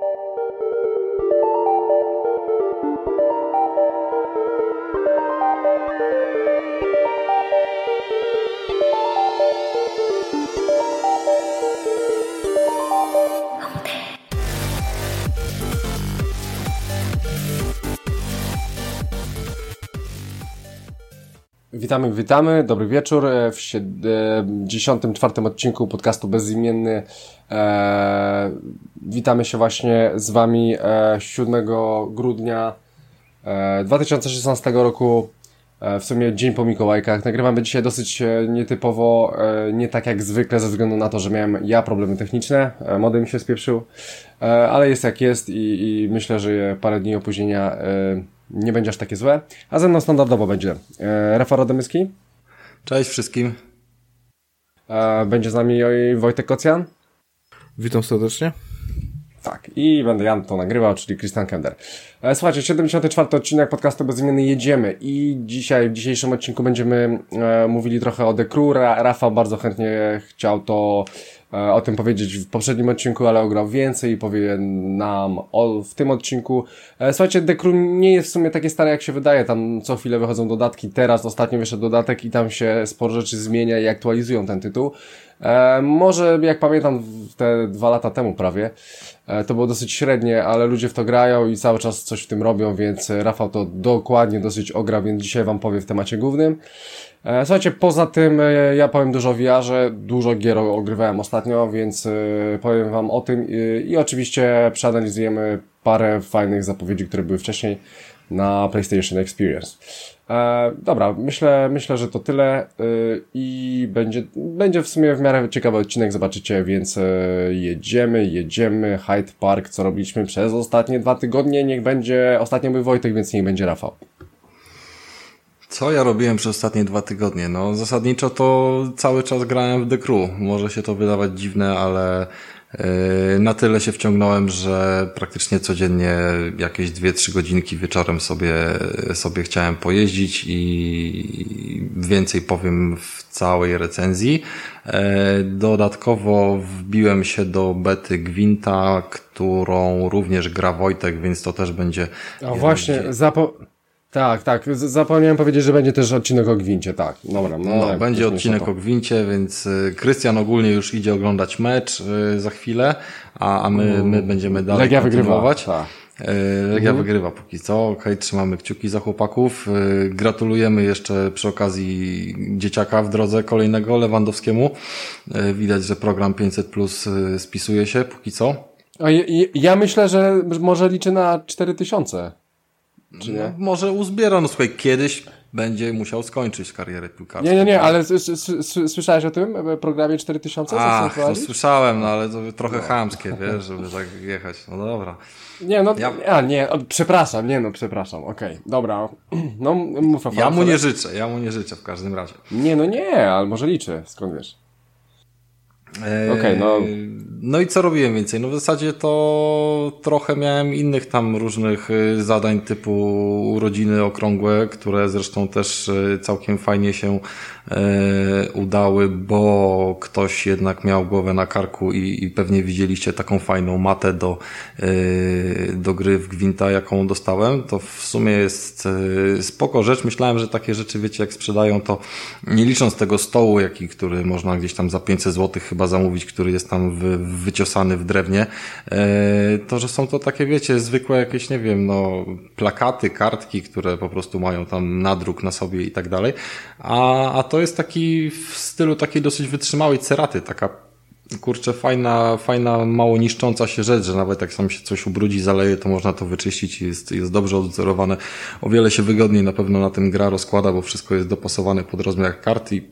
Thank you. Witamy, witamy, dobry wieczór e, w 74. E, odcinku podcastu Bezimienny. E, witamy się właśnie z Wami e, 7 grudnia e, 2016 roku, w sumie dzień po Mikołajkach. Nagrywamy dzisiaj dosyć nietypowo, nie tak jak zwykle ze względu na to, że miałem ja problemy techniczne, modem się spieprzył, ale jest jak jest i, i myślę, że parę dni opóźnienia nie będzie aż takie złe. A ze mną standardowo będzie e, Rafał Rademyski. Cześć wszystkim. E, będzie z nami Wojtek Kocjan. Witam serdecznie. Tak, i będę ja to nagrywał, czyli Christian Kender. E, słuchajcie, 74. odcinek podcastu Bezimienny jedziemy i dzisiaj, w dzisiejszym odcinku będziemy e, mówili trochę o The Crew. Rafał bardzo chętnie chciał to o tym powiedzieć w poprzednim odcinku, ale ograł więcej i powie nam o, w tym odcinku. E, słuchajcie, The Crew nie jest w sumie takie stare jak się wydaje, tam co chwilę wychodzą dodatki, teraz ostatnio wyszedł dodatek i tam się sporo rzeczy zmienia i aktualizują ten tytuł. E, może jak pamiętam te dwa lata temu prawie, e, to było dosyć średnie, ale ludzie w to grają i cały czas coś w tym robią, więc Rafał to dokładnie dosyć ogra, więc dzisiaj Wam powie w temacie głównym. E, słuchajcie, poza tym e, ja powiem dużo o VR-ze, dużo gier ogrywałem ostatnio, więc e, powiem Wam o tym i oczywiście przeanalizujemy parę fajnych zapowiedzi, które były wcześniej na PlayStation Experience. dobra, myślę, myślę, że to tyle i będzie, będzie w sumie w miarę ciekawy odcinek, zobaczycie, więc jedziemy, jedziemy, Hyde Park, co robiliśmy przez ostatnie dwa tygodnie, niech będzie, ostatnio był Wojtek, więc niech będzie Rafał. Co ja robiłem przez ostatnie dwa tygodnie? No, zasadniczo to cały czas grałem w The Crew. Może się to wydawać dziwne, ale yy, na tyle się wciągnąłem, że praktycznie codziennie jakieś dwie, trzy godzinki wieczorem sobie, sobie chciałem pojeździć i więcej powiem w całej recenzji. Yy, dodatkowo wbiłem się do bety Gwinta, którą również gra Wojtek, więc to też będzie... A właśnie, zapo tak, tak. Zapomniałem powiedzieć, że będzie też odcinek o Gwincie, tak. Dobra, no, no będzie odcinek o Gwincie, więc y, Krystian ogólnie już idzie oglądać mecz y, za chwilę, a, a my, my będziemy dalej Legia. Wygrywa, tak. Y, Legia mhm. wygrywa póki co. Okej, okay, trzymamy kciuki za chłopaków. Gratulujemy jeszcze przy okazji dzieciaka w drodze kolejnego Lewandowskiemu. Widać, że program 500 plus spisuje się póki co. Ja, ja myślę, że może liczy na 4000. Czy nie? No, może uzbiera, no słuchaj, kiedyś będzie musiał skończyć karierę piłkarską. Nie, nie, nie, ale słyszałeś o tym programie 4000? Ach, no słyszałem, no ale to trochę no. chamskie, wiesz, żeby tak jechać. No dobra. Nie, no, ja... a nie, przepraszam, nie no, przepraszam, okej, okay, dobra. No, mów Ja mu nie życzę, ja mu nie życzę w każdym razie. Nie, no nie, ale może liczę, skąd wiesz? Okay, no. No i co robiłem więcej? No w zasadzie to trochę miałem innych tam różnych y, zadań typu urodziny okrągłe, które zresztą też y, całkiem fajnie się E, udały, bo ktoś jednak miał głowę na karku i, i pewnie widzieliście taką fajną matę do, do gry w Gwinta, jaką dostałem. To w sumie jest spoko rzecz. Myślałem, że takie rzeczy, wiecie, jak sprzedają, to nie licząc tego stołu, jaki, który można gdzieś tam za 500 zł chyba zamówić, który jest tam wy, wyciosany w drewnie, to, że są to takie, wiecie, zwykłe jakieś, nie wiem, no, plakaty, kartki, które po prostu mają tam nadruk na sobie i tak dalej. A, a to jest taki w stylu takiej dosyć wytrzymałej ceraty, taka kurczę, fajna, fajna, mało niszcząca się rzecz, że nawet jak sam się coś ubrudzi, zaleje, to można to wyczyścić i jest, jest dobrze odzorowane. O wiele się wygodniej na pewno na tym gra rozkłada, bo wszystko jest dopasowane pod rozmiar kart i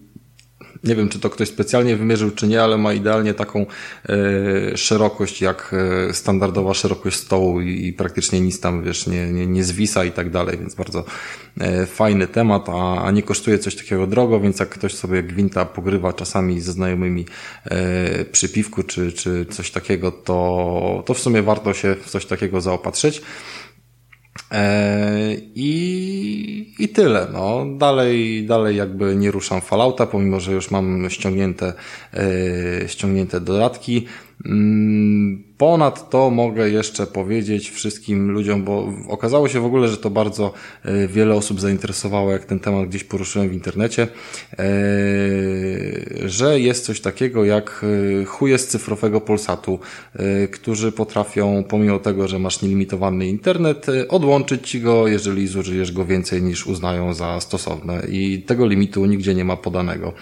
nie wiem, czy to ktoś specjalnie wymierzył, czy nie, ale ma idealnie taką e, szerokość, jak e, standardowa szerokość stołu i, i, praktycznie nic tam, wiesz, nie, nie, nie zwisa i tak dalej, więc bardzo e, fajny temat, a, a nie kosztuje coś takiego drogo, więc jak ktoś sobie gwinta pogrywa czasami ze znajomymi przy piwku, czy, czy coś takiego, to, to w sumie warto się w coś takiego zaopatrzyć. E, I, I tyle. No. Dalej, dalej jakby nie ruszam Fallouta, pomimo, że już mam ściągnięte, e, ściągnięte dodatki. Mm, Ponadto mogę jeszcze powiedzieć wszystkim ludziom, bo okazało się w ogóle, że to bardzo e, wiele osób zainteresowało, jak ten temat gdzieś poruszyłem w internecie, e, że jest coś takiego jak e, chuje z cyfrowego Polsatu, którzy potrafią, pomimo tego, że masz nielimitowany internet, odłączyć ci go, jeżeli zużyjesz go więcej niż uznają za stosowne i tego limitu nigdzie nie ma podanego.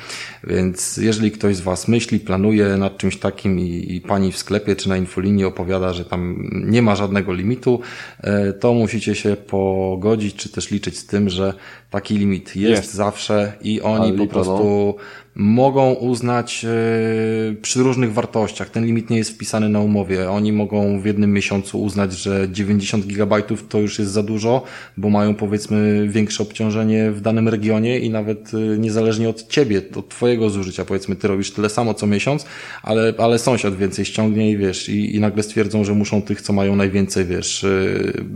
Więc jeżeli ktoś z Was myśli, planuje nad czymś takim i, i pani w sklepie czy na infolinii linii opowiada, że tam nie ma żadnego limitu, e, to musicie się pogodzić, czy też liczyć z tym, że taki limit jest, jest. zawsze i oni po prostu mogą uznać e, przy różnych wartościach. Ten limit nie jest wpisany na umowie. Oni mogą w jednym miesiącu uznać, że 90 gigabajtów to już jest za dużo, bo mają powiedzmy większe obciążenie w danym regionie i nawet e, niezależnie od ciebie, od twojego zużycia, powiedzmy ty robisz tyle samo co miesiąc, ale, ale sąsiad więcej ściągnie i wiesz, i, i nagle stwierdzą, że muszą tych, co mają najwięcej, wiesz, e,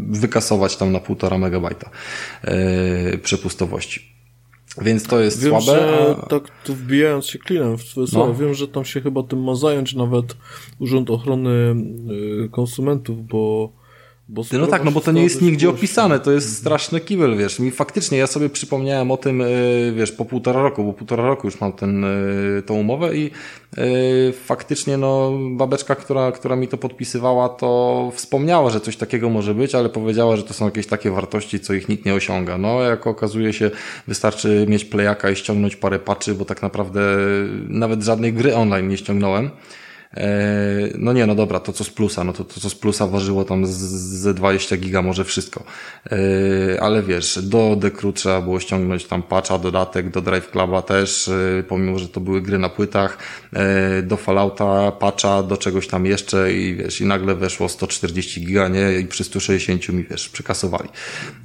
wykasować tam na półtora megabajta Więc to jest wiem, słabe. Że, a... Tak, tu wbijając się klinem w twoje słowa, no. wiem, że tam się chyba tym ma zająć nawet Urząd Ochrony y, Konsumentów, bo no tak, no bo to nie jest nigdzie opisane, to jest straszny kibel, wiesz. Mi faktycznie, ja sobie przypomniałem o tym, y, wiesz, po półtora roku, bo półtora roku już mam ten, y, tą umowę i faktycznie, no, babeczka, która, która mi to podpisywała, to wspomniała, że coś takiego może być, ale powiedziała, że to są jakieś takie wartości, co ich nikt nie osiąga. No, jak okazuje się, wystarczy mieć playaka i ściągnąć parę patchy, bo tak naprawdę nawet żadnej gry online nie ściągnąłem. E, no nie, no dobra, to co z plusa, no to, to co z plusa ważyło tam ze 20 giga może wszystko. E, ale wiesz, do Dekru trzeba było ściągnąć tam patcha, dodatek, do Drive Cluba też, e, pomimo, że to były gry na płytach, do Fallouta patcha, do czegoś tam jeszcze i wiesz, i nagle weszło 140 giga, nie? I przy 160 mi, wiesz, przekasowali.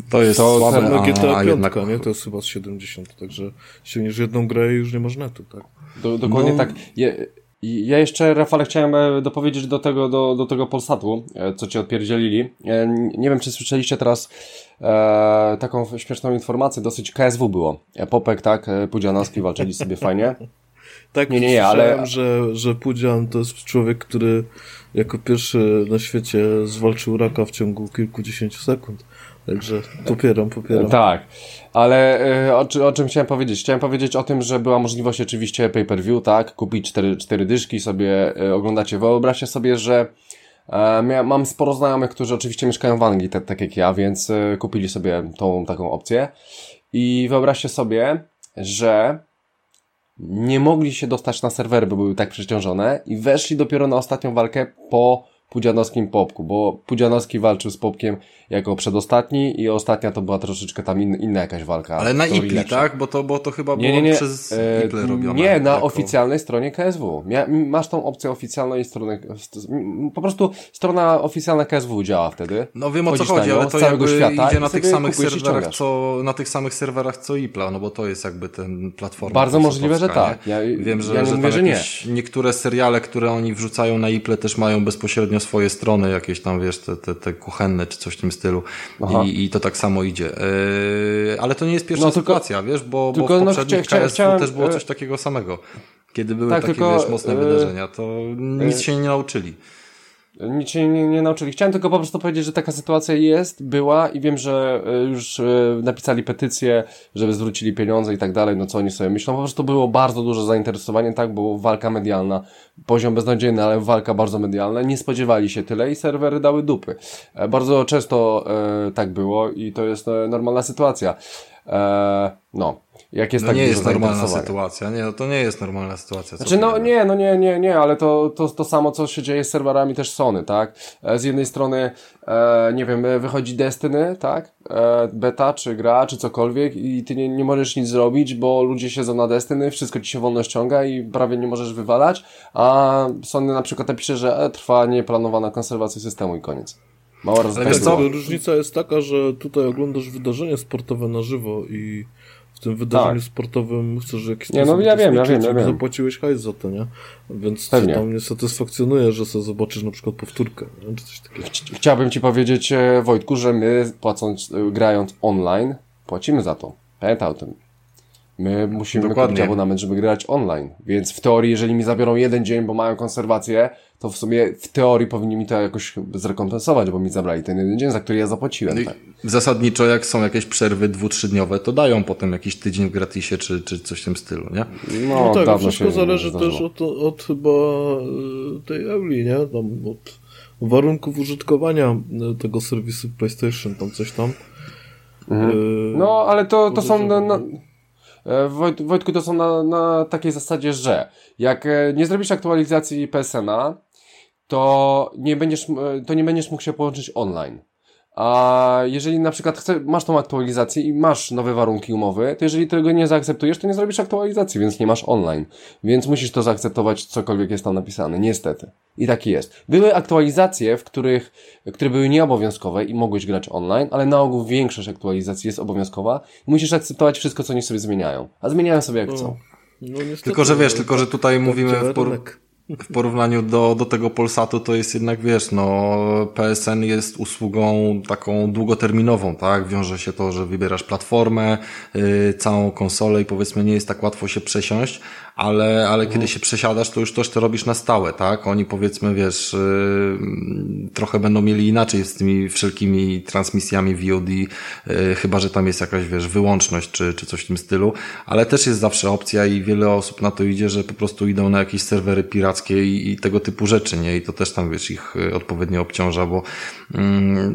To jest to słabe, a, GTA a jednak... nie? To jest chyba z 70, także ściągniesz jedną grę i już nie można tu, tak? Do, dokładnie no... tak. Je ja jeszcze, Rafale, chciałem e, dopowiedzieć do tego, do, do tego Polsatu, e, co ci odpierdzielili. E, nie wiem, czy słyszeliście teraz e, taką śmieszną informację, dosyć KSW było. Popek, tak, Pudzianowski walczyli sobie fajnie. Tak, nie, nie, nie, ale... że, że Pudzian to jest człowiek, który jako pierwszy na świecie zwalczył raka w ciągu kilkudziesięciu sekund. Także popieram, popieram. Tak, ale e, o, o, czym chciałem powiedzieć? Chciałem powiedzieć o tym, że była możliwość oczywiście pay-per-view, tak? Kupić cztery, cztery dyszki, sobie e, oglądacie. Wyobraźcie sobie, że e, mam sporo znajomych, którzy oczywiście mieszkają w Anglii, tak, tak jak ja, więc kupili sobie tą taką opcję. I wyobraźcie sobie, że nie mogli się dostać na serwery, bo były tak przeciążone i weszli dopiero na ostatnią walkę po Pudzianowskim Popku, bo Pudzianowski walczył z Popkiem jako przedostatni i ostatnia to była troszeczkę tam in, inna jakaś walka. Ale na IPLI, tak? Bo to, bo to chyba nie, było nie, nie. przez e, IPLE robione. Nie, na jako... oficjalnej stronie KSW. masz tą opcję oficjalnej strony, po prostu strona oficjalna KSW działa wtedy. No wiem o co chodzi, ale to całego świata idzie na tych samych serwerach, co, na tych samych serwerach co IPLA, no bo to jest jakby ten platforma. Bardzo możliwe, że tak. Ja, wiem, że, ja nie że, mówię, że nie. niektóre seriale, które oni wrzucają na IPLE też mają bezpośrednio swoje strony, jakieś tam, wiesz, te, te, te kuchenne czy coś w tym stylu I, i to tak samo idzie. Yy, ale to nie jest pierwsza no, tylko, sytuacja, wiesz, bo, tylko, bo w no, poprzednich no, chcia, chciałem, też było e, coś takiego samego. Kiedy były tak, takie, tylko, wiesz, mocne yy, wydarzenia, to nic się nie nauczyli. Nic się nie, nie nauczyli. Chciałem tylko po prostu powiedzieć, że taka sytuacja jest, była i wiem, że e, już e, napisali petycję, żeby zwrócili pieniądze i tak dalej, no co oni sobie myślą. Po prostu było bardzo duże zainteresowanie, tak, było walka medialna, poziom beznadziejny, ale walka bardzo medialna. Nie spodziewali się tyle i serwery dały dupy. E, bardzo często e, tak było i to jest normalna sytuacja. E, no, jak jest no tak nie jest normalna sytuacja, nie, no to nie jest normalna sytuacja. Znaczy, no nie, no nie, nie, nie, ale to, to, to samo, co się dzieje z serwerami też Sony, tak? E, z jednej strony, e, nie wiem, e, wychodzi Destiny, tak? E, beta, czy gra, czy cokolwiek i ty nie, nie możesz nic zrobić, bo ludzie siedzą na Destiny, wszystko ci się wolno ściąga i prawie nie możesz wywalać, a Sony na przykład napisze, że e, trwa nieplanowana konserwacja systemu i koniec. Mała rozgrywka. Różnica jest taka, że tutaj oglądasz wydarzenie sportowe na żywo i tym wydarzeniu tak. sportowym chcesz jakiś nie, no, ja wiem, ja wiem, ja wiem. zapłaciłeś hajs za to, nie? Więc Pewnie. tam nie satysfakcjonuje, że sobie zobaczysz na przykład powtórkę, nie? czy coś takiego. Chciałbym Ci powiedzieć, e, Wojtku, że my płacąc, e, grając online, płacimy za to. Pamiętaj o tym. My musimy Dokładnie. kupić abonament, żeby grać online. Więc w teorii, jeżeli mi zabiorą jeden dzień, bo mają konserwację, to w sumie w teorii powinni mi to jakoś zrekompensować, bo mi zabrali ten jeden dzień, za który ja zapłaciłem. No tak. Zasadniczo jak są jakieś przerwy dwu-trzydniowe, to dają potem jakiś tydzień w gratisie, czy, czy coś w tym stylu, nie? No, no tak, wszystko zależy też od, od chyba e, tej Euli, nie? Tam od warunków użytkowania e, tego serwisu PlayStation, tam coś tam. Mhm. E, no, ale to, to są na, na, Wojt, Wojtku, to są na, na takiej zasadzie, że jak nie zrobisz aktualizacji PSN-a, to nie będziesz, to nie będziesz mógł się połączyć online. A jeżeli na przykład chce, masz tą aktualizację i masz nowe warunki umowy, to jeżeli tego nie zaakceptujesz, to nie zrobisz aktualizacji, więc nie masz online. Więc musisz to zaakceptować, cokolwiek jest tam napisane. Niestety. I taki jest. Były aktualizacje, w których, które były nieobowiązkowe i mogłeś grać online, ale na ogół większość aktualizacji jest obowiązkowa i musisz akceptować wszystko, co oni sobie zmieniają. A zmieniają sobie jak chcą. No, no tylko, że wiesz, tylko, że tutaj mówimy w, por w porównaniu do, do tego Polsatu to jest jednak, wiesz, no PSN jest usługą taką długoterminową, tak? Wiąże się to, że wybierasz platformę, yy, całą konsolę i powiedzmy nie jest tak łatwo się przesiąść, ale, ale kiedy się przesiadasz, to już też to robisz na stałe, tak? Oni powiedzmy, wiesz, yy, trochę będą mieli inaczej z tymi wszelkimi transmisjami VOD, yy, chyba, że tam jest jakaś, wiesz, wyłączność czy, czy coś w tym stylu, ale też jest zawsze opcja i wiele osób na to idzie, że po prostu idą na jakieś serwery pirackie i, i tego typu rzeczy, nie? I to też tam, wiesz, ich y, odpowiednio obciąża, bo yy,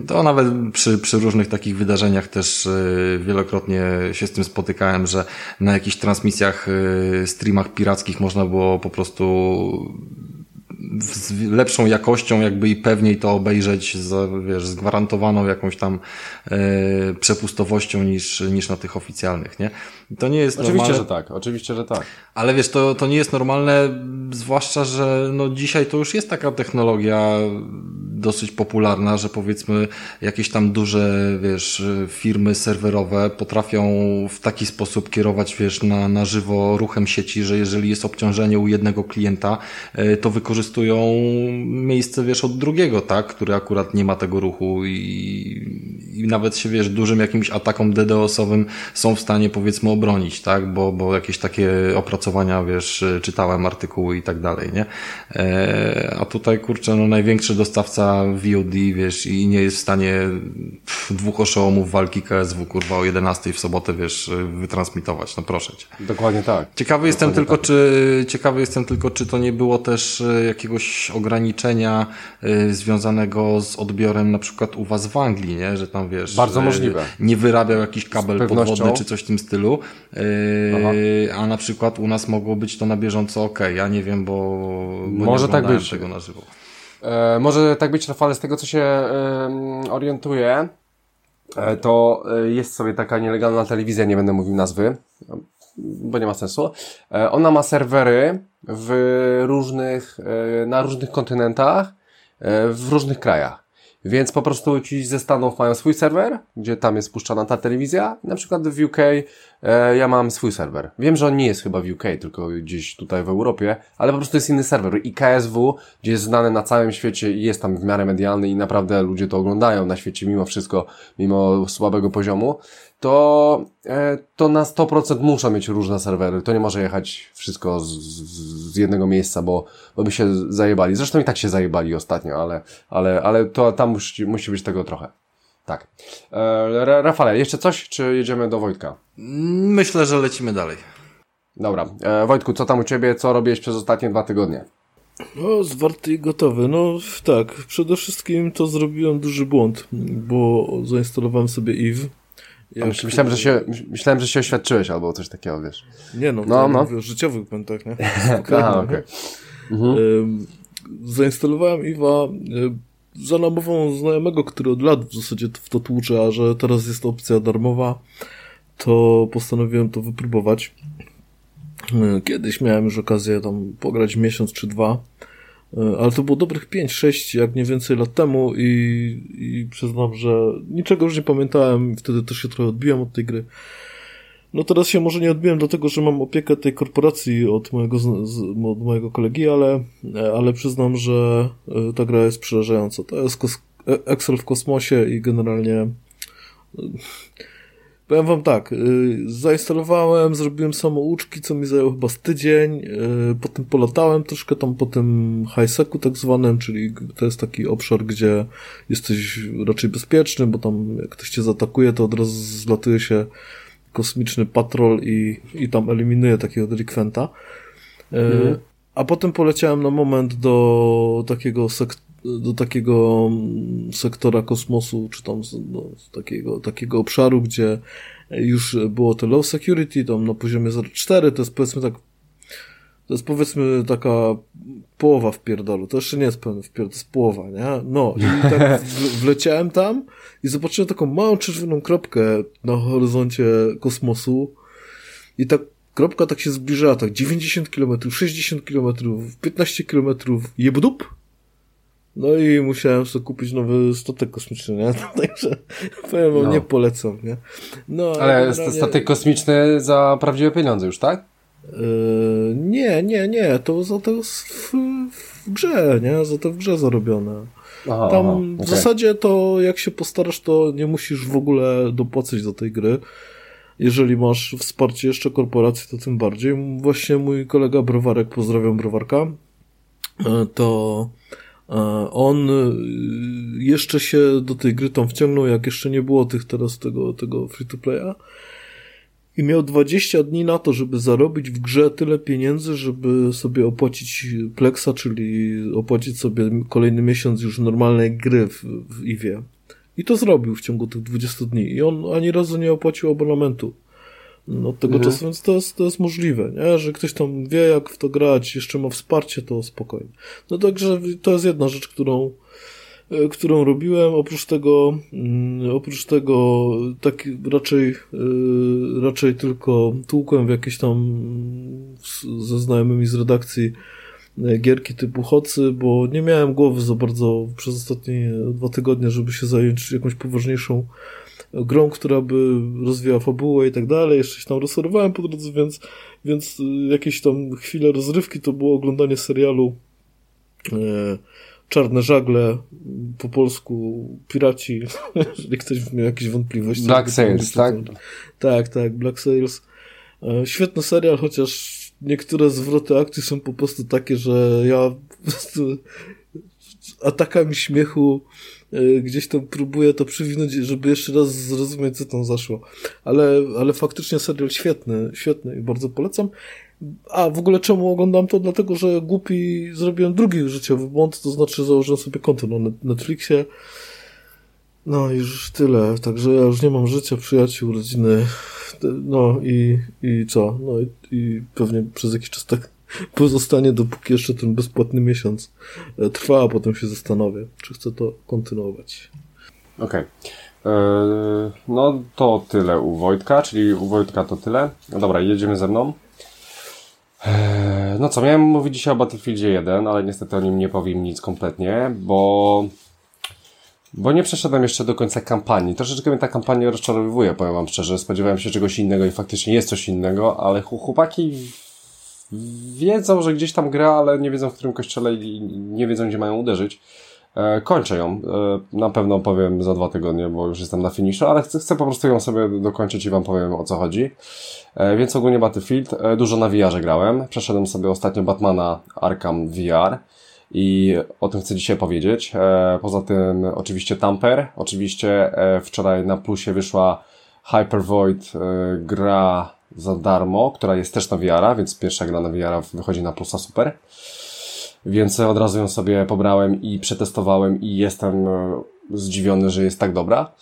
to nawet przy, przy różnych takich wydarzeniach też yy, wielokrotnie się z tym spotykałem, że na jakichś transmisjach, streamach pirackich można było po prostu z lepszą jakością jakby i pewniej to obejrzeć z, wiesz, z gwarantowaną jakąś tam e, przepustowością niż, niż na tych oficjalnych, nie? To nie jest Oczywiście, normalne. że tak, oczywiście, że tak. Ale wiesz, to, to nie jest normalne, zwłaszcza, że no dzisiaj to już jest taka technologia dosyć popularna, że powiedzmy jakieś tam duże, wiesz, firmy serwerowe potrafią w taki sposób kierować, wiesz, na, na żywo ruchem sieci, że jeżeli jest obciążenie u jednego klienta, e, to wykorzystują miejsce, wiesz, od drugiego, tak, który akurat nie ma tego ruchu i, i nawet się, wiesz, dużym jakimś atakom DDoS-owym są w stanie, powiedzmy, obronić, tak, bo, bo jakieś takie opracowania, wiesz, czytałem artykuły i tak dalej, nie? E, a tutaj, kurczę, no największy dostawca VOD, wiesz, i nie jest w stanie pff, dwóch oszołomów walki KSW, kurwa, o 11 w sobotę, wiesz, wytransmitować, no proszę cię. Dokładnie tak. Ciekawy Dokładnie jestem tylko, tak. czy, ciekawy jestem tylko, czy to nie było też e, jakiegoś ograniczenia y, związanego z odbiorem na przykład u was w Anglii, nie? Że tam, wiesz... Bardzo możliwe. Nie wyrabiał jakiś kabel podwodny, czy coś w tym stylu, y, a na przykład u nas mogło być to na bieżąco ok, ja nie wiem, bo, bo Może nie tak być. tego na żywo. E, może tak być, Rafale, z tego co się e, orientuję, e, to e, jest sobie taka nielegalna telewizja, nie będę mówił nazwy, bo nie ma sensu. Ona ma serwery w różnych, na różnych kontynentach, w różnych krajach. Więc po prostu ci ze Stanów mają swój serwer, gdzie tam jest puszczana ta telewizja. Na przykład w UK e, ja mam swój serwer. Wiem, że on nie jest chyba w UK, tylko gdzieś tutaj w Europie, ale po prostu jest inny serwer. I KSW, gdzie jest znany na całym świecie i jest tam w miarę medialny i naprawdę ludzie to oglądają na świecie mimo wszystko, mimo słabego poziomu, to, e, to na 100% muszą mieć różne serwery. To nie może jechać wszystko z, z jednego miejsca, bo, bo by się zajebali. Zresztą i tak się zajebali ostatnio, ale, ale, ale to tam musi, musi być tego trochę. Tak. E, Rafale, jeszcze coś, czy jedziemy do Wojtka? Myślę, że lecimy dalej. Dobra. E, Wojtku, co tam u Ciebie? Co robiłeś przez ostatnie dwa tygodnie? No, zwarty i gotowy. No tak, przede wszystkim to zrobiłem duży błąd, bo zainstalowałem sobie EVE ja myślałem, że się, myślałem, że się oświadczyłeś albo coś takiego, wiesz. Nie no, no, no. mówię o życiowych błędach, nie? Aha, okay. mhm. Zainstalowałem Iwa za namową znajomego, który od lat w zasadzie w to tłucze, a że teraz jest opcja darmowa, to postanowiłem to wypróbować. Kiedyś miałem już okazję tam pograć miesiąc czy dwa ale to było dobrych 5-6, jak nie więcej lat temu i, i przyznam, że niczego już nie pamiętałem, wtedy też się trochę odbiłem od tej gry. No teraz się może nie odbiłem dlatego, że mam opiekę tej korporacji od mojego, od mojego kolegi, ale, ale przyznam, że e, ta gra jest przerażająca. To jest Excel w kosmosie i generalnie Powiem wam tak, yy, zainstalowałem, zrobiłem samouczki, co mi zajęło chyba z tydzień, yy, potem polatałem troszkę tam po tym highsecu tak zwanym, czyli to jest taki obszar, gdzie jesteś raczej bezpieczny, bo tam jak ktoś cię zaatakuje, to od razu zlatuje się kosmiczny patrol i, i tam eliminuje takiego delikwenta. Yy, mhm. A potem poleciałem na moment do takiego sektora do takiego mm, sektora kosmosu, czy tam no, takiego, takiego obszaru, gdzie już było to low security, tam na poziomie 0,4, to jest powiedzmy tak, to jest powiedzmy taka połowa w pierdolu, to jeszcze nie jest pełny wpierdol, to jest połowa, nie? No i tak wleciałem tam i zobaczyłem taką małą czerwoną kropkę na horyzoncie kosmosu i tak kropka tak się zbliżała, tak 90 km, 60 km, 15 km, jebdup, no i musiałem sobie kupić nowy statek kosmiczny, nie? Także powiem wam, no. nie polecam, nie? No, ale generalnie... statek kosmiczny za prawdziwe pieniądze już, tak? Yy, nie, nie, nie, to za to w, w grze, nie? Za to w grze zarobione. Aha, Tam aha, okay. w zasadzie to jak się postarasz, to nie musisz w ogóle dopłacać do tej gry. Jeżeli masz wsparcie jeszcze korporacji, to tym bardziej. Właśnie mój kolega Browarek, pozdrawiam Browarka, yy, to on y, jeszcze się do tej gry tam wciągnął, jak jeszcze nie było tych teraz tego, tego free-to-playa i miał 20 dni na to, żeby zarobić w grze tyle pieniędzy, żeby sobie opłacić Plexa, czyli opłacić sobie kolejny miesiąc już normalnej gry w, w Iwie. I to zrobił w ciągu tych 20 dni. I on ani razu nie opłacił abonamentu od tego mhm. czasu, więc to jest, to jest możliwe, nie? że ktoś tam wie, jak w to grać, jeszcze ma wsparcie, to spokojnie. No także to jest jedna rzecz, którą, e, którą robiłem. Oprócz tego, mm, oprócz tego, tak raczej, e, raczej tylko tłukłem w jakieś tam ze znajomymi z redakcji e, gierki typu Hocy, bo nie miałem głowy za bardzo przez ostatnie dwa tygodnie, żeby się zająć jakąś poważniejszą grą, która by rozwijała fabułę i tak dalej. Jeszcze się tam rozsorowałem po drodze, więc, więc y, jakieś tam chwile rozrywki to było oglądanie serialu e, Czarne Żagle, po polsku Piraci, jeżeli ktoś miał jakieś wątpliwości. Black Sails, tak? Tak, tak, Black Sails. E, świetny serial, chociaż niektóre zwroty akcji są po prostu takie, że ja po prostu atakami śmiechu gdzieś tam próbuję to przywinąć, żeby jeszcze raz zrozumieć, co tam zaszło. Ale, ale faktycznie serial świetny, świetny i bardzo polecam. A w ogóle czemu oglądam to? Dlatego, że głupi zrobiłem drugi życiowy błąd, to znaczy założyłem sobie konto na Netflixie. No już tyle, także ja już nie mam życia, przyjaciół, rodziny, no i, i co? No i, i pewnie przez jakiś czas tak pozostanie, dopóki jeszcze ten bezpłatny miesiąc e, trwa, a potem się zastanowię, czy chcę to kontynuować. Okej. Okay. E, no to tyle u Wojtka, czyli u Wojtka to tyle. No dobra, jedziemy ze mną. E, no co, miałem mówić dzisiaj o Battlefieldzie 1, ale niestety o nim nie powiem nic kompletnie, bo bo nie przeszedłem jeszcze do końca kampanii. Troszeczkę mnie ta kampania rozczarowuje, powiem wam szczerze. Spodziewałem się czegoś innego i faktycznie jest coś innego, ale chłopaki wiedzą, że gdzieś tam gra, ale nie wiedzą w którym kościele i nie wiedzą, gdzie mają uderzyć. E, kończę ją. E, na pewno powiem za dwa tygodnie, bo już jestem na finiszu, ale chcę, chcę po prostu ją sobie dokończyć i wam powiem o co chodzi. E, więc ogólnie Battlefield. Dużo na VR grałem. Przeszedłem sobie ostatnio Batmana Arkham VR i o tym chcę dzisiaj powiedzieć. Poza tym oczywiście Tamper. Oczywiście wczoraj na plusie wyszła Hyper Void gra za darmo, która jest też na VR, więc pierwsza gra na VR wychodzi na plusa super. Więc od razu ją sobie pobrałem i przetestowałem i jestem e, zdziwiony, że jest tak dobra.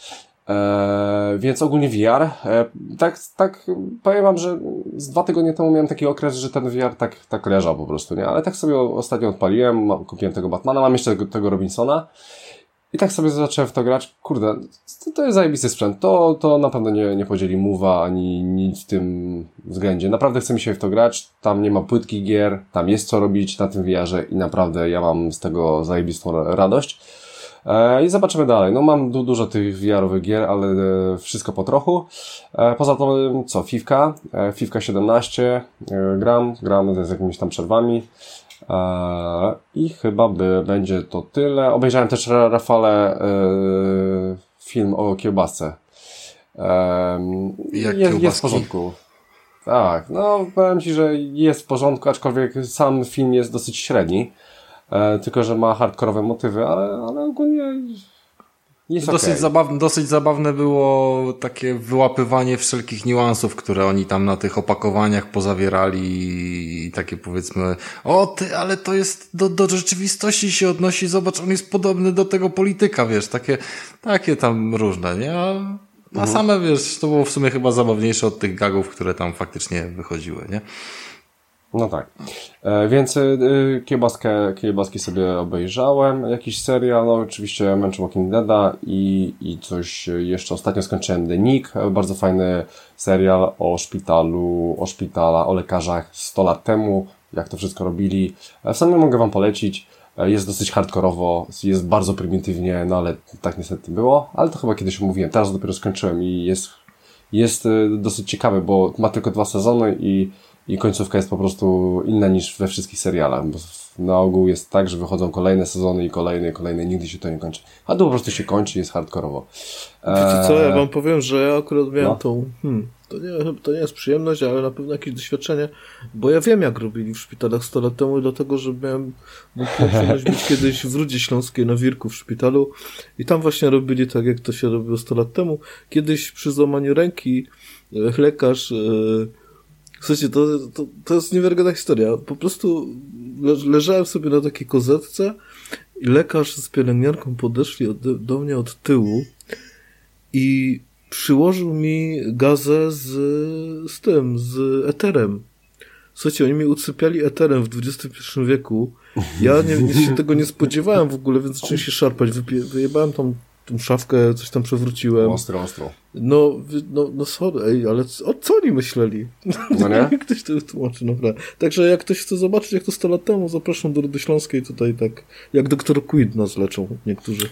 Eee, więc ogólnie VR, eee, tak, tak, powiem wam, że z dwa tygodnie temu miałem taki okres, że ten VR tak, tak leżał po prostu, nie? Ale tak sobie ostatnio odpaliłem, kupiłem tego Batmana, mam jeszcze tego, tego Robinsona i tak sobie zacząłem w to grać. Kurde, to, to jest zajebisty sprzęt. To, to na pewno nie, nie podzieli mowa ani nic w tym względzie. Naprawdę chcę mi się w to grać. Tam nie ma płytkich gier, tam jest co robić na tym VR-ze i naprawdę ja mam z tego zajebistą radość. E, I zobaczymy dalej. No mam du dużo tych VR-owych gier, ale e, wszystko po trochu. E, poza tym co, Fivka, e, Fivka 17 e, gram, gram z jakimiś tam przerwami. E, I chyba by, będzie to tyle. Obejrzałem też, Rafale, e, film o kiełbasce. Um, jest, jest w porządku. Tak, no powiem Ci, że jest w porządku, aczkolwiek sam film jest dosyć średni. Tylko, że ma hardkorowe motywy, ale, ale ogólnie dosyć, okay. zabawne, dosyć zabawne było takie wyłapywanie wszelkich niuansów, które oni tam na tych opakowaniach pozawierali i takie powiedzmy, o ty, ale to jest do, do rzeczywistości się odnosi, zobacz, on jest podobny do tego polityka, wiesz, takie, takie tam różne, nie? A, a mhm. same, wiesz, to było w sumie chyba zabawniejsze od tych gagów, które tam faktycznie wychodziły, nie? No tak. E, więc y, kiełbaskę, kiełbaski sobie obejrzałem. Jakiś serial, no oczywiście Manch Walking Deada i, i coś jeszcze ostatnio skończyłem The Nick. Bardzo fajny serial o szpitalu, o szpitala, o lekarzach 100 lat temu, jak to wszystko robili. W sumie mogę Wam polecić. Jest dosyć hardkorowo, jest bardzo prymitywnie, no ale tak niestety było. Ale to chyba kiedyś mówiłem. Teraz dopiero skończyłem i jest, jest dosyć ciekawy, bo ma tylko dwa sezony i i końcówka jest po prostu inna niż we wszystkich serialach, bo na ogół jest tak, że wychodzą kolejne sezony i kolejne, i kolejne, nigdy się to nie kończy. A tu po prostu się kończy i jest hardkorowo. Wiecie co, ja wam powiem, że ja akurat miałem no. tą, hmm, to nie, to nie jest przyjemność, ale na pewno jakieś doświadczenie, bo ja wiem, jak robili w szpitalach 100 lat temu, dlatego, że miałem przyjemność być kiedyś w Rudzie Śląskiej na Wirku w szpitalu i tam właśnie robili tak, jak to się robiło 100 lat temu. Kiedyś przy złamaniu ręki e, lekarz yy, Słuchajcie, to, to, to jest niewiarygodna historia. Po prostu leżałem sobie na takiej kozetce i lekarz z pielęgniarką podeszli od, do mnie od tyłu i przyłożył mi gazę z, z tym, z eterem. Słuchajcie, oni mi usypiali eterem w XXI wieku. Ja nie, nie, się tego nie spodziewałem w ogóle, więc zacząłem się szarpać. wyjebałem tam tą szafkę, coś tam przewróciłem. Ostro, ostro. No, no, no sorry, ej, ale o co oni myśleli? No nie? ktoś to tłumaczy, naprawdę. Także jak ktoś chce zobaczyć, jak to 100 lat temu, zapraszam do Rudy Śląskiej, tutaj tak, jak doktor Quid nas leczą niektórzy.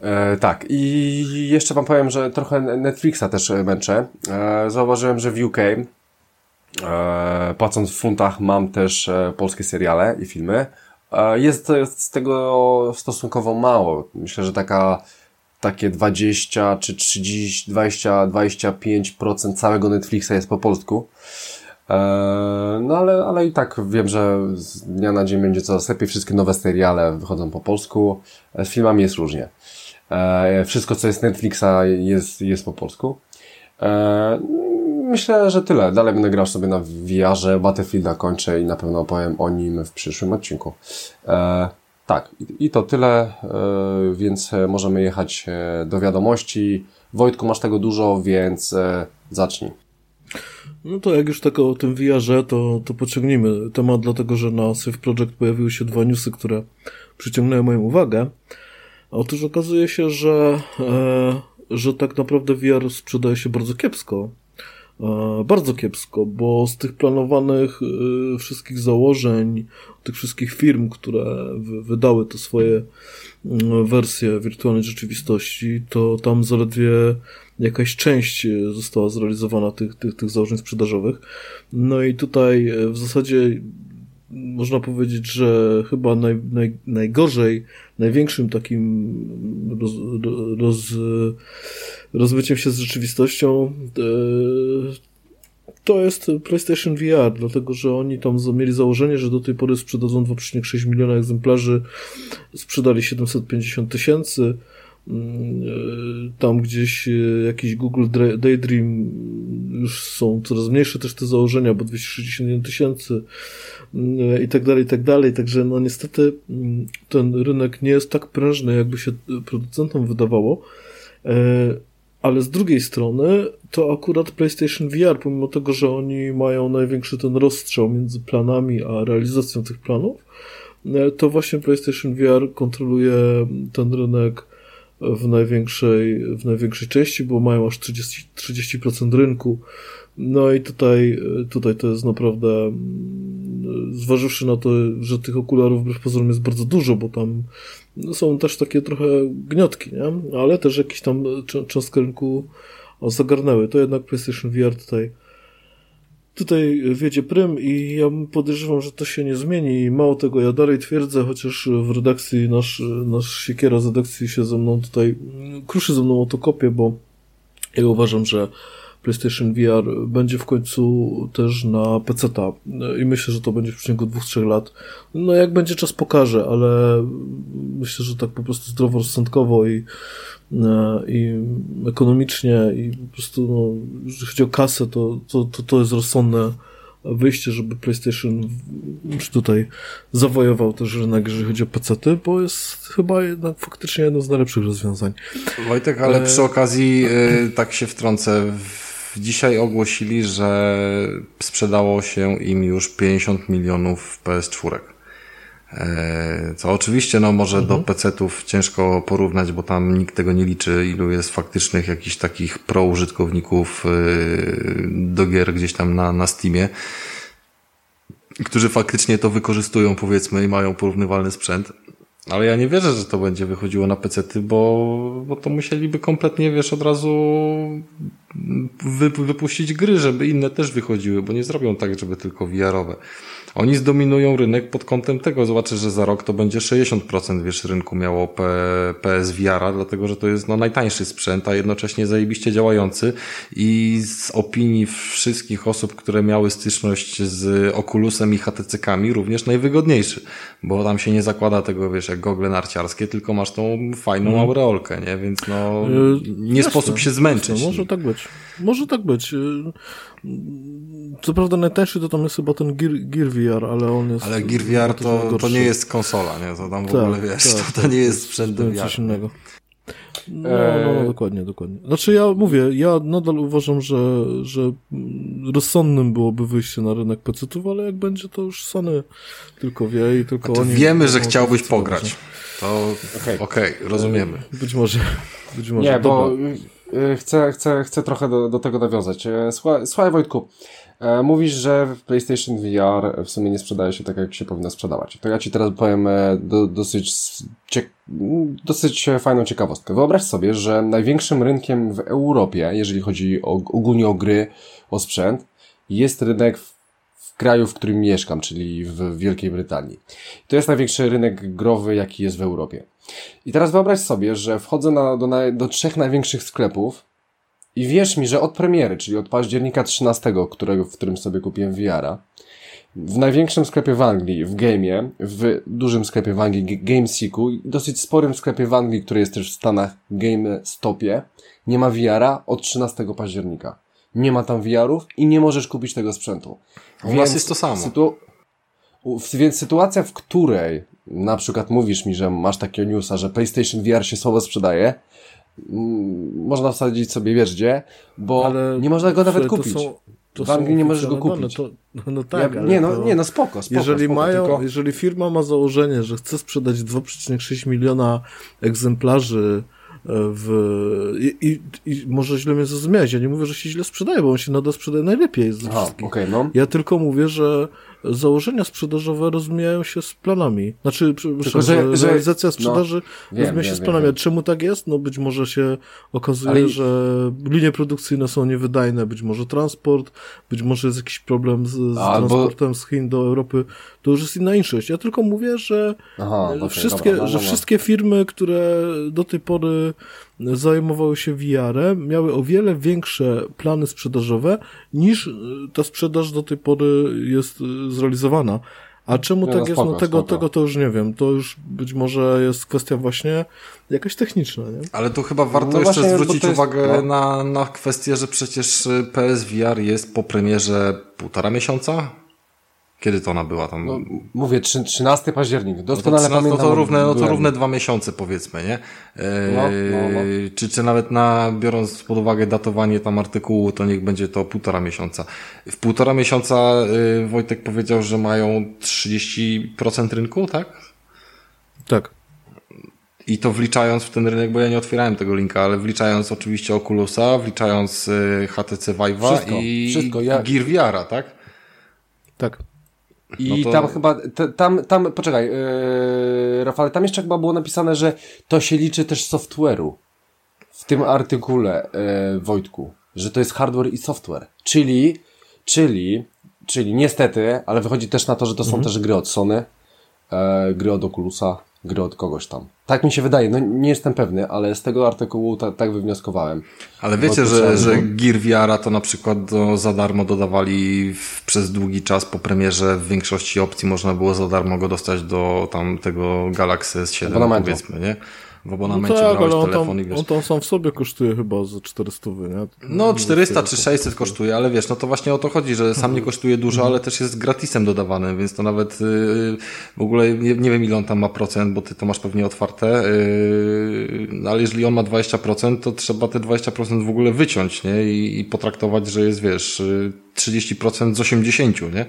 E, tak, i jeszcze wam powiem, że trochę Netflixa też męczę. E, zauważyłem, że w UK e, płacąc w funtach mam też e, polskie seriale i filmy. E, jest z tego stosunkowo mało. Myślę, że taka takie 20 czy 30, 20, 25% całego Netflixa jest po polsku. E, no ale, ale i tak wiem, że z dnia na dzień będzie coraz lepiej. Wszystkie nowe seriale wychodzą po polsku. E, z filmami jest różnie. E, wszystko, co jest Netflixa jest, jest po polsku. Myślę, że tyle. Dalej będę grał sobie na VR-ze, Battlefielda kończę i na pewno opowiem o nim w przyszłym odcinku. Tak, i to tyle, e, więc możemy jechać e, do wiadomości. Wojtku, masz tego dużo, więc e, zacznij. No to jak już tak o tym VR-ze, to, to pociągnijmy temat, dlatego że na Safe Project pojawiły się dwa newsy, które przyciągnęły moją uwagę. Otóż okazuje się, że, że tak naprawdę VR sprzedaje się bardzo kiepsko. Bardzo kiepsko, bo z tych planowanych wszystkich założeń, tych wszystkich firm, które wydały te swoje wersje wirtualnej rzeczywistości, to tam zaledwie jakaś część została zrealizowana tych, tych, tych założeń sprzedażowych. No i tutaj e, w zasadzie można powiedzieć, że chyba naj, naj, najgorzej, największym takim roz, roz, rozbyciem się z rzeczywistością e, to jest PlayStation VR, dlatego że oni tam mieli założenie, że do tej pory sprzedadzą 2,6 miliona egzemplarzy, sprzedali 750 tysięcy. Mm, e, tam gdzieś e, jakiś Google Daydream już są coraz mniejsze też te założenia, bo 261 tysięcy mm, i tak dalej, i tak dalej. Także no niestety mm, ten rynek nie jest tak prężny, jakby się producentom wydawało ale z drugiej strony to akurat PlayStation VR, pomimo tego, że oni mają największy ten rozstrzał między planami a realizacją tych planów, e, to właśnie PlayStation VR kontroluje ten rynek w największej, w największej części, bo mają aż 30%, 30% rynku. No i tutaj, e, tutaj to jest naprawdę, mm, zważywszy na to, że tych okularów wbrew pozorom jest bardzo dużo, bo tam no, są też takie trochę gniotki, nie? ale też jakieś tam cząstkę rynku zagarnęły. To jednak PlayStation VR tutaj tutaj wiedzie prym i ja podejrzewam, że to się nie zmieni i mało tego, ja dalej twierdzę, chociaż w redakcji nasz, nasz siekiera z redakcji się ze mną tutaj kruszy ze mną o to kopie, bo Ja uważam, że PlayStation VR będzie w końcu też na PC-ta i myślę, że to będzie w przeciągu dwóch, trzech lat. No jak będzie czas pokaże, ale myślę, że tak po prostu zdroworozsądkowo i, e, i ekonomicznie i po prostu, no, jeżeli chodzi o kasę, to, to, to, to jest rozsądne wyjście, żeby PlayStation już tutaj zawojował też rynek, jeżeli chodzi o PC-ty, bo jest chyba jednak faktycznie jedno z najlepszych rozwiązań. Wojtek, ale przy okazji y, tak się wtrącę. Dzisiaj ogłosili, że sprzedało się im już 50 milionów PS4. E, co oczywiście, no może mhm. do PC-ów ciężko porównać, bo tam nikt tego nie liczy, ilu jest faktycznych jakichś takich pro użytkowników y, do gier gdzieś tam na, na Steamie, którzy faktycznie to wykorzystują, powiedzmy, i mają porównywalny sprzęt. Ale ja nie wierzę, że to będzie wychodziło na PC-ty, bo, bo to musieliby kompletnie, wiesz, od razu wy, wypuścić gry, żeby inne też wychodziły, bo nie zrobią tak, żeby tylko VR-owe. Oni zdominują rynek pod kątem tego. Zobaczę, że za rok to będzie 60% wiesz, rynku miało P, PSVR-a, dlatego że to jest no, najtańszy sprzęt, a jednocześnie zajebiście działający i z opinii wszystkich osób, które miały styczność z Oculusem i HTC-kami również najwygodniejszy, bo tam się nie zakłada tego, wiesz, jak gogle narciarskie, tylko masz tą fajną mm. aureolkę, nie? Więc no, nie Jasne. sposób się zmęczyć. Jasne, może tak być. Może tak być. Co prawda najtańszy to tam jest chyba ten Gear, Gear VR, ale on jest... Ale Gear VR to, to nie jest konsola, nie? To tam w tak, ogóle, wiesz, tak, to, to nie jest sprzęt do VR. Coś innego. No, no, no, dokładnie, dokładnie. Znaczy ja mówię, ja nadal uważam, że, że rozsądnym byłoby wyjście na rynek PC-ów, ale jak będzie, to już Sony tylko wie i tylko oni... Wiemy, że chciałbyś pograć. To okej, okay. okay, rozumiemy. Być może, być może. Nie, bo chcę, chcę, chcę trochę do, do tego nawiązać. Y, słuchaj, słuchaj Wojtku, y, mówisz, że PlayStation VR w sumie nie sprzedaje się tak, jak się powinno sprzedawać. To ja Ci teraz powiem do, dosyć, dosyć fajną ciekawostkę. Wyobraź sobie, że największym rynkiem w Europie, jeżeli chodzi o, ogólnie o gry, o sprzęt, jest rynek kraju, w którym mieszkam, czyli w Wielkiej Brytanii. To jest największy rynek growy, jaki jest w Europie. I teraz wyobraź sobie, że wchodzę na, do, na, do trzech największych sklepów i wierz mi, że od premiery, czyli od października 13, którego, w którym sobie kupiłem VR-a, w największym sklepie w Anglii, w Game'ie, w dużym sklepie w Anglii, GameSeeku dosyć sporym sklepie w Anglii, który jest też w Stanach, GameStopie, nie ma VR-a od 13 października. Nie ma tam VR-ów i nie możesz kupić tego sprzętu. U Więc nas jest to samo. Sytu... Więc sytuacja, w której na przykład mówisz mi, że masz takiego newsa, że PlayStation VR się słabo sprzedaje, mm, można wsadzić sobie wiesz gdzie, bo Ale nie można go nawet kupić. Są, to w Anglii nie możesz go kupić. To, no tak, ja, nie, no, nie, no spoko, spoko jeżeli, spoko, mają, tylko... jeżeli firma ma założenie, że chce sprzedać 2,6 miliona egzemplarzy w... I, i, I, może źle mnie zrozumiałeś, ja nie mówię, że się źle sprzedaje, bo on się nadal sprzedaje najlepiej z Aha, okay, no. Ja tylko mówię, że założenia sprzedażowe rozmijają się z planami. Znaczy, Tylko, że, że realizacja no, sprzedaży no, rozmija się wiem, z planami. Wiem. Czemu tak jest? No być może się okazuje, Ale... że linie produkcyjne są niewydajne, być może transport, być może jest jakiś problem z, z Albo... transportem z Chin do Europy. To już jest inna inszość. Ja tylko mówię, że Aha, okay, wszystkie, dobra, no, że wszystkie firmy, które do tej pory zajmowały się VR-em, miały o wiele większe plany sprzedażowe niż ta sprzedaż do tej pory jest zrealizowana. A czemu tak no, jest, no tego, tego to już nie wiem. To już być może jest kwestia właśnie jakaś techniczna, nie? Ale tu chyba warto no jeszcze właśnie, zwrócić jest, uwagę no. na, na kwestię, że przecież PSVR jest po premierze półtora miesiąca? Kiedy to ona była tam? No, mówię, 13 październik. Doskonale no to, 13, pamiętam. No to równe, no to równe dwa miesiące powiedzmy, nie? E, no, no, no. Czy, czy nawet na, biorąc pod uwagę datowanie tam artykułu, to niech będzie to półtora miesiąca. W półtora miesiąca y, Wojtek powiedział, że mają 30% rynku, tak? Tak. I to wliczając w ten rynek, bo ja nie otwierałem tego linka, ale wliczając oczywiście Oculusa, wliczając y, HTC Vive'a wszystko, i wszystko, ja... Gear VR, tak? Tak. I no to... tam chyba, tam, tam, poczekaj, yy, Rafale, tam jeszcze chyba było napisane, że to się liczy też software'u. W tym artykule, yy, Wojtku, że to jest hardware i software. Czyli, czyli, czyli niestety, ale wychodzi też na to, że to są mhm. też gry od Sony, yy, gry od Oculusa, gry od kogoś tam. Tak mi się wydaje, no nie jestem pewny, ale z tego artykułu ta, tak wywnioskowałem. Ale wiecie, że, że Gear VR to na przykład do, za darmo dodawali w, przez długi czas po premierze w większości opcji można było za darmo go dostać do tam tego Galaxy S7 powiedzmy, nie? W abonamencie no tak, brałeś ale telefon tam, i wiesz. On tam sam w sobie kosztuje chyba za 400, nie? No 400 czy 600 kosztuje, ale wiesz, no to właśnie o to chodzi, że sam nie kosztuje dużo, ale też jest gratisem dodawany, więc to nawet yy, w ogóle nie, nie, wiem ile on tam ma procent, bo ty to masz pewnie otwarte, yy, ale jeżeli on ma 20%, to trzeba te 20% w ogóle wyciąć, nie? I, i potraktować, że jest, wiesz, 30% z 80, nie?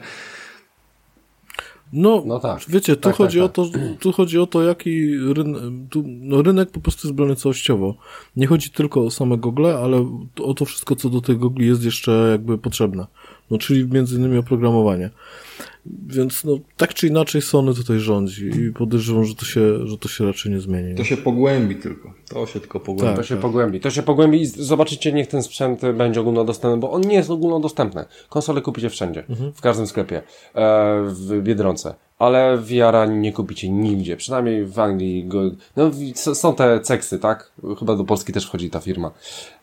No, no tak. wiecie, tu, tak, chodzi tak, tak. O to, tu chodzi o to, jaki rynek, tu, no rynek po prostu jest brany całościowo. Nie chodzi tylko o same gogle, ale o to wszystko, co do tej gogli jest jeszcze jakby potrzebne. No, czyli między innymi oprogramowanie. Więc no, tak czy inaczej Sony tutaj rządzi i podejrzewam, że to się, że to się raczej nie zmieni. To się pogłębi tylko. To się tylko pogłębi. Tak, to się tak. pogłębi. To się pogłębi i zobaczycie, niech ten sprzęt będzie ogólnodostępny, bo on nie jest ogólnodostępny. Konsole kupicie wszędzie. Mhm. W każdym sklepie. E, w Biedronce ale VR nie kupicie nigdzie, przynajmniej w Anglii. Go, no, są te ceksy, tak? Chyba do Polski też wchodzi ta firma.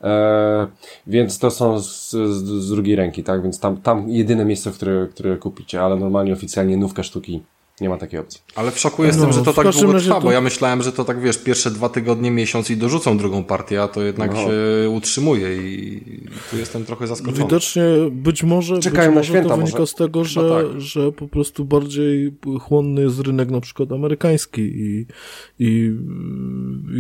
E, więc to są z, z, z, drugiej ręki, tak? Więc tam, tam jedyne miejsce, które, które kupicie, ale normalnie oficjalnie nówka sztuki nie ma takiej opcji. Ale w szoku jestem, no, że to tak długo trwa, to... bo ja myślałem, że to tak wiesz, pierwsze dwa tygodnie, miesiąc i dorzucą drugą partię, a to jednak no. się utrzymuje i tu jestem trochę zaskoczony. Widocznie być może, Czekają być na święta, to wynika może. z tego, że, no tak. że po prostu bardziej chłonny jest rynek na przykład amerykański i, i,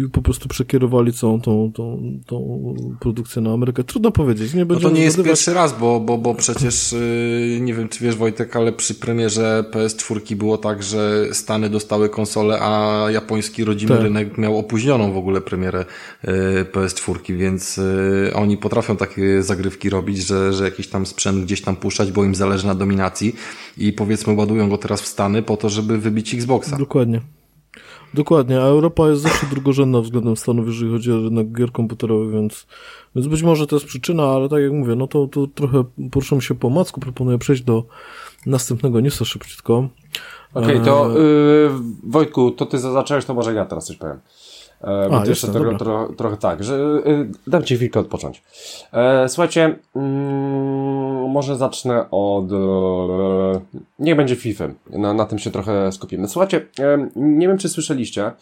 i po prostu przekierowali całą tą, tą, tą produkcję na Amerykę. Trudno powiedzieć. Nie no to nie jest pierwszy raz, bo, bo, bo przecież yy, nie wiem, czy wiesz Wojtek, ale przy premierze PS4 było tak, że Stany dostały konsolę, a japoński rodzimy tak. rynek miał opóźnioną w ogóle premierę e, PS4, więc e, oni potrafią takie zagrywki robić, że, że jakiś tam sprzęt gdzieś tam puszczać, bo im zależy na dominacji i powiedzmy ładują go teraz w Stany po to, żeby wybić Xboxa. Dokładnie. Dokładnie, a Europa jest zawsze drugorzędna względem Stanów, jeżeli chodzi o rynek gier komputerowych, więc, więc być może to jest przyczyna, ale tak jak mówię, no to, to trochę poruszamy się po macku, proponuję przejść do następnego newsa szybciutko. Okej, okay, to yy, Wojtku, to ty zacząłeś, to może ja teraz coś powiem. E, bo A, jeszcze tro, tro, trochę tak, że y, dam ci chwilkę odpocząć. E, słuchajcie, mm, może zacznę od... E, niech będzie FIFA. Na, na tym się trochę skupimy. Słuchajcie, e, nie wiem czy słyszeliście,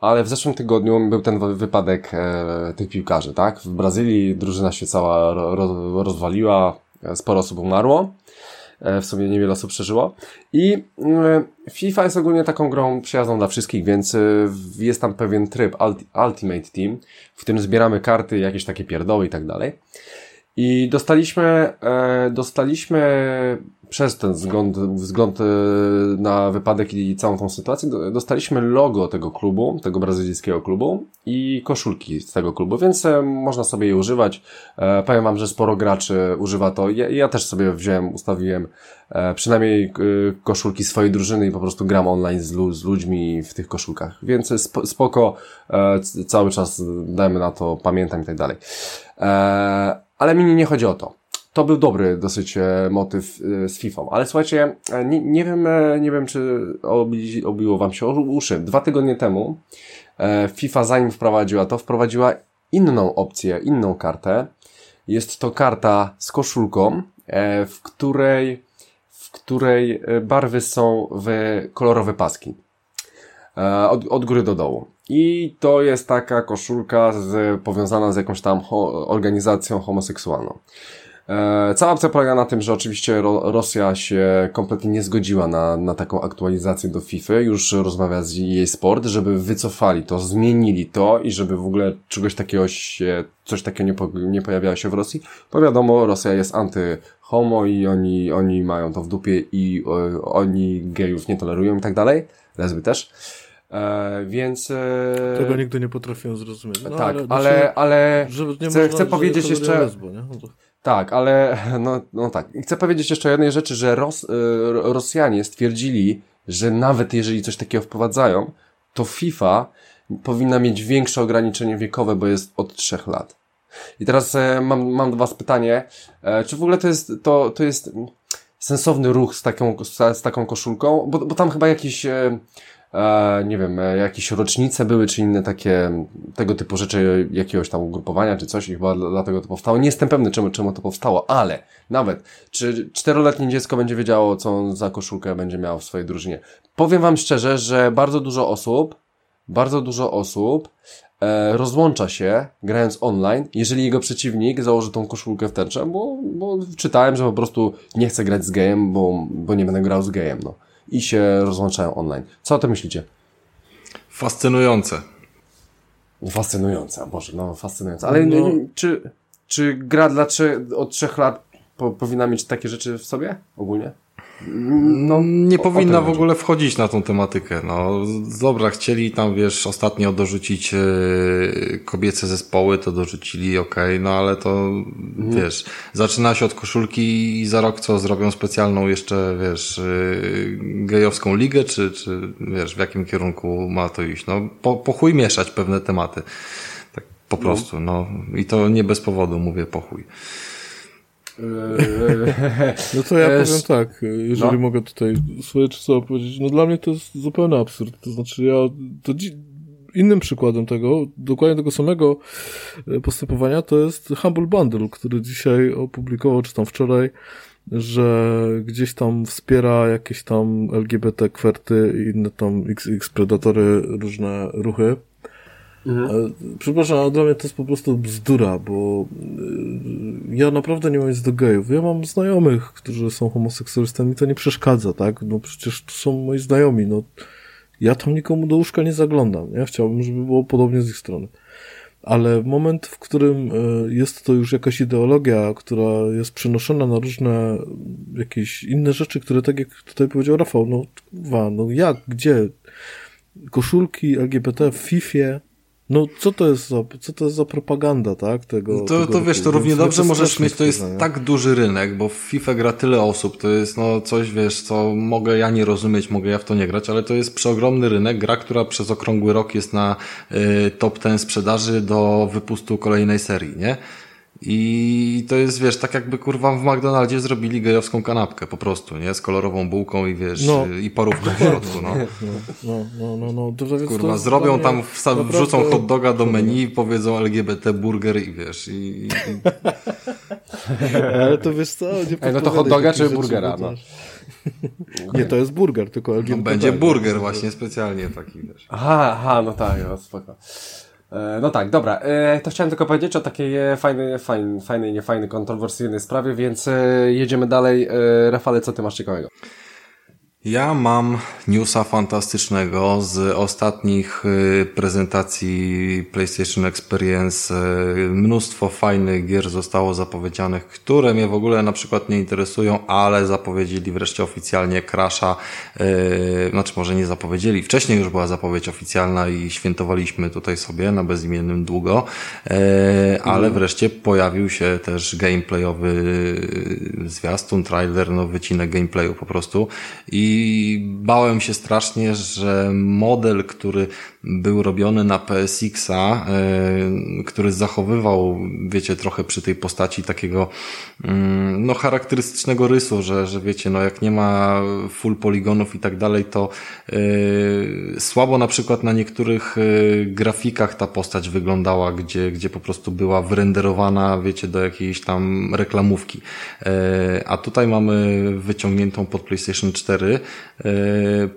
ale w zeszłym tygodniu był ten wypadek e, tych piłkarzy, tak? W Brazylii drużyna się cała ro, rozwaliła, sporo osób umarło. E, w sumie niewiele osób przeżyło. I e, FIFA jest ogólnie taką grą przyjazną dla wszystkich, więc e, jest tam pewien tryb Ultimate Team, w którym zbieramy karty, jakieś takie pierdoły i tak dalej. I dostaliśmy, dostaliśmy przez ten wzgląd, wzgląd na wypadek i całą tą sytuację, dostaliśmy logo tego klubu, tego brazylijskiego klubu i koszulki z tego klubu, więc można sobie je używać. Powiem wam, że sporo graczy używa to. Ja, ja też sobie wziąłem, ustawiłem przynajmniej koszulki swojej drużyny i po prostu gram online z, z ludźmi w tych koszulkach. Więc spoko, cały czas dajmy na to, pamiętam i tak dalej. Ale mi nie chodzi o to to był dobry dosyć e, motyw e, z FIFA. Ale słuchajcie, e, nie, nie wiem, nie wiem, czy obi, obiło wam się uszy. Dwa tygodnie temu FIFA, zanim wprowadziła to, wprowadziła inną opcję, inną kartę. Jest to karta z koszulką, w której, w której barwy są w kolorowe paski. Od, od góry do dołu. I to jest taka koszulka z, powiązana z jakąś tam ho, organizacją homoseksualną. E, cała opcja polega na tym, że oczywiście Rosja się kompletnie nie zgodziła na, na taką aktualizację do FIFA. Już rozmawia z jej sport, żeby wycofali to, zmienili to i żeby w ogóle czegoś takiego się, coś takiego nie, po, nie pojawiało się w Rosji. Bo wiadomo, Rosja jest anty-homo i oni, oni mają to w dupie i o, oni gejów nie tolerują i tak dalej. Lesby też. E, więc... E, Tego nigdy nie potrafię zrozumieć. No, tak, ale, ale, ale chcę, chcę powiedzieć jeszcze... Lesbo, nie? No to... Tak, ale no, no tak. I chcę powiedzieć jeszcze o jednej rzeczy, że Ros, y, Rosjanie stwierdzili, że nawet jeżeli coś takiego wprowadzają, to FIFA powinna mieć większe ograniczenie wiekowe, bo jest od trzech lat. I teraz e, mam, mam do Was pytanie, e, czy w ogóle to jest, to, to jest sensowny ruch z taką, z, z taką koszulką? Bo, bo tam chyba jakiś, e, nie wiem, e, jakieś rocznice były, czy inne takie, tego typu rzeczy, jakiegoś tam ugrupowania, czy coś i chyba dlatego to powstało. Nie jestem pewny, czemu, czemu to powstało, ale nawet, czy czteroletnie dziecko będzie wiedziało, co za koszulkę będzie miało w swojej drużynie. Powiem wam szczerze, że bardzo dużo osób, bardzo dużo osób e, rozłącza się grając online, jeżeli jego przeciwnik założy tą koszulkę w tęczę, bo, bo czytałem, że po prostu nie chce grać z gejem, bo, bo nie będę grał z gejem, no. I się rozłączają online. Co o tym myślicie? Fascynujące. Fascynujące, może, no fascynujące. Ale no. czy, czy gra dla trzy, od trzech lat po, powinna mieć takie rzeczy w sobie ogólnie? No, nie powinna w ogóle wchodzić na tą tematykę. No, dobra, chcieli tam, wiesz, ostatnio dorzucić yy, kobiece zespoły, to dorzucili, okej, okay, no ale to, mhm. wiesz, zaczyna się od koszulki i za rok co, zrobią specjalną jeszcze, wiesz, yy, gejowską ligę, czy, czy, wiesz, w jakim kierunku ma to iść? No, po, po chuj mieszać pewne tematy. Tak po no. prostu, no. I to nie bez powodu mówię po chuj. No to ja powiem tak, jeżeli no. mogę tutaj swoje czy powiedzieć, no dla mnie to jest zupełny absurd. To znaczy ja, to innym przykładem tego, dokładnie tego samego e, postępowania, to jest Humble Bundle, który dzisiaj opublikował, czy tam wczoraj, że gdzieś tam wspiera jakieś tam LGBT kwerty i inne tam XX predatory, różne ruchy. Mhm. Przepraszam, ale dla mnie to jest po prostu bzdura, bo y, ja naprawdę nie mam nic do gejów. Ja mam znajomych, którzy są homoseksualistami, to nie przeszkadza, tak? No przecież to są moi znajomi, no. Ja tam nikomu do łóżka nie zaglądam. Ja chciałbym, żeby było podobnie z ich strony. Ale moment, w którym y, jest to już jakaś ideologia, która jest przenoszona na różne jakieś inne rzeczy, które tak jak tutaj powiedział Rafał, no, no jak, gdzie? Koszulki LGBT w FIFA, no, co to jest za, co to jest za propaganda, tak? Tego, to, tego to wiesz, to równie dobrze możesz mieć, to jest tak duży rynek, bo w FIFA gra tyle osób, to jest no coś, wiesz, co mogę ja nie rozumieć, mogę ja w to nie grać, ale to jest przeogromny rynek, gra, która przez okrągły rok jest na y, top ten sprzedaży do wypustu kolejnej serii, nie? I to jest, wiesz, tak jakby kurwa w McDonaldzie zrobili gejowską kanapkę po prostu, nie? Z kolorową bułką i wiesz, no. i parówką w środku, no. No, no, no, no. To, kurwa, to zrobią tam, naprawdę... wrzucą hot doga do menu i powiedzą LGBT burger i wiesz, i... i... Ale to wiesz co? Nie Ej, no to hot doga czy burgera, no. Nie, to jest burger, tylko LGBT. No, będzie burger właśnie specjalnie taki, wiesz. Aha, aha, no tak, no spoko. E, no tak, dobra. E, to chciałem tylko powiedzieć o takiej fajnej, fajnej, fajnej, niefajnej, kontrowersyjnej sprawie, więc e, jedziemy dalej. Rafale, co ty masz ciekawego? Ja mam newsa fantastycznego z ostatnich y, prezentacji PlayStation Experience. Y, mnóstwo fajnych gier zostało zapowiedzianych, które mnie w ogóle na przykład nie interesują, ale zapowiedzieli wreszcie oficjalnie Crasha. Y, znaczy może nie zapowiedzieli, wcześniej już była zapowiedź oficjalna i świętowaliśmy tutaj sobie na bezimiennym długo, ale mhm. wreszcie pojawił się też gameplayowy zwiastun, trailer, no wycinek gameplayu po prostu i i bałem się strasznie, że model, który był robiony na PSX-a, e, który zachowywał, wiecie, trochę przy tej postaci takiego mm, no charakterystycznego rysu, że, że wiecie, no jak nie ma full poligonów i tak dalej, to yy, słabo na przykład na niektórych yy, grafikach ta postać wyglądała, gdzie, gdzie po prostu była wyrenderowana, wiecie, do jakiejś tam reklamówki. A tutaj mamy wyciągniętą pod PlayStation 4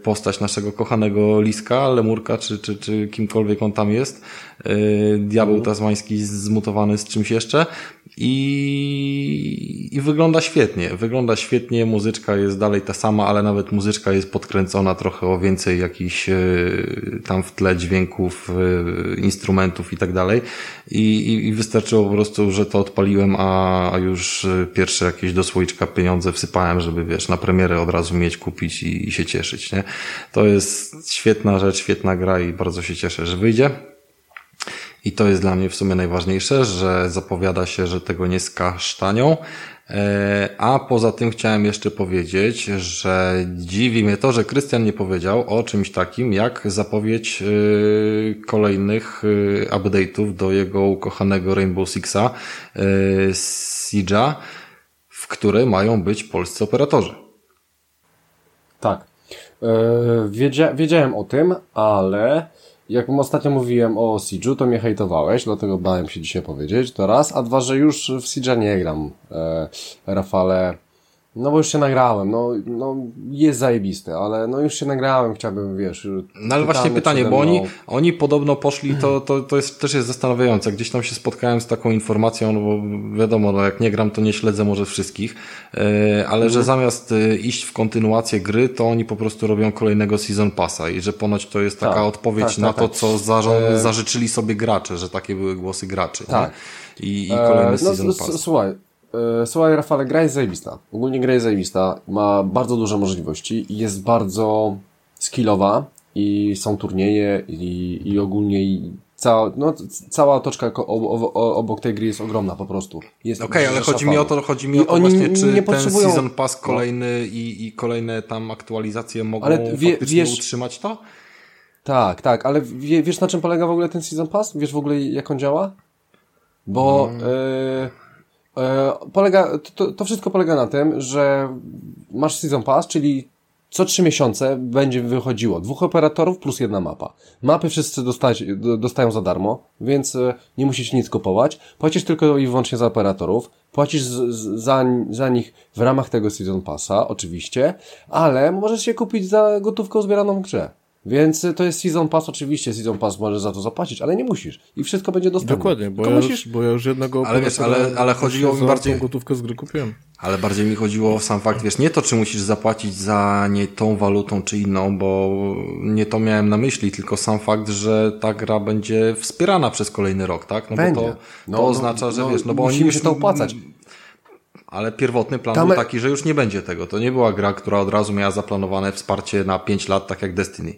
postać naszego kochanego Liska, Lemurka, czy, czy, czy kimkolwiek on tam jest. Y, diabeł mhm. tasmański zmutowany z czymś jeszcze i, i wygląda świetnie. Wygląda świetnie, muzyczka jest dalej ta sama, ale nawet muzyczka jest podkręcona trochę o więcej jakichś y, tam w tle dźwięków, y, instrumentów i tak dalej. I, i wystarczyło po prostu, że to odpaliłem, a, a już pierwsze jakieś do słoiczka pieniądze wsypałem, żeby wiesz, na premierę od razu mieć, kupić i, i się cieszyć, nie? To jest świetna rzecz, świetna gra i bardzo się cieszę, że wyjdzie. I to jest dla mnie w sumie najważniejsze, że zapowiada się, że tego nie skasztanią. E, a poza tym chciałem jeszcze powiedzieć, że dziwi mnie to, że Krystian nie powiedział o czymś takim jak zapowiedź e, kolejnych e, update'ów do jego ukochanego Rainbow Sixa Siege'a, w które mają być polscy operatorzy. Tak. wiedzia wiedziałem o tym, ale jak ostatnio mówiłem o Siege'u, to mnie hejtowałeś, dlatego bałem się dzisiaj powiedzieć, to raz, a dwa, że już w Siege'a nie gram, e, Rafale, no bo już się nagrałem, no, no jest zajebiste, ale no już się nagrałem, chciałbym, wiesz... No ale właśnie pytanie, bo oni, oni podobno poszli, to, to, to jest, też jest zastanawiające, gdzieś tam się spotkałem z taką informacją, no bo wiadomo, no jak nie gram, to nie śledzę może wszystkich, yy, ale mhm. że zamiast e, iść w kontynuację gry, to oni po prostu robią kolejnego Season Passa i że ponoć to jest taka tak, odpowiedź tak, na tak, to, tak. co zarząd, e... zażyczyli sobie gracze, że takie były głosy graczy. Tak. I, I kolejny e... no, Season Pass. Słuchaj, E, słuchaj, Rafale, gra jest zajebista. Ogólnie gra jest zajebista. Ma bardzo duże możliwości i jest bardzo skillowa i są turnieje i, i ogólnie i cała, no, cała otoczka obok tej gry jest ogromna po prostu. Okej, okay, ale chodzi mi o to, chodzi mi o to właśnie, czy ten Season Pass no. kolejny i, i kolejne tam aktualizacje mogą ale wie, wiesz, utrzymać to? Tak, tak, ale wie, wiesz na czym polega w ogóle ten Season Pass? Wiesz w ogóle jak on działa? Bo... Yy, E, polega, to, to wszystko polega na tym, że masz Season Pass, czyli co trzy miesiące będzie wychodziło dwóch operatorów plus jedna mapa. Mapy wszyscy dostać, dostają za darmo, więc e, nie musisz nic kupować. Płacisz tylko i wyłącznie za operatorów. Płacisz z, z, za, za nich w ramach tego Season Passa, oczywiście, ale możesz się kupić za gotówkę zbieraną w grze. Więc to jest Season Pass, oczywiście Season Pass możesz za to zapłacić, ale nie musisz. I wszystko będzie dostępne. Dokładnie, bo, ja, musisz... już, bo ja już jednego ale wiesz, ale, ale chodziło mi bardziej... gotówkę z gry kupiłem. Ale bardziej mi chodziło o sam fakt, wiesz, nie to, czy musisz zapłacić za nie tą walutą, czy inną, bo nie to miałem na myśli, tylko sam fakt, że ta gra będzie wspierana przez kolejny rok, tak? No będzie. bo to, no, to no, oznacza, że no, wiesz, no bo musimy się to opłacać. Ale pierwotny plan Tam... był taki, że już nie będzie tego. To nie była gra, która od razu miała zaplanowane wsparcie na 5 lat, tak jak Destiny.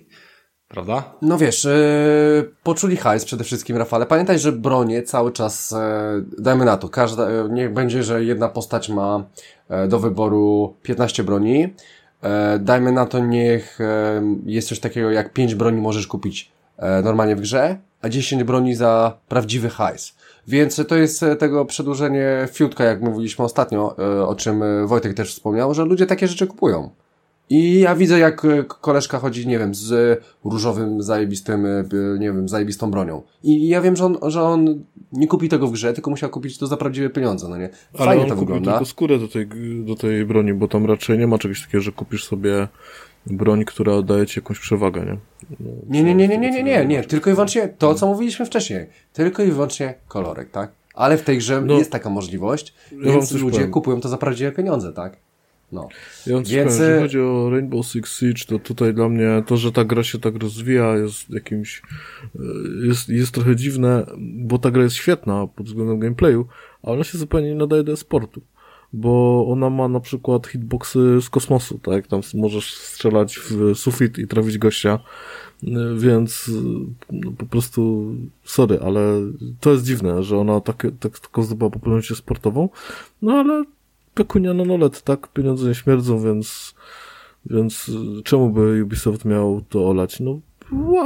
Prawda? No wiesz, yy, poczuli hajs przede wszystkim, Rafale. Pamiętaj, że bronie cały czas, yy, dajmy na to, każda, yy, niech będzie, że jedna postać ma yy, do wyboru 15 broni. Yy, dajmy na to, niech jest coś takiego jak 5 broni możesz kupić normalnie w grze, a 10 broni za prawdziwy hajs. Więc to jest tego przedłużenie fiutka, jak mówiliśmy ostatnio, o czym Wojtek też wspomniał, że ludzie takie rzeczy kupują. I ja widzę, jak e, koleżka chodzi, nie wiem, z różowym, zajebistym, e, nie wiem, zajebistą bronią. I ja wiem, że on, że on nie kupi tego w grze, tylko musiał kupić to za prawdziwe pieniądze, no nie? Fajnie Ale on to kupi wygląda. tylko skórę do tej, do tej broni, bo tam raczej nie ma czegoś takiego, że kupisz sobie broń, która daje ci jakąś przewagę, nie? Nie, nie, nie, nie, nie, nie, nie, nie. Tylko i wyłącznie to, co mówiliśmy wcześniej. Tylko i wyłącznie kolorek, tak? Ale w tej grze no, jest taka możliwość, ja więc ludzie powiem. kupują to za prawdziwe pieniądze, tak? No. Ja Więc... Powiem, jeżeli chodzi o Rainbow Six Siege, to tutaj dla mnie to, że ta gra się tak rozwija jest jakimś, e, jest, jest trochę dziwne, bo ta gra jest świetna pod względem gameplayu, ale ona się zupełnie nie nadaje do sportu bo ona ma na przykład hitboxy z kosmosu, tak? Tam możesz strzelać w sufit i trafić gościa, e, więc no, po prostu sorry, ale to jest dziwne, że ona tak, tak tylko zdobyła popularność sportową, no ale pekunia nonolet, tak? Pieniądze nie śmierdzą, więc, więc czemu by Ubisoft miał to olać? No,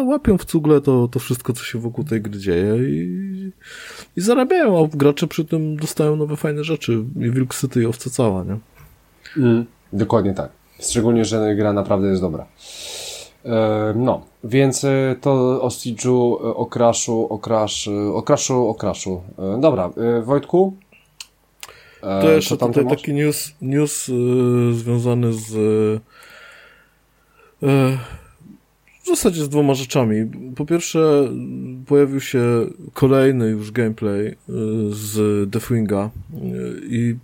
łapią w cugle to, to wszystko, co się wokół tej gry dzieje i, i zarabiają, a gracze przy tym dostają nowe fajne rzeczy. I wilk syty i owca cała, nie? Mm, dokładnie tak. Szczególnie, że gra naprawdę jest dobra. No, więc e, to o Siege'u, e, o Crashu, o Crash, o Crashu, o Crashu. Dobra, Wojtku, to jeszcze tutaj taki news, news yy, związany z yy, w zasadzie z dwoma rzeczami. Po pierwsze, pojawił się kolejny już gameplay z Deathwinga i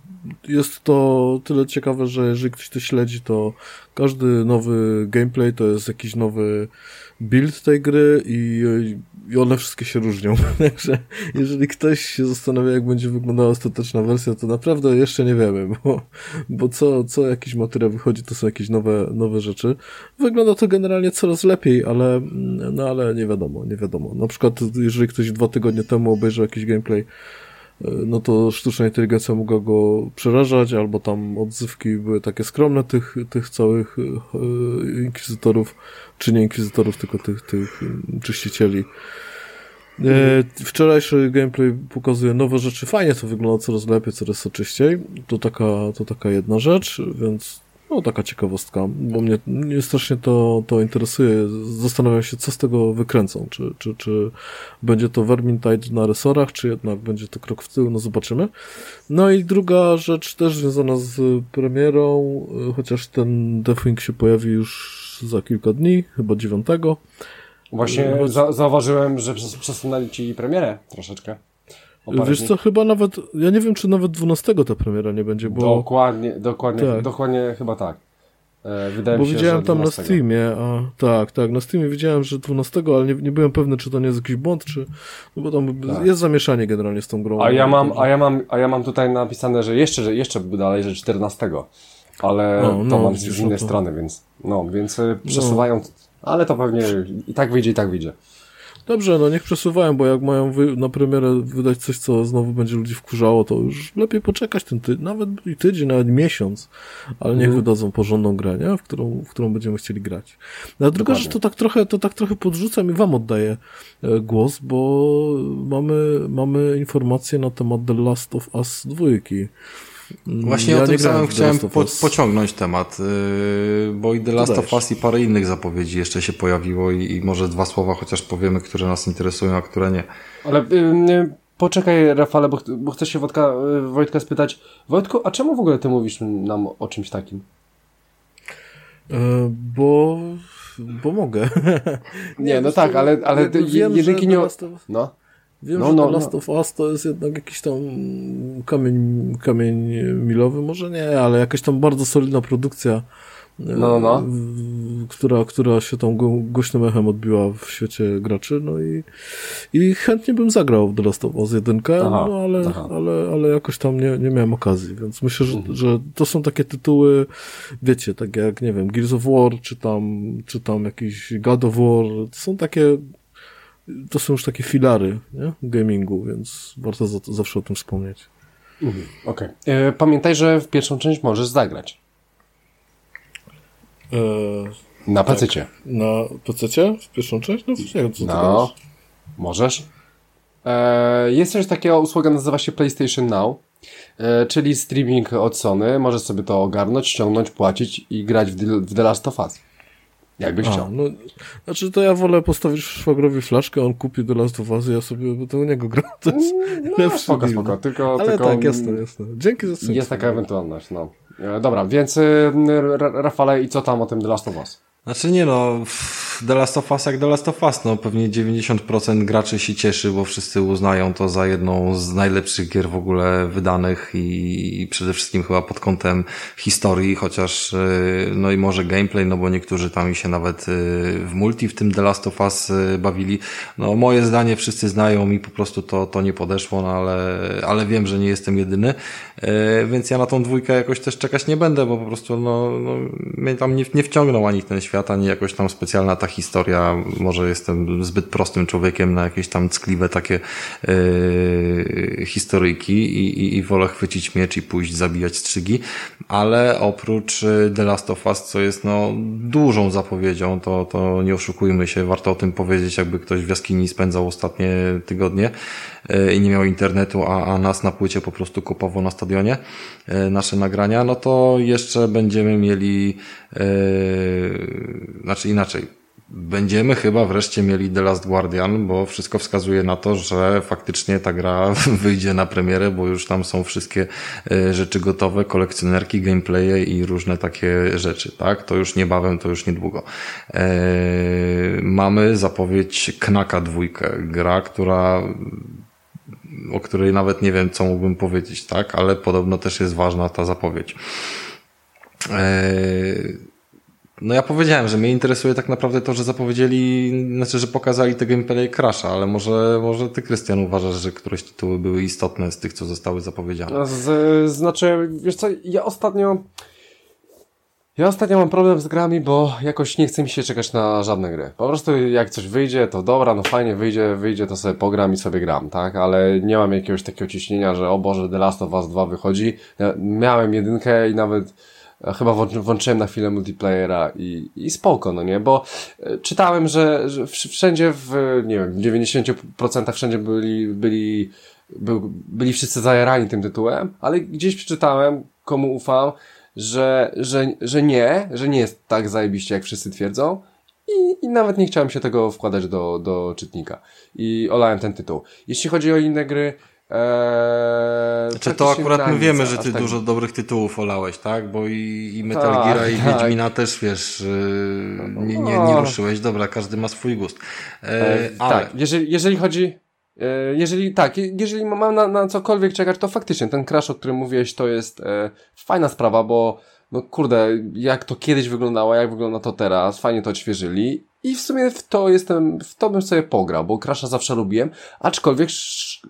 jest to tyle ciekawe, że jeżeli ktoś to śledzi, to każdy nowy gameplay to jest jakiś nowy build tej gry i, i one wszystkie się różnią. Także jeżeli ktoś się zastanawia, jak będzie wyglądała ostateczna wersja, to naprawdę jeszcze nie wiemy, bo, bo co, co jakiś materiał wychodzi, to są jakieś nowe, nowe rzeczy. Wygląda to generalnie coraz lepiej, ale, no ale nie wiadomo, nie wiadomo. Na przykład, jeżeli ktoś dwa tygodnie temu obejrzał jakiś gameplay no to sztuczna inteligencja mogła go przerażać, albo tam odzywki były takie skromne tych, tych całych e, inkwizytorów, czy nie inkwizytorów, tylko tych, tych czyścicieli. E, wczorajszy gameplay pokazuje nowe rzeczy. Fajnie to wygląda coraz lepiej, coraz oczyściej. To taka, to taka jedna rzecz, więc No, taka ciekawostka, bo mnie, mnie strasznie to, to interesuje. Zastanawiam się, co z tego wykręcą. Czy, czy, czy będzie to Vermintide na resorach, czy jednak będzie to krok w tył, no zobaczymy. No i druga rzecz też związana z premierą, chociaż ten Deathwing się pojawi już za kilka dni, chyba dziewiątego. Właśnie za zauważyłem, że przesunęli ci premierę troszeczkę. Wiesz co, chyba nawet, ja nie wiem, czy nawet 12 ta premiera nie będzie, bo... Dokładnie, dokładnie, tak. dokładnie chyba tak. E, wydaje bo się, widziałem tam na Steamie, a tak, tak, na Steamie widziałem, że 12, ale nie, nie byłem pewny, czy to nie jest jakiś błąd, czy, no bo tam tak. jest zamieszanie generalnie z tą grą. A ja mam, a ja mam, a ja mam tutaj napisane, że jeszcze, że jeszcze dalej, że 14, ale no, to mam z innej no to... strony, więc, no, więc przesuwają, no. ale to pewnie i tak wyjdzie, i tak wyjdzie. Dobrze, no niech przesuwają, bo jak mają na premierę wydać coś, co znowu będzie ludzi wkurzało, to już lepiej poczekać ten ty nawet i tydzień, nawet miesiąc, ale niech mm. wydadzą porządną grę, nie? W, którą, w którą będziemy chcieli grać. No, a druga rzecz, to tak trochę, to tak trochę podrzucam i wam oddaję e, głos, bo mamy, mamy informacje na temat The Last of Us dwójki. Właśnie ja o tym samym chciałem po, pociągnąć temat, yy, bo i The Last of Us i parę innych zapowiedzi jeszcze się pojawiło i, i, może dwa słowa chociaż powiemy, które nas interesują, a które nie. Ale yy, poczekaj Rafale, bo, bo chcę się Wojtka, yy, Wojtka spytać. Wojtku, a czemu w ogóle ty mówisz nam o czymś takim? E, bo bo mogę. nie, no tak, ale, ale wiem, jedynki nie... No. Wiem, no, że no, The Last no. of Us to jest jednak jakiś tam kamień, kamień milowy, może nie, ale jakaś tam bardzo solidna produkcja, no, no. która, która się tam głośnym echem odbiła w świecie graczy, no i, i chętnie bym zagrał w The Last of Us 1, no ale, ale, ale jakoś tam nie, nie miałem okazji, więc myślę, że, mhm. że to są takie tytuły, wiecie, tak jak, nie wiem, Gears of War, czy tam, czy tam jakiś God of War, to są takie to są już takie filary nie? gamingu, więc warto za, zawsze o tym wspomnieć. Mhm, Okej. Okay. E, pamiętaj, że w pierwszą część możesz zagrać. E, na tak. PC. Na PC? W pierwszą część? No, nie wiem, co no, możesz. E, jest coś takiego, usługa nazywa się PlayStation Now, e, czyli streaming od Sony. Możesz sobie to ogarnąć, ściągnąć, płacić i grać w w The Last of Us. Jakbyś chciał. No, znaczy to ja wolę postawić szwagrowi flaszkę, on kupi do Last of Us ja sobie to u niego gram. To jest no, lepszy spoko, spoko, tylko, Ale tylko, tak, jest to. Dzięki za Jest taka ewentualność, no. E, dobra, więc y, Rafale i co tam o tym The Last of Us? Znaczy nie no, The Last of Us jak The Last of Us, no pewnie 90% graczy się cieszy, bo wszyscy uznają to za jedną z najlepszych gier w ogóle wydanych i, i przede wszystkim chyba pod kątem historii, chociaż y, no i może gameplay, no bo niektórzy tam się nawet y, w multi w tym The Last of Us y, bawili. No moje zdanie wszyscy znają mi po prostu to, to nie podeszło, no ale, ale wiem, że nie jestem jedyny, więc ja na tą dwójkę jakoś też czekać nie będę, bo po prostu no, no mnie tam nie, nie wciągnął ani ten świat świat, ani jakoś tam specjalna ta historia. Może jestem zbyt prostym człowiekiem na jakieś tam ckliwe takie yy, historyjki i, i, i wolę chwycić miecz i pójść zabijać strzygi, ale oprócz y, The Last of Us, co jest no dużą zapowiedzią, to, to nie oszukujmy się, warto o tym powiedzieć, jakby ktoś w jaskini spędzał ostatnie tygodnie i nie miał internetu, a, a nas na płycie po prostu kupował na stadionie yy, nasze nagrania, no to jeszcze będziemy mieli Yy, znaczy inaczej, będziemy chyba wreszcie mieli The Last Guardian, bo wszystko wskazuje na to, że faktycznie ta gra wyjdzie na premierę, bo już tam są wszystkie rzeczy gotowe, kolekcjonerki, gameplaye i różne takie rzeczy, tak? To już niebawem, to już niedługo. Yy, mamy zapowiedź Knaka dwójkę, gra, która o której nawet nie wiem, co mógłbym powiedzieć, tak? Ale podobno też jest ważna ta zapowiedź. Eee, no ja powiedziałem, że mnie interesuje tak naprawdę to, że zapowiedzieli, znaczy, że pokazali te gameplay Crasha, ale może, może ty, Krystian, uważasz, że któreś tytuły były istotne z tych, co zostały zapowiedziane? Z, znaczy, wiesz co, ja ostatnio ja ostatnio mam problem z grami, bo jakoś nie chce mi się czekać na żadne gry. Po prostu jak coś wyjdzie, to dobra, no fajnie, wyjdzie, wyjdzie, to sobie pogram i sobie gram, tak? Ale nie mam jakiegoś takiego ciśnienia, że o Boże, The Last of Us 2 wychodzi. Ja miałem jedynkę i nawet chyba włączyłem na chwilę multiplayera i, i spoko, no nie? Bo e, czytałem, że, że wszędzie w, nie wiem, w 90% wszędzie byli, byli, by, byli wszyscy zajarani tym tytułem, ale gdzieś przeczytałem, komu ufam, że, że, że nie, że nie jest tak zajebiście, jak wszyscy twierdzą. I, I nawet nie chciałem się tego wkładać do, do czytnika. I olałem ten tytuł. Jeśli chodzi o inne gry, Eee, znaczy to akurat my wiemy, że ty tak... dużo dobrych tytułów olałeś, tak? Bo i, i Metal tak, Gear i tak. Wiedźmina też, wiesz, yy, nie, nie, nie ruszyłeś. Dobra, każdy ma swój gust. Eee, ale... Tak, jeżeli, jeżeli chodzi... E, jeżeli tak, jeżeli mam na, na cokolwiek czekać, to faktycznie ten crash, o którym mówiłeś, to jest e, fajna sprawa, bo no kurde, jak to kiedyś wyglądało, jak wygląda to teraz, fajnie to odświeżyli i w sumie w to jestem, w to bym sobie pograł, bo Crasha zawsze lubiłem, aczkolwiek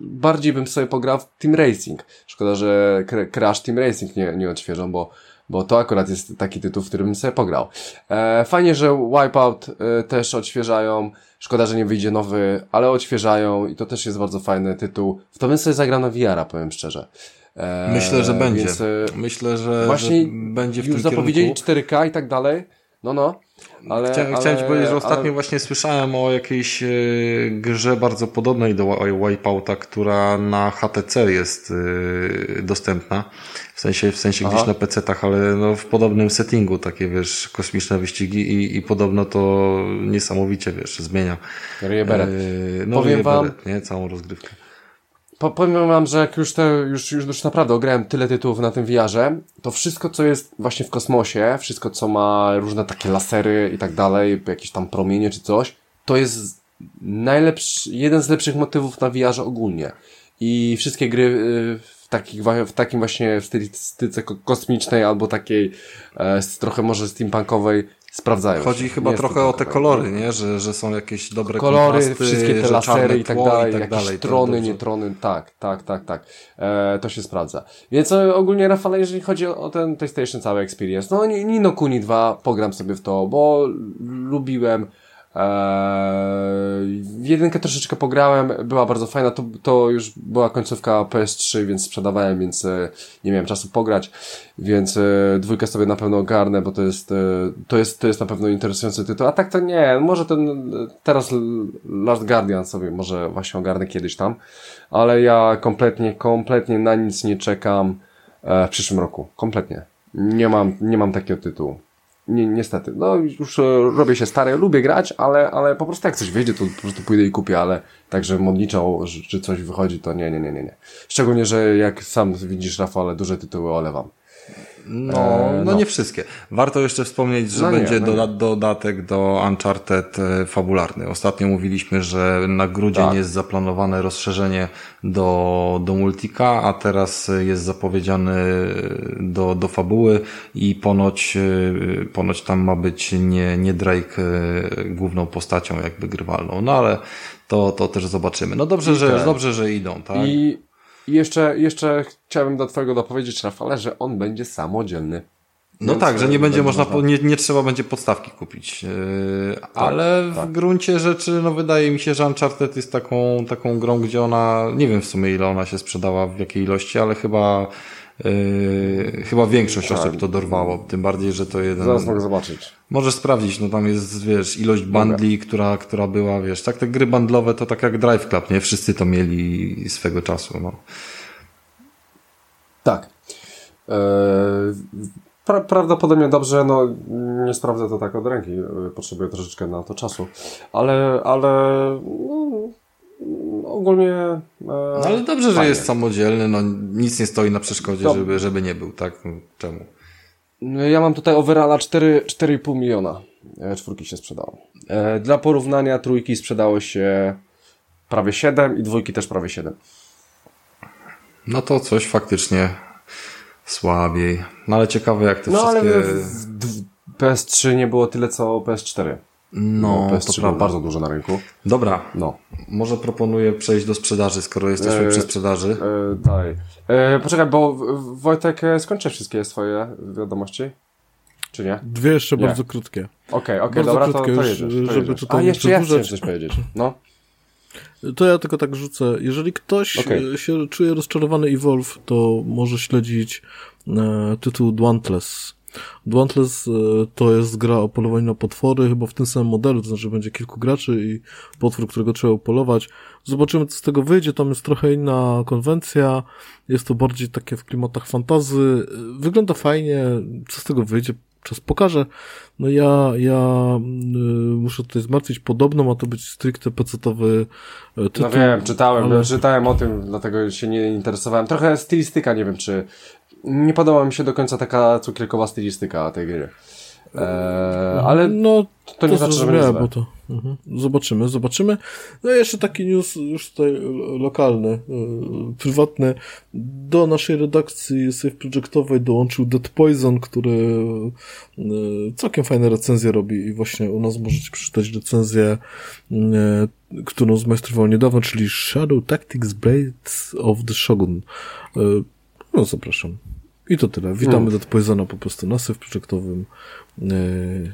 bardziej bym sobie pograł w Team Racing. Szkoda, że Crash Team Racing nie, nie odświeżą, bo, bo to akurat jest taki tytuł, w którym sobie pograł. E, fajnie, że Wipeout e, też odświeżają, szkoda, że nie wyjdzie nowy, ale odświeżają i to też jest bardzo fajny tytuł. W to bym sobie zagrał na VR-a, powiem szczerze. E, Myślę, że będzie. Więc, e, Myślę, że, właśnie że będzie w już tym zapowiedzieli kierunku. 4K i tak dalej. No, no. Ale, Chcia, chciałem Ci powiedzieć, że ostatnio ale... właśnie słyszałem o jakiejś e, grze bardzo podobnej do Wipeouta, która na HTC jest e, dostępna. W sensie, w sensie gdzieś na PC-tach, ale no w podobnym settingu, takie wiesz, kosmiczne wyścigi i, i podobno to niesamowicie, wiesz, zmienia. Ryje beret. E, no, Powiem wam, nie? Całą rozgrywkę. Po, powiem wam, że jak już, te, już, już, już naprawdę ograłem tyle tytułów na tym wiarze, to wszystko, co jest właśnie w kosmosie, wszystko, co ma różne takie lasery i tak dalej, jakieś tam promienie czy coś, to jest najlepszy, jeden z lepszych motywów na wiarze ogólnie. I wszystkie gry y, w, takich, w takim właśnie stylistyce kosmicznej albo takiej e, trochę może steampunkowej sprawdzają. Chodzi się. chyba trochę o te kolory, nie? Że, że są jakieś dobre kolory, wszystkie te lasery i tak dalej, i tak jakieś dalej, trony, nie trony, tak, tak, tak, tak. E, to się sprawdza. Więc e, ogólnie Rafale, jeżeli chodzi o, o ten PlayStation cały experience, no Nino Kuni 2 pogram sobie w to, bo lubiłem Eee, jedynkę troszeczkę pograłem, była bardzo fajna, to, to już była końcówka PS3, więc sprzedawałem, więc e, nie miałem czasu pograć, więc e, dwójkę sobie na pewno ogarnę, bo to jest, e, to jest, to jest na pewno interesujący tytuł, a tak to nie, może ten, teraz Last Guardian sobie może właśnie ogarnę kiedyś tam, ale ja kompletnie, kompletnie na nic nie czekam w przyszłym roku, kompletnie. Nie mam, nie mam takiego tytułu. Ni niestety. No już e, robię się stary, lubię grać, ale, ale po prostu jak coś wyjdzie, to po prostu pójdę i kupię, ale także modliczą, czy coś wychodzi, to nie, nie, nie, nie, nie. Szczególnie, że jak sam widzisz, Rafale, duże tytuły olewam. No, e, no, no, nie wszystkie. Warto jeszcze wspomnieć, że no będzie nie, no doda dodatek do Uncharted e, fabularny. Ostatnio mówiliśmy, że na grudzień tak. jest zaplanowane rozszerzenie do, do Multika, a teraz jest zapowiedziany do, do fabuły i ponoć, e, ponoć tam ma być nie, nie Drake główną postacią jakby grywalną. No ale to, to też zobaczymy. No dobrze, że, tak. dobrze, że idą, tak? I i jeszcze, jeszcze chciałem do Twojego dopowiedzieć, Rafale, że on będzie samodzielny. No tak, że nie będzie można. Nie, nie trzeba będzie podstawki kupić. Yy, tak, ale w tak. gruncie rzeczy, no wydaje mi się, że Uncharted jest taką, taką grą, gdzie ona, nie wiem w sumie ile ona się sprzedała, w jakiej ilości, ale chyba Yy, chyba większość tak. osób to dorwało, tym bardziej, że to jeden... Zaraz mogę zobaczyć. Możesz sprawdzić, no tam jest, wiesz, ilość bandli, która, która była, wiesz, tak te gry bandlowe to tak jak Drive Club, nie? Wszyscy to mieli swego czasu, no. Tak. Eee, pra prawdopodobnie dobrze, no nie sprawdzę to tak od ręki, potrzebuję troszeczkę na to czasu, ale, ale no, ogólnie. E, no, ale dobrze, fajnie. że jest samodzielny, no nic nie stoi na przeszkodzie, żeby, żeby nie był, tak? Czemu? Ja mam tutaj overalla 4,5 miliona. E, czwórki się sprzedało. E, dla porównania trójki sprzedało się prawie 7 i dwójki też prawie 7. No to coś faktycznie słabiej. No ale ciekawe jak te no, wszystkie... ale w PS3 nie było tyle co PS4. No, no PS3 było bardzo dużo na rynku. Dobra, no. może proponuję przejść do sprzedaży, skoro jesteśmy e, przy sprzedaży. E, dalej. E, poczekaj, bo Wojtek e, skończy wszystkie swoje wiadomości? Czy nie? Dwie jeszcze nie. bardzo krótkie. Okej, okay, okej, okay, dobra, krótkie, to, to jedziesz, to żeby tutaj A, jeszcze ja chcę coś powiedzieć. No. To ja tylko tak rzucę. Jeżeli ktoś okay. się czuje rozczarowany Evolve, to może śledzić e, tytuł Dauntless Dauntless to jest gra o polowaniu na potwory, chyba w tym samym modelu, to znaczy będzie kilku graczy i potwór, którego trzeba polować. Zobaczymy, co z tego wyjdzie, tam jest trochę inna konwencja, jest to bardziej takie w klimatach fantazy, wygląda fajnie, co z tego wyjdzie, czas pokaże. No ja, ja y, muszę tutaj zmartwić, podobno ma to być stricte pecetowy e, tytuł. No wiem, czytałem, ale... czytałem o tym, dlatego się nie interesowałem. Trochę stylistyka, nie wiem czy, nie podoba mi się do końca taka cukierkowa stylistyka tej gry. Eee, ale no, to, to nie znaczy, że będzie bo to, mhm. Zobaczymy, zobaczymy. No i jeszcze taki news już tutaj lokalny, yy, prywatny. Do naszej redakcji Safe Projectowej dołączył Dead Poison, który yy, całkiem fajne recenzje robi i właśnie u nas możecie przeczytać recenzję, yy, którą zmajstrował niedawno, czyli Shadow Tactics Blades of the Shogun. no zapraszam. I to tyle. Witamy hmm. Dead Poisona po prostu na Safe Projectowym. Yy,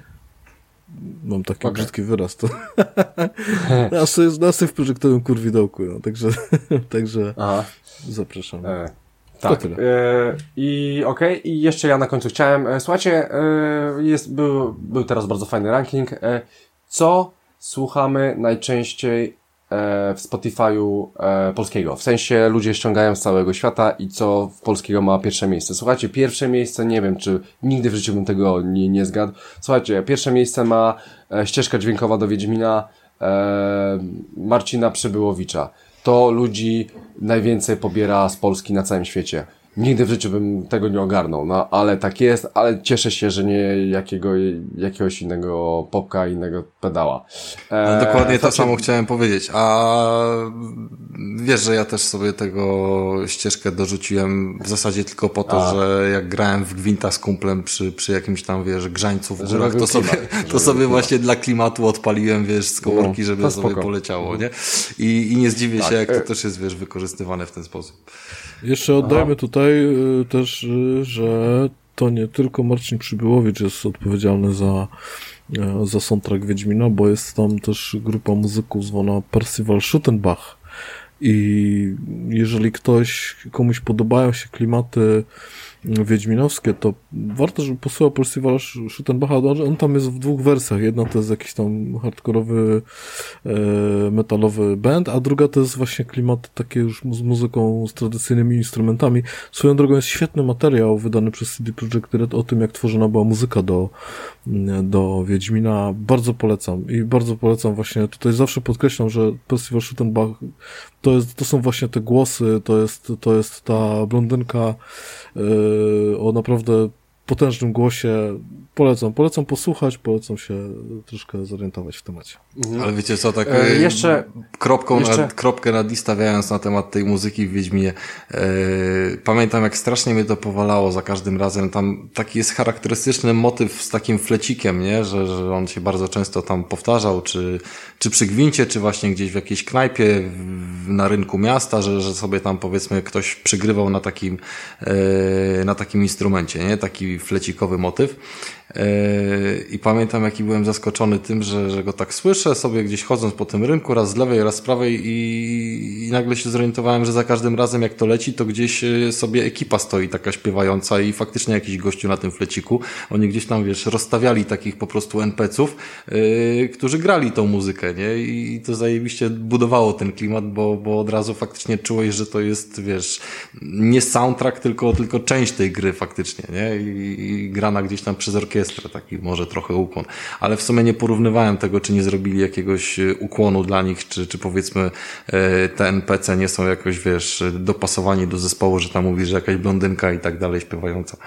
mam taki okay. brzydki wyraz. To na syf projektowym kurwidołku, no, także, także Aha. zapraszam. E, tak. E, I okej, okay. i jeszcze ja na końcu chciałem, e, słuchajcie, e, jest, był, był teraz bardzo fajny ranking. E, co słuchamy najczęściej E, w Spotify'u e, polskiego. W sensie ludzie ściągają z całego świata i co w polskiego ma pierwsze miejsce. Słuchajcie, pierwsze miejsce, nie wiem, czy nigdy w życiu bym tego nie, nie zgadł. Słuchajcie, pierwsze miejsce ma e, ścieżka dźwiękowa do Wiedźmina Marcina Przybyłowicza. To ludzi najwięcej pobiera z Polski na całym świecie. Nigdy w życiu bym tego nie ogarnął, no ale tak jest, ale cieszę się, że nie jakiego, jakiegoś innego popka, innego pedała. E, dokładnie to samo chciałem powiedzieć, a wiesz, że ja też sobie tego ścieżkę dorzuciłem w zasadzie tylko po to, a. że jak grałem w Gwinta z kumplem przy, przy jakimś tam, wiesz, grzańcu w górach, to sobie, to sobie właśnie dla klimatu odpaliłem, wiesz, z komórki, no, żeby no, sobie poleciało, nie? I, i nie zdziwię tak. się, jak to e- też jest, wiesz, wykorzystywane w ten sposób. Jeszcze oddajmy Aha. tutaj y, też, y, że to nie tylko Marcin Przybyłowicz jest odpowiedzialny za, y, za soundtrack Wiedźmina, bo jest tam też grupa muzyków zwana Percival Schuttenbach. I jeżeli ktoś, komuś podobają się klimaty wiedźminowskie, to warto, żeby posłuchał Percival Schuttenbacha. On tam jest w dwóch wersjach. Jedna to jest jakiś tam hardkorowy, e, metalowy band, a druga to jest właśnie klimat takie już z muzyką, z tradycyjnymi instrumentami. Swoją drogą jest świetny materiał wydany przez CD Projekt Red o tym, jak tworzona była muzyka do, do Wiedźmina. Bardzo polecam i bardzo polecam właśnie, tutaj zawsze podkreślam, że Percival Schuttenbach to, jest, to są właśnie te głosy, to jest, to jest ta blondynka, yy, o naprawdę potężnym głosie. Polecam, polecam posłuchać, polecam się troszkę zorientować w temacie. Mhm. Ale wiecie co, tak e, jeszcze kropką jeszcze... Na, kropkę nad i stawiając na temat tej muzyki w Wiedźminie, e, pamiętam jak strasznie mnie to powalało za każdym razem. Tam taki jest charakterystyczny motyw z takim flecikiem, nie? Że, że on się bardzo często tam powtarzał, czy, czy przy gwincie, czy właśnie gdzieś w jakiejś knajpie w, na rynku miasta, że, że sobie tam powiedzmy ktoś przygrywał na takim, e, na takim instrumencie, nie? Taki flecikowy motyw. I pamiętam, jaki byłem zaskoczony tym, że, że go tak słyszę sobie gdzieś chodząc po tym rynku, raz z lewej, raz z prawej i, i nagle się zorientowałem, że za każdym razem jak to leci, to gdzieś e, sobie ekipa stoi taka śpiewająca i faktycznie jakiś gościu na tym fleciku. Oni gdzieś tam, wiesz, rozstawiali takich po prostu NPC-ów, yy, którzy grali tą muzykę, nie? I to zajebiście budowało ten klimat, bo, bo od razu faktycznie czułeś, że to jest, wiesz, nie soundtrack, tylko, tylko część tej gry faktycznie, nie? I, i grana gdzieś tam przez orkiestrę orkiestrę, taki może trochę ukłon. Ale w sumie nie porównywałem tego, czy nie zrobili jakiegoś e, ukłonu dla nich, czy, czy powiedzmy e, te NPC nie są jakoś, wiesz, dopasowani do zespołu, że tam mówi, że jakaś blondynka i tak dalej śpiewająca.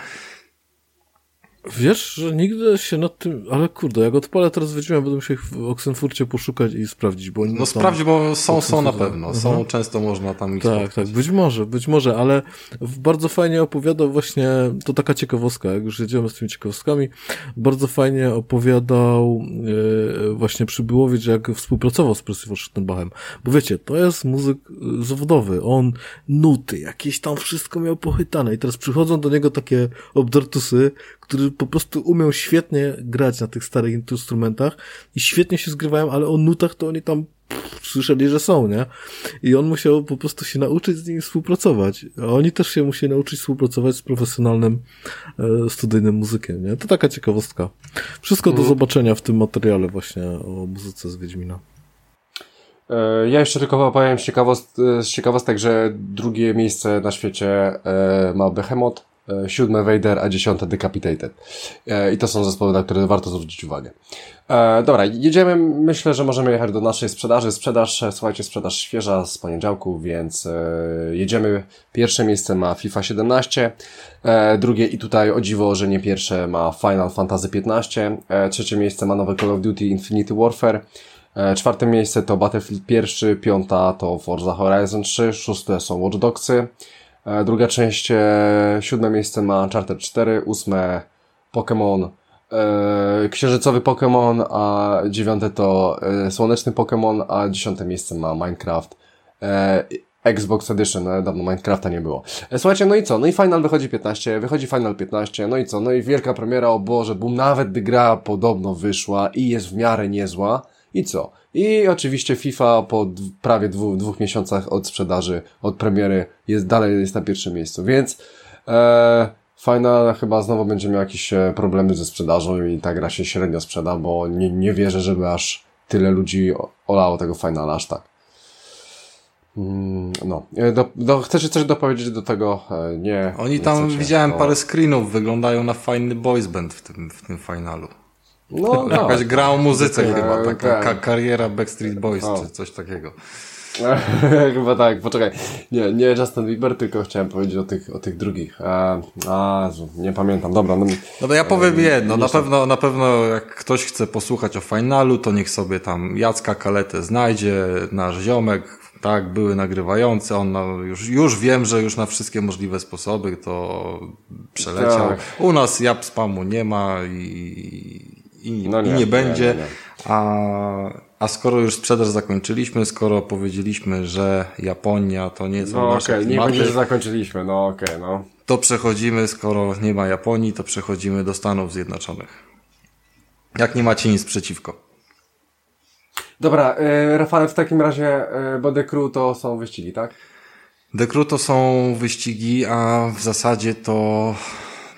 Wiesz, że nigdy się nad tym, ale kurde, jak odpalę teraz wiedziałem, będę musiał w Oxenfurcie poszukać i sprawdzić, bo No sprawdź, bo są, są na pewno, są, mhm. często można tam ich Tak, spotkać. tak, być może, być może, ale bardzo fajnie opowiadał właśnie, to taka ciekawostka, jak już jedziemy z tymi ciekawostkami, bardzo fajnie opowiadał yy, właśnie Przybyłowicz, jak współpracował z Percival Schuttenbachem, bo wiecie, to jest muzyk zawodowy, on nuty, jakieś tam wszystko miał pochytane i teraz przychodzą do niego takie obdartusy, który po prostu umiał świetnie grać na tych starych instrumentach i świetnie się zgrywają, ale o nutach to oni tam słyszeli, że są, nie? I on musiał po prostu się nauczyć z nimi współpracować. A oni też się musieli nauczyć współpracować z profesjonalnym e, studyjnym muzykiem, nie? To taka ciekawostka. Wszystko do mhm. zobaczenia w tym materiale właśnie o muzyce z Wiedźmina. E, ja jeszcze tylko opowiem z, ciekawost, z ciekawostek, że drugie miejsce na świecie e, ma Behemoth, siódme Vader, a dziesiąte Decapitated. I to są zespoły, na które warto zwrócić uwagę. Dobra, jedziemy. Myślę, że możemy jechać do naszej sprzedaży. Sprzedaż, słuchajcie, sprzedaż świeża z poniedziałku, więc jedziemy. Pierwsze miejsce ma FIFA 17, drugie i tutaj o dziwo, że nie pierwsze ma Final Fantasy 15, trzecie miejsce ma nowe Call of Duty Infinity Warfare, E, czwarte miejsce to Battlefield pierwszy, piąta to Forza Horizon 3, szóste są Watch Dogsy. E, druga część, e, siódme miejsce ma Uncharted 4, ósme Pokémon, księżycowy Pokémon, a dziewiąte to słoneczny Pokémon, a dziesiąte miejsce ma Minecraft. Xbox Edition, dawno Minecrafta nie było. Słuchajcie, no i co? No i Final wychodzi 15, wychodzi Final 15, no i co? No i wielka premiera, o Boże, bo nawet gdy gra podobno wyszła i jest w miarę niezła, i co? I oczywiście FIFA po prawie dwóch, dwóch miesiącach od sprzedaży, od premiery jest dalej jest na pierwszym miejscu, więc e, Final chyba znowu będzie miał jakieś e, problemy ze sprzedażą i ta gra się średnio sprzeda, bo nie, nie wierzę, żeby aż tyle ludzi olało tego Finala aż tak. Mm, no, e, do, do, chcesz coś dopowiedzieć do tego? E, nie. Oni tam, widziałem parę screenów, wyglądają na fajny boys band w tym, w tym finalu. No, no. Jakaś gra o muzyce tak, chyba, taka tak. kariera Backstreet Boys o. czy coś takiego. chyba tak, poczekaj. Nie, nie Justin Bieber, tylko chciałem powiedzieć o tych, o tych drugich. A, a nie pamiętam. Dobra. No, no to ja powiem jedno. Na pewno, na pewno jak ktoś chce posłuchać o finalu, to niech sobie tam Jacka Kaletę znajdzie, nasz ziomek, tak, były nagrywające, on już, już wiem, że już na wszystkie możliwe sposoby to przeleciał. Tak. U nas jab spamu nie ma i, i, no nie, i nie, będzie. Nie, nie, a, a skoro już sprzedaż zakończyliśmy, skoro powiedzieliśmy, że Japonia to nie są no, nasze okay. Nie będzie, że zakończyliśmy, no okej, okay, no. To przechodzimy, skoro nie ma Japonii, to przechodzimy do Stanów Zjednoczonych. Jak nie macie nic przeciwko. Dobra, yy, Rafale, w takim razie, yy, bo The Crew to są wyścigi, tak? The Crew to są wyścigi, a w zasadzie to,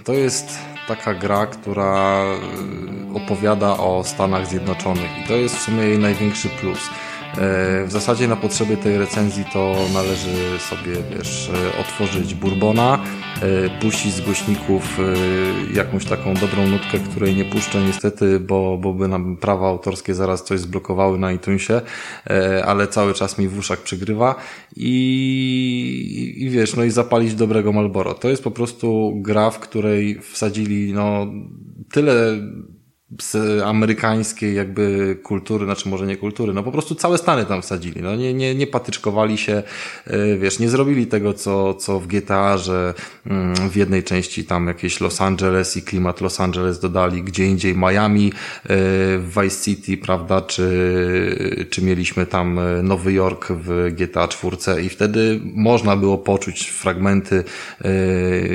to jest taka gra, która y, opowiada o Stanach Zjednoczonych i to jest w sumie jej największy plus. E, w zasadzie na potrzeby tej recenzji to należy sobie, wiesz, e, otworzyć Bourbona, e, puścić z głośników jakąś taką dobrą nutkę, której nie puszczę niestety, bo, bo by nam prawa autorskie zaraz coś zblokowały na iTunesie, ale cały czas mi w uszach przygrywa i, i wiesz, no i zapalić dobrego Malboro. To jest po prostu gra, w której wsadzili no tyle z amerykańskiej jakby kultury, znaczy może nie kultury, no po prostu całe Stany tam wsadzili, no nie, nie, nie patyczkowali się, e, wiesz, nie zrobili tego, co, co w GTA, że mm, w jednej części tam jakieś Los Angeles i klimat Los Angeles dodali, gdzie indziej Miami, e, w Vice City, prawda, czy, czy mieliśmy tam e, Nowy Jork w GTA 4 i wtedy można było poczuć fragmenty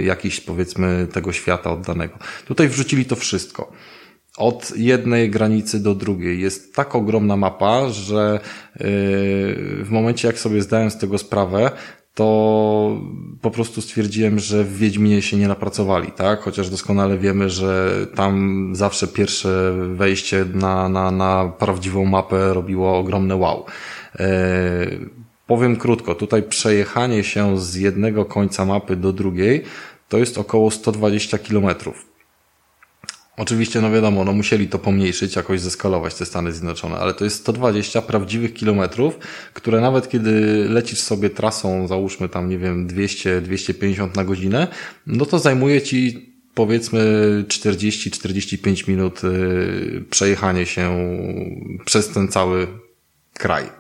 jakiś powiedzmy tego świata oddanego. Tutaj wrzucili to wszystko od jednej granicy do drugiej. Jest tak ogromna mapa, że yy, w momencie jak sobie zdałem z tego sprawę, to po prostu stwierdziłem, że w Wiedźminie się nie napracowali, tak? Chociaż doskonale wiemy, że tam zawsze pierwsze wejście na, na, na prawdziwą mapę robiło ogromne wow. Yy, powiem krótko, tutaj przejechanie się z jednego końca mapy do drugiej to jest około 120 kilometrów. Oczywiście, no wiadomo, no musieli to pomniejszyć, jakoś zeskalować te Stany Zjednoczone, ale to jest 120 prawdziwych kilometrów, które nawet kiedy lecisz sobie trasą, załóżmy tam, nie wiem, 200-250 na godzinę, no to zajmuje ci powiedzmy 40-45 minut y, przejechanie się przez ten cały kraj.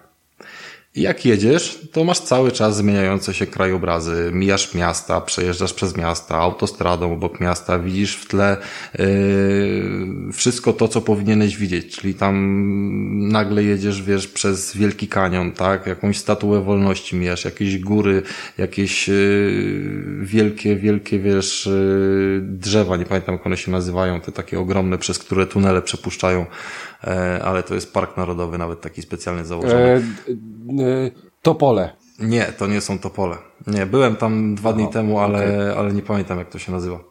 Jak jedziesz, to masz cały czas zmieniające się krajobrazy. Mijasz miasta, przejeżdżasz przez miasta, autostradą obok miasta, widzisz w tle yy, wszystko to, co powinieneś widzieć. Czyli tam nagle jedziesz, wiesz, przez Wielki Kanion, tak? Jakąś statuę wolności mijasz, jakieś góry, jakieś yy, wielkie, wielkie, wiesz, yy, drzewa, nie pamiętam jak one się nazywają, te takie ogromne, przez które tunele przepuszczają ale to jest park narodowy, nawet taki specjalny założony. E, e, topole. Nie, to nie są topole. Nie, byłem tam dwa dni temu, ale, okay. ale nie pamiętam jak to się nazywa.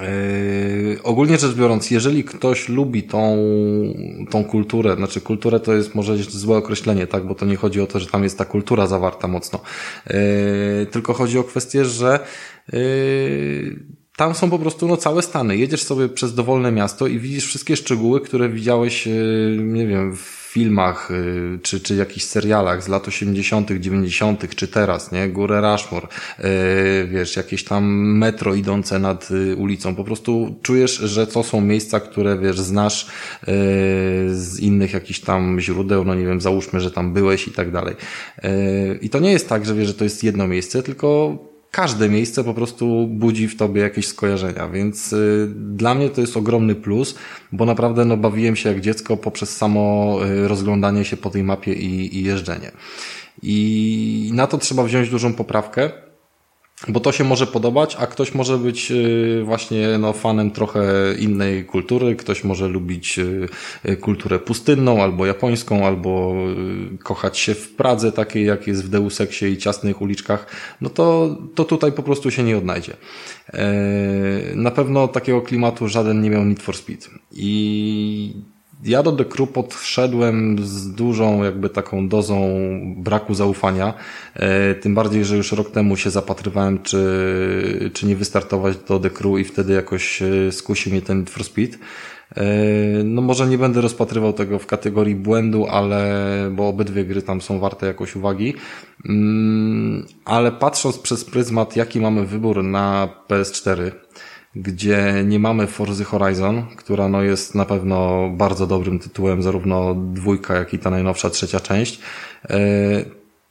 Yy, ogólnie rzecz biorąc, jeżeli ktoś lubi tą, tą kulturę, znaczy kulturę to jest może złe określenie, tak, bo to nie chodzi o to, że tam jest ta kultura zawarta mocno, yy, tylko chodzi o kwestię, że yy, tam są po prostu no, całe stany. Jedziesz sobie przez dowolne miasto i widzisz wszystkie szczegóły, które widziałeś, yy, nie wiem, w filmach, y, czy, czy jakichś serialach z lat 80., 90., czy teraz, nie? Górę Rushmore, y, wiesz, jakieś tam metro idące nad ulicą. Po prostu czujesz, że to są miejsca, które, wiesz, znasz z innych jakichś tam źródeł, no nie wiem, załóżmy, że tam byłeś i tak dalej. I to nie jest tak, że wiesz, że to jest jedno miejsce, tylko każde miejsce po prostu budzi w tobie jakieś skojarzenia, więc y, dla mnie to jest ogromny plus, bo naprawdę no, bawiłem się jak dziecko poprzez samo y, rozglądanie się po tej mapie i, i jeżdżenie. I na to trzeba wziąć dużą poprawkę, bo to się może podobać, a ktoś może być y, właśnie no, fanem trochę innej kultury, ktoś może lubić y, y, kulturę pustynną albo japońską, albo kochać się w Pradze takiej, jak jest w Deus Exie i ciasnych uliczkach, no to, to tutaj po prostu się nie odnajdzie. E, na pewno takiego klimatu żaden nie miał Need for Speed. I ja do Crew podszedłem z dużą jakby taką dozą braku zaufania, e, tym bardziej, że już rok temu się zapatrywałem, czy, czy nie wystartować do Crew i wtedy jakoś e, skusi mnie ten Need for Speed. E, no może nie będę rozpatrywał tego w kategorii błędu, ale, bo obydwie gry tam są warte jakoś uwagi. Mm, ale patrząc przez pryzmat, jaki mamy wybór na PS4, gdzie nie mamy Forzy Horizon, która no jest na pewno bardzo dobrym tytułem, zarówno dwójka, jak i ta najnowsza trzecia część, e,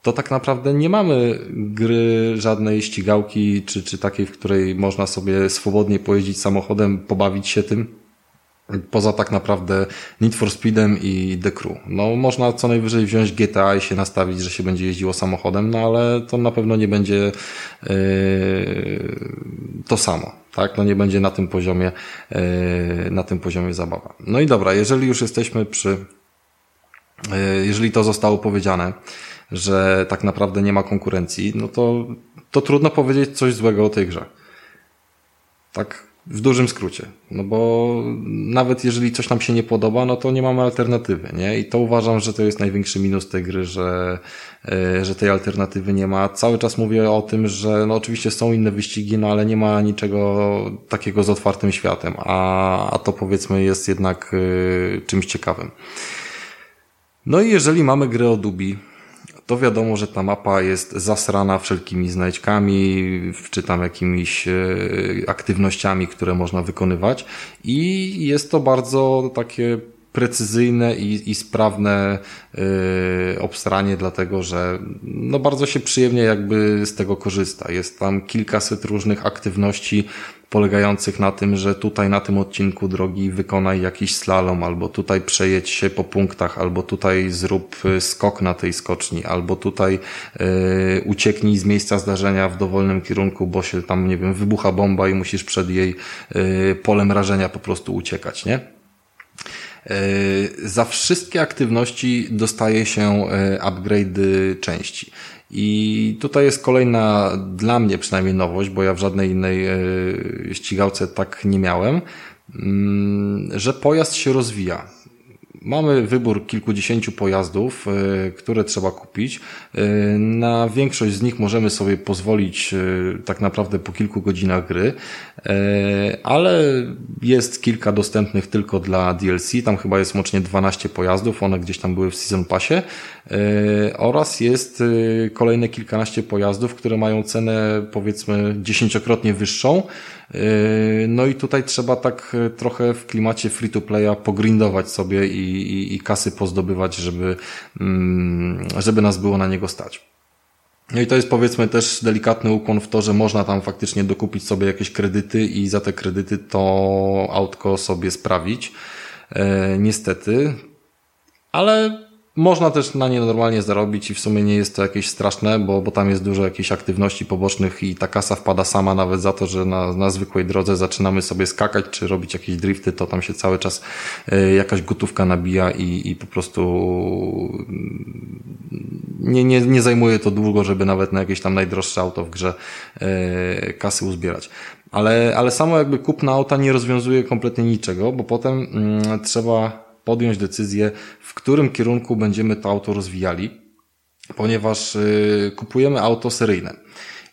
to tak naprawdę nie mamy gry żadnej ścigałki, czy, czy takiej, w której można sobie swobodnie pojeździć samochodem, pobawić się tym, Poza tak naprawdę Need for Speedem i The Crew. No, można co najwyżej wziąć GTA i się nastawić, że się będzie jeździło samochodem, no ale to na pewno nie będzie yy, to samo, tak? No nie będzie na tym poziomie, yy, na tym poziomie zabawa. No i dobra, jeżeli już jesteśmy przy, yy, jeżeli to zostało powiedziane, że tak naprawdę nie ma konkurencji, no to, to trudno powiedzieć coś złego o tej grze. Tak, w dużym skrócie. No bo nawet jeżeli coś nam się nie podoba, no to nie mamy alternatywy, nie? I to uważam, że to jest największy minus tej gry, że, e, że tej alternatywy nie ma. Cały czas mówię o tym, że no oczywiście są inne wyścigi, no ale nie ma niczego takiego z otwartym światem, a, a to powiedzmy jest jednak y, czymś ciekawym. No i jeżeli mamy grę o Dubi, to wiadomo, że ta mapa jest zasrana wszelkimi znajdźkami, czy tam jakimiś e, aktywnościami, które można wykonywać. I jest to bardzo takie precyzyjne i, i sprawne yy, obstranie, dlatego że no bardzo się przyjemnie jakby z tego korzysta. Jest tam kilkaset różnych aktywności polegających na tym, że tutaj na tym odcinku drogi wykonaj jakiś slalom, albo tutaj przejedź się po punktach, albo tutaj zrób y, skok na tej skoczni, albo tutaj yy, ucieknij z miejsca zdarzenia w dowolnym kierunku, bo się tam, nie wiem, wybucha bomba i musisz przed jej yy, polem rażenia po prostu uciekać, nie? Za wszystkie aktywności dostaje się upgrade części. I tutaj jest kolejna dla mnie przynajmniej nowość, bo ja w żadnej innej e, ścigałce tak nie miałem, mm, że pojazd się rozwija. Mamy wybór kilkudziesięciu pojazdów, e, które trzeba kupić. E, na większość z nich możemy sobie pozwolić tak naprawdę po kilku godzinach gry, ale jest kilka dostępnych tylko dla DLC. Tam chyba jest łącznie 12 pojazdów, one gdzieś tam były w Season Passie. Oraz jest kolejne kilkanaście pojazdów, które mają cenę powiedzmy dziesięciokrotnie wyższą. No i tutaj trzeba tak trochę w klimacie free to playa pogrindować sobie i, i, i kasy pozdobywać, żeby, mm, żeby nas było na niego stać. No i to jest powiedzmy też delikatny ukłon w to, że można tam faktycznie dokupić sobie jakieś kredyty i za te kredyty to autko sobie sprawić. E, niestety. Ale można też na nie normalnie zarobić i w sumie nie jest to jakieś straszne, bo, bo tam jest dużo jakichś aktywności pobocznych i ta kasa wpada sama nawet za to, że na, na zwykłej drodze zaczynamy sobie skakać czy robić jakieś drifty, to tam się cały czas y, jakaś gotówka nabija i, i po prostu mm, nie, nie, nie zajmuje to długo, żeby nawet na jakieś tam najdroższe auto w grze y, kasy uzbierać. Ale, ale samo jakby kupno auta nie rozwiązuje kompletnie niczego, bo potem mm, trzeba podjąć decyzję, w którym kierunku będziemy to auto rozwijali, ponieważ y, kupujemy auto seryjne.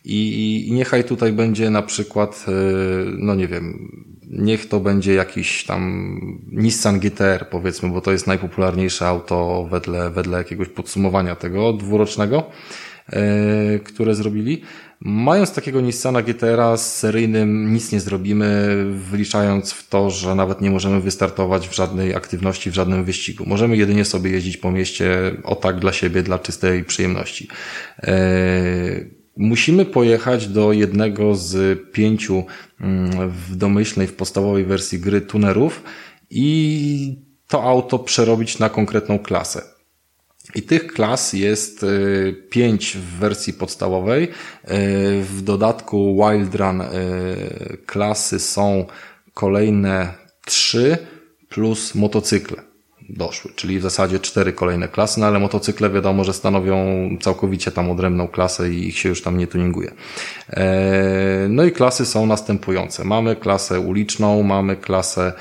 I, I niechaj tutaj będzie na przykład, y, no nie wiem, niech to będzie jakiś tam Nissan GTR powiedzmy, bo to jest najpopularniejsze auto wedle, wedle jakiegoś podsumowania tego dwurocznego, y, które zrobili. Mając takiego Nissana GTR z seryjnym nic nie zrobimy, wliczając w to, że nawet nie możemy wystartować w żadnej aktywności, w żadnym wyścigu. Możemy jedynie sobie jeździć po mieście o tak dla siebie, dla czystej przyjemności. Eee, musimy pojechać do jednego z pięciu mm, w domyślnej, w podstawowej wersji gry tunerów i to auto przerobić na konkretną klasę. I tych klas jest y, pięć w wersji podstawowej. Y, w dodatku Wild Run y, klasy są kolejne trzy plus motocykle doszły, czyli w zasadzie cztery kolejne klasy, no ale motocykle wiadomo, że stanowią całkowicie tam odrębną klasę i ich się już tam nie tuninguje. E, no i klasy są następujące. Mamy klasę uliczną, mamy klasę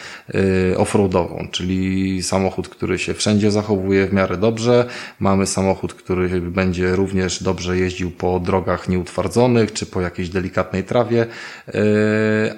e, offroadową, czyli samochód, który się wszędzie zachowuje w miarę dobrze, mamy samochód, który będzie również dobrze jeździł po drogach nieutwardzonych, czy po jakiejś delikatnej trawie, e,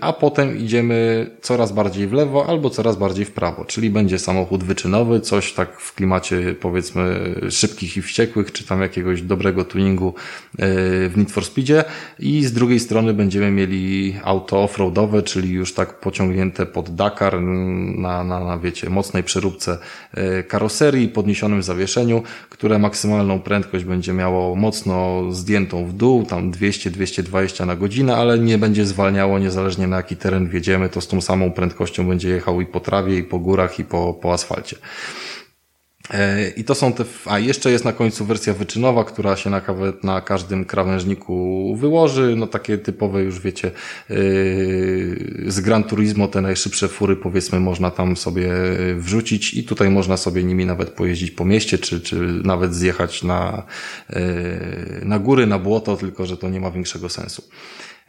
a potem idziemy coraz bardziej w lewo albo coraz bardziej w prawo, czyli będzie samochód wyczynowy, coś tak w klimacie powiedzmy szybkich i wściekłych, czy tam jakiegoś dobrego tuningu e, w Need for Speedzie i z drugiej strony będziemy mieli auto offroadowe, czyli już tak pociągnięte pod Dakar na, na, na wiecie, mocnej przeróbce e, karoserii, podniesionym zawieszeniu, które maksymalną prędkość będzie miało mocno zdjętą w dół, tam 200-220 na godzinę, ale nie będzie zwalniało niezależnie na jaki teren wjedziemy, to z tą samą prędkością będzie jechał i po trawie, i po górach, i po, po asfalcie. E, I to są te, a jeszcze jest na końcu wersja wyczynowa, która się na, na każdym krawężniku wyłoży, no takie typowe już wiecie, yy, z Gran Turismo te najszybsze fury powiedzmy można tam sobie wrzucić i tutaj można sobie nimi nawet pojeździć po mieście, czy, czy nawet zjechać na, yy, na góry, na błoto, tylko że to nie ma większego sensu.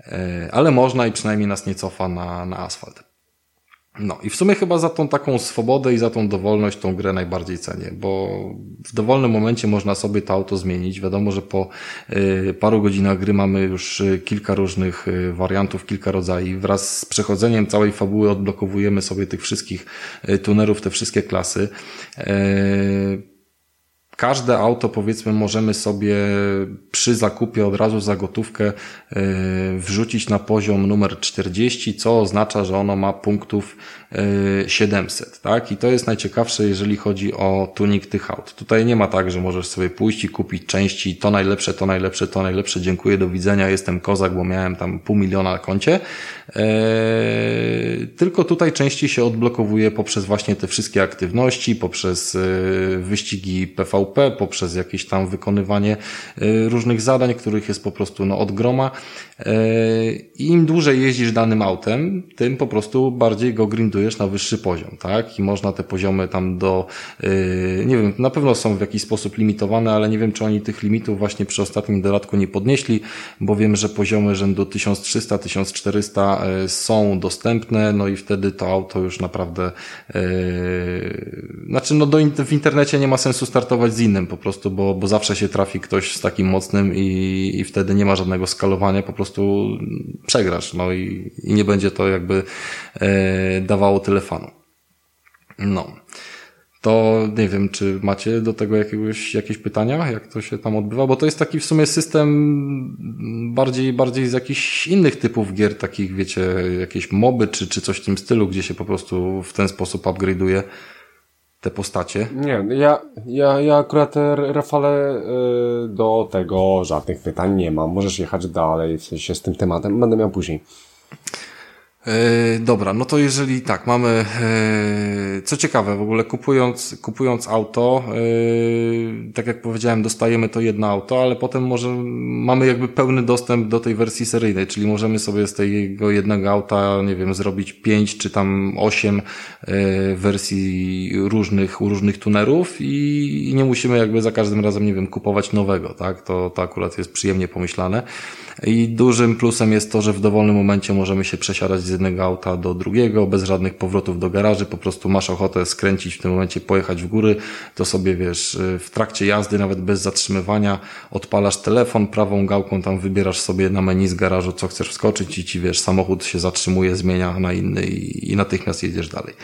Yy, ale można i przynajmniej nas nie cofa na, na asfalt. No i w sumie chyba za tą taką swobodę i za tą dowolność tą grę najbardziej cenię, bo w dowolnym momencie można sobie to auto zmienić. Wiadomo, że po y, paru godzinach gry mamy już y, kilka różnych y, wariantów, kilka rodzajów. Wraz z przechodzeniem całej fabuły odblokowujemy sobie tych wszystkich tunerów, te wszystkie klasy. Każde auto, powiedzmy, możemy sobie przy zakupie od razu za gotówkę wrzucić na poziom numer 40, co oznacza, że ono ma punktów 700, tak? I to jest najciekawsze, jeżeli chodzi o tuning tych aut. Tutaj nie ma tak, że możesz sobie pójść i kupić części to najlepsze, to najlepsze, to najlepsze, dziękuję, do widzenia, jestem kozak, bo miałem tam pół miliona na koncie. Eee, tylko tutaj części się odblokowuje poprzez właśnie te wszystkie aktywności, poprzez e, wyścigi PvP, poprzez jakieś tam wykonywanie e, różnych zadań, których jest po prostu no, od groma. Im dłużej jeździsz danym autem, tym po prostu bardziej go grindujesz na wyższy poziom, tak? I można te poziomy tam do, yy, nie wiem, na pewno są w jakiś sposób limitowane, ale nie wiem, czy oni tych limitów właśnie przy ostatnim dodatku nie podnieśli, bo wiem, że poziomy rzędu 1300, 1400 yy, są dostępne, no i wtedy to auto już naprawdę, yy, znaczy no do, w internecie nie ma sensu startować z innym po prostu, bo, bo zawsze się trafi ktoś z takim mocnym i, i wtedy nie ma żadnego skalowania, po prostu przegrasz, no i, i nie będzie to jakby e, dawało brakowało telefonu. No. To nie wiem, czy macie do tego jakiegoś, jakieś pytania, jak to się tam odbywa, bo to jest taki w sumie system bardziej, bardziej z jakichś innych typów gier, takich wiecie, jakieś moby czy, czy coś w tym stylu, gdzie się po prostu w ten sposób upgrade'uje te postacie. Nie, ja, ja, ja akurat, Rafale, y, do tego żadnych pytań nie mam. Możesz jechać dalej, w sensie z tym tematem, będę miał później. E, dobra, no to jeżeli tak, mamy, e, co ciekawe, w ogóle kupując, kupując auto, e, tak jak powiedziałem, dostajemy to jedno auto, ale potem może mamy jakby pełny dostęp do tej wersji seryjnej, czyli możemy sobie z tego jednego auta, nie wiem, zrobić pięć czy tam osiem wersji różnych, różnych tunerów i, i nie musimy jakby za każdym razem, nie wiem, kupować nowego, tak? To, to akurat jest przyjemnie pomyślane. I dużym plusem jest to, że w dowolnym momencie możemy się przesiadać z jednego auta do drugiego, bez żadnych powrotów do garaży, po prostu masz ochotę skręcić w tym momencie, pojechać w góry, to sobie wiesz, w trakcie jazdy, nawet bez zatrzymywania, odpalasz telefon, prawą gałką tam wybierasz sobie na menu z garażu, co chcesz wskoczyć i ci wiesz, samochód się zatrzymuje, zmienia na inny i, i natychmiast jedziesz dalej.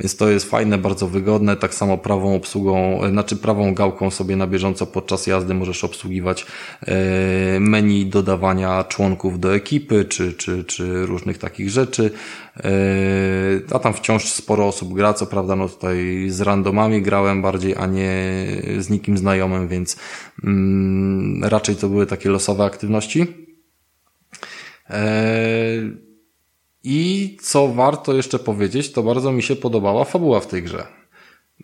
Więc to jest fajne, bardzo wygodne, tak samo prawą obsługą, znaczy prawą gałką sobie na bieżąco podczas jazdy możesz obsługiwać e, menu dodawania członków do ekipy, czy, czy, czy różnych takich rzeczy. E, a tam wciąż sporo osób gra, co prawda no tutaj z randomami grałem bardziej, a nie z nikim znajomym, więc mm, raczej to były takie losowe aktywności. E, I co warto jeszcze powiedzieć, to bardzo mi się podobała fabuła w tej grze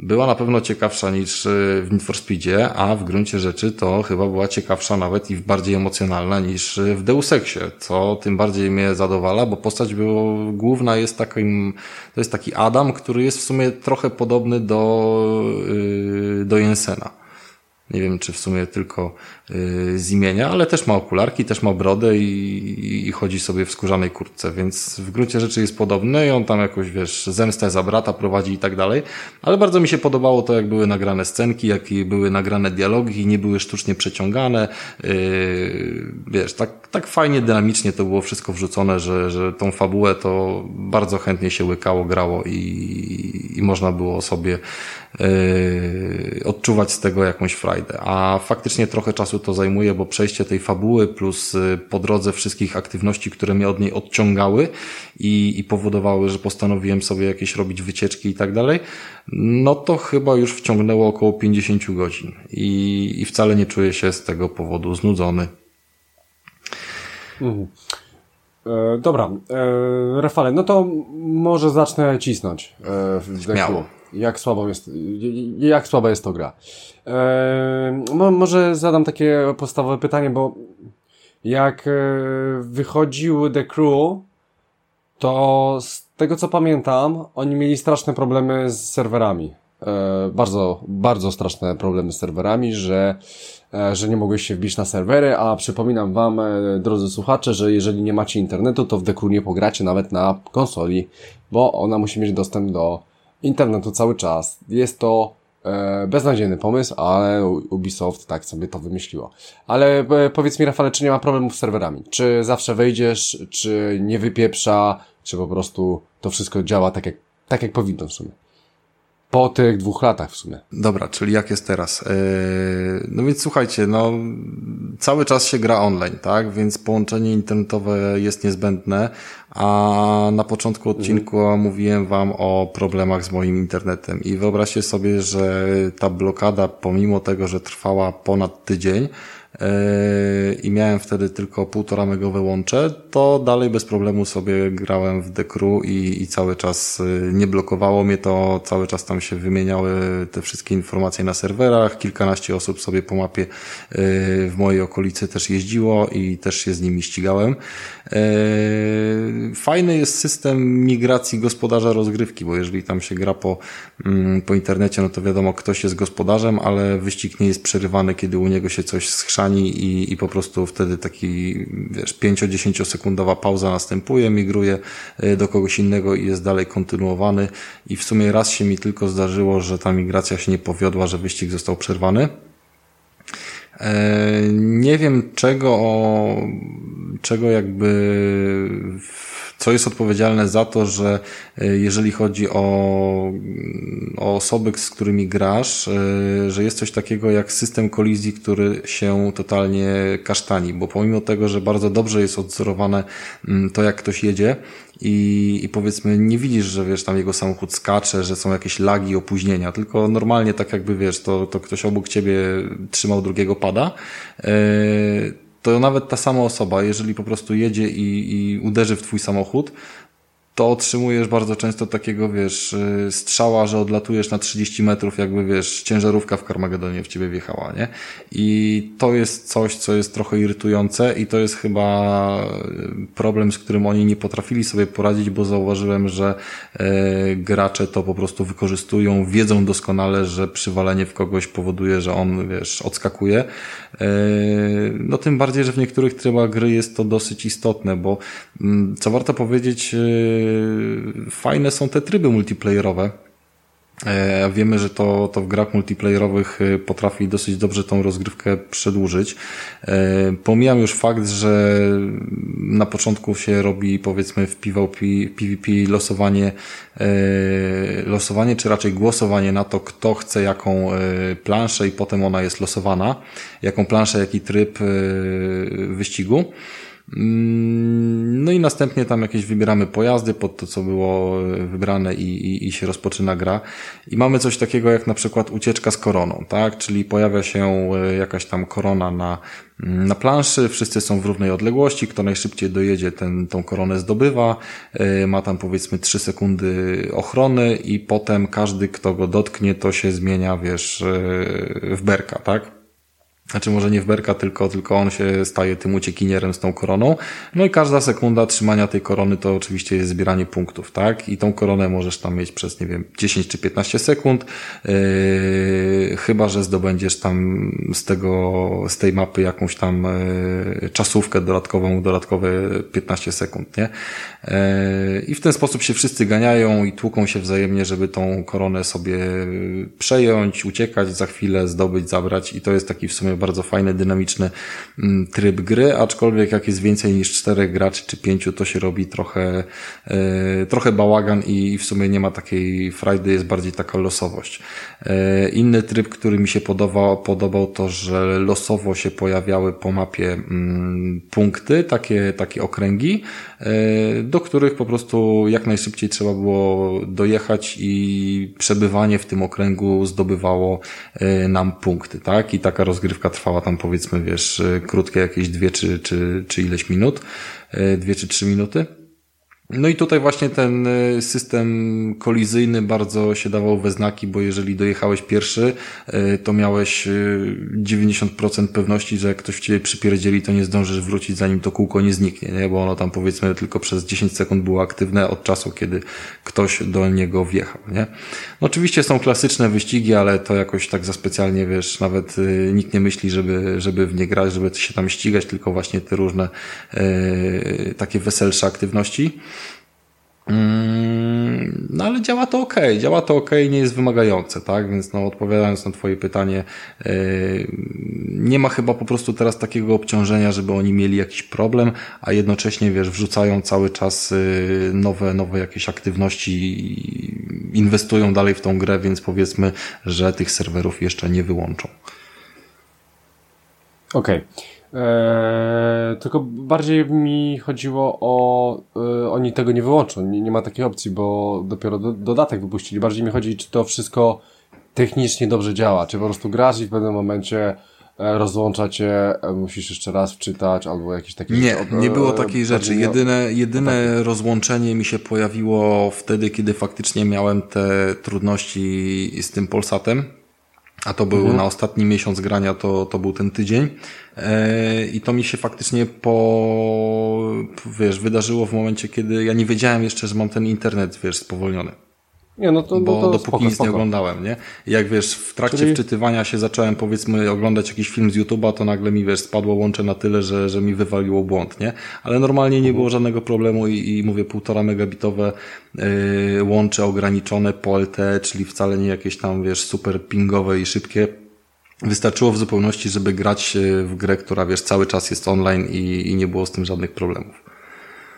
była na pewno ciekawsza niż e, w Need for Speedzie, a w gruncie rzeczy to chyba była ciekawsza nawet i bardziej emocjonalna niż e, w Deus Exie, co tym bardziej mnie zadowala, bo postać było, główna jest takim, to jest taki Adam, który jest w sumie trochę podobny do, e, do Jensena. Nie wiem, czy w sumie tylko y, z imienia, ale też ma okularki, też ma brodę i, i chodzi sobie w skórzanej kurtce, więc w gruncie rzeczy jest podobny i on tam jakoś, wiesz, zemstę za brata prowadzi i tak dalej. Ale bardzo mi się podobało to, jak były nagrane scenki, jak były nagrane dialogi nie były sztucznie przeciągane. Yy, wiesz, tak, tak fajnie, dynamicznie to było wszystko wrzucone, że, że tą fabułę to bardzo chętnie się łykało, grało i, i można było sobie yy, odczuwać z tego jakąś frajdę. A faktycznie trochę czasu to zajmuje, bo przejście tej fabuły plus yy, po drodze wszystkich aktywności, które mnie od niej odciągały i, i powodowały, że postanowiłem sobie jakieś robić wycieczki i tak dalej, no to chyba już wciągnęło około 50 godzin i, i wcale nie czuję się z tego powodu znudzony. Mhm. E, dobra, e, Rafale, no to może zacznę cisnąć. E, w Śmiało jak słabo jest, jak słaba jest to gra. Eee, może zadam takie podstawowe pytanie, bo jak e, wychodził The Crew, to z tego co pamiętam, oni mieli straszne problemy z serwerami. E, bardzo, bardzo straszne problemy z serwerami, że, e, że nie mogłeś się wbić na serwery, a przypominam wam, drodzy słuchacze, że jeżeli nie macie internetu, to w The Crew nie pogracie nawet na konsoli, bo ona musi mieć dostęp do internetu cały czas. Jest to e, beznadziejny pomysł, ale Ubisoft tak sobie to wymyśliło. Ale e, powiedz mi, Rafale, czy nie ma problemów z serwerami? Czy zawsze wejdziesz, czy nie wypieprza, czy po prostu to wszystko działa tak jak, tak jak powinno w sumie? Po tych dwóch latach w sumie. Dobra, czyli jak jest teraz? Yy, no więc słuchajcie, no cały czas się gra online, tak? Więc połączenie internetowe jest niezbędne, a na początku odcinku mhm. mówiłem wam o problemach z moim internetem i wyobraźcie sobie, że ta blokada, pomimo tego, że trwała ponad tydzień, i miałem wtedy tylko półtora megowe łącze, to dalej bez problemu sobie grałem w The Crew i, i cały czas y, nie blokowało mnie to, cały czas tam się wymieniały te wszystkie informacje na serwerach, kilkanaście osób sobie po mapie y, w mojej okolicy też jeździło i też się z nimi ścigałem. Y, fajny jest system migracji gospodarza rozgrywki, bo jeżeli tam się gra po, mm, po internecie, no to wiadomo, ktoś jest gospodarzem, ale wyścig nie jest przerywany, kiedy u niego się coś schrzani i, i po prostu wtedy taki, wiesz, 5-10 sekundowa pauza następuje, migruje e, do kogoś innego i jest dalej kontynuowany i w sumie raz się mi tylko zdarzyło, że ta migracja się nie powiodła, że wyścig został przerwany. E, nie wiem czego, czego jakby co jest odpowiedzialne za to, że e, jeżeli chodzi o, o osoby, z którymi grasz, e, że jest coś takiego jak system kolizji, który się totalnie kasztani, bo pomimo tego, że bardzo dobrze jest odzorowane mm, to, jak ktoś jedzie, i, i powiedzmy nie widzisz, że wiesz, tam jego samochód skacze, że są jakieś lagi, opóźnienia, tylko normalnie tak jakby wiesz, to, to ktoś obok ciebie trzymał drugiego pada, yy, to nawet ta sama osoba, jeżeli po prostu jedzie i, i uderzy w twój samochód, to otrzymujesz bardzo często takiego, wiesz, y, strzała, że odlatujesz na 30 metrów, jakby, wiesz, ciężarówka w Karmagedonie w ciebie wjechała, nie? I to jest coś, co jest trochę irytujące i to jest chyba y, problem, z którym oni nie potrafili sobie poradzić, bo zauważyłem, że e, gracze to po prostu wykorzystują, wiedzą doskonale, że przywalenie w kogoś powoduje, że on, wiesz, odskakuje. E, no tym bardziej, że w niektórych trybach gry jest to dosyć istotne, bo mm, co warto powiedzieć, e, fajne są te tryby multiplayerowe. E, wiemy, że to, to w grach multiplayerowych e, potrafi dosyć dobrze tą rozgrywkę przedłużyć. E, pomijam już fakt, że na początku się robi powiedzmy w PvP, PvP losowanie, losowanie czy raczej głosowanie na to, kto chce jaką planszę i potem ona jest losowana, jaką planszę, jaki tryb wyścigu. Mm, no i następnie tam jakieś wybieramy pojazdy pod to, co było wybrane i, i, i się rozpoczyna gra. I mamy coś takiego jak na przykład ucieczka z koroną, tak? Czyli pojawia się e, jakaś tam korona na, mm, na planszy, wszyscy są w równej odległości, kto najszybciej dojedzie, ten tą koronę zdobywa, e, ma tam powiedzmy 3 sekundy ochrony i potem każdy, kto go dotknie, to się zmienia, wiesz, e, w berka, tak? Znaczy może nie w berka, tylko, tylko on się staje tym uciekinierem z tą koroną. No i każda sekunda trzymania tej korony to oczywiście jest zbieranie punktów, tak? I tą koronę możesz tam mieć przez, nie wiem, 10 czy 15 sekund, yy, chyba, że zdobędziesz tam z tego, z tej mapy jakąś tam yy, czasówkę dodatkową, dodatkowe 15 sekund, nie? Yy, I w ten sposób się wszyscy ganiają i tłuką się wzajemnie, żeby tą koronę sobie przejąć, uciekać za chwilę, zdobyć, zabrać i to jest taki w sumie bardzo fajny, dynamiczny mm, tryb gry, aczkolwiek jak jest więcej niż czterech graczy czy pięciu, to się robi trochę, e, trochę bałagan i w sumie nie ma takiej frajdy, jest bardziej taka losowość. E, inny tryb, który mi się podobał, podobał to, że losowo się pojawiały po mapie mm, punkty, takie, takie okręgi, do których po prostu jak najszybciej trzeba było dojechać i przebywanie w tym okręgu zdobywało nam punkty, tak? I taka rozgrywka trwała tam powiedzmy, wiesz, y, krótkie jakieś dwie czy, czy, czy ileś minut, dwie czy trzy minuty. No i tutaj właśnie ten y, system kolizyjny bardzo się dawał we znaki, bo jeżeli dojechałeś pierwszy, y, to miałeś 90% y, pewności, że jak ktoś w ciebie przypierdzieli, to nie zdążysz wrócić zanim to kółko nie zniknie, nie? bo ono tam powiedzmy tylko przez 10 sekund było aktywne od czasu, kiedy ktoś do niego wjechał, nie? No oczywiście są klasyczne wyścigi, ale to jakoś tak za specjalnie, wiesz, nawet nikt nie myśli, żeby, żeby w nie grać, żeby się tam ścigać, tylko właśnie te różne takie weselsze aktywności. Mm, no ale działa to ok, działa to ok, nie jest wymagające, tak? Więc no odpowiadając na Twoje pytanie, yy, nie ma chyba po prostu teraz takiego obciążenia, żeby oni mieli jakiś problem, a jednocześnie wiesz, wrzucają cały czas yy, nowe, nowe jakieś aktywności inwestują dalej w tą grę, więc powiedzmy, że tych serwerów jeszcze nie wyłączą. Okej. Okay. Eee, tylko bardziej mi chodziło o. E, oni tego nie wyłączą, nie, nie ma takiej opcji, bo dopiero do, dodatek wypuścili. Bardziej mi chodzi, czy to wszystko technicznie dobrze działa, czy po prostu grasz i w pewnym momencie e, rozłącza cię, e, musisz jeszcze raz wczytać, albo jakieś takie Nie, rzeczy. nie było takiej rzeczy. Jedyne, jedyne tak. rozłączenie mi się pojawiło wtedy, kiedy faktycznie miałem te trudności z tym Polsatem a to był mhm. na ostatni miesiąc grania, to, to był ten tydzień. E, I to mi się faktycznie po, wiesz, wydarzyło w momencie, kiedy ja nie wiedziałem jeszcze, że mam ten internet, wiesz, spowolniony. Nie, no to, bo no to dopóki spoko, nic spoko. nie oglądałem, nie? jak wiesz, w trakcie Czyli... wczytywania się zacząłem powiedzmy oglądać jakiś film z YouTube'a, to nagle mi wiesz, spadło łącze na tyle, że, że mi wywaliło błąd, nie? Ale normalnie nie było żadnego problemu i, i mówię półtora megabitowe yy, łącze ograniczone po LTE, czyli wcale nie jakieś tam wiesz, super pingowe i szybkie. Wystarczyło w zupełności, żeby grać y, w grę, która wiesz, cały czas jest online i, i nie było z tym żadnych problemów.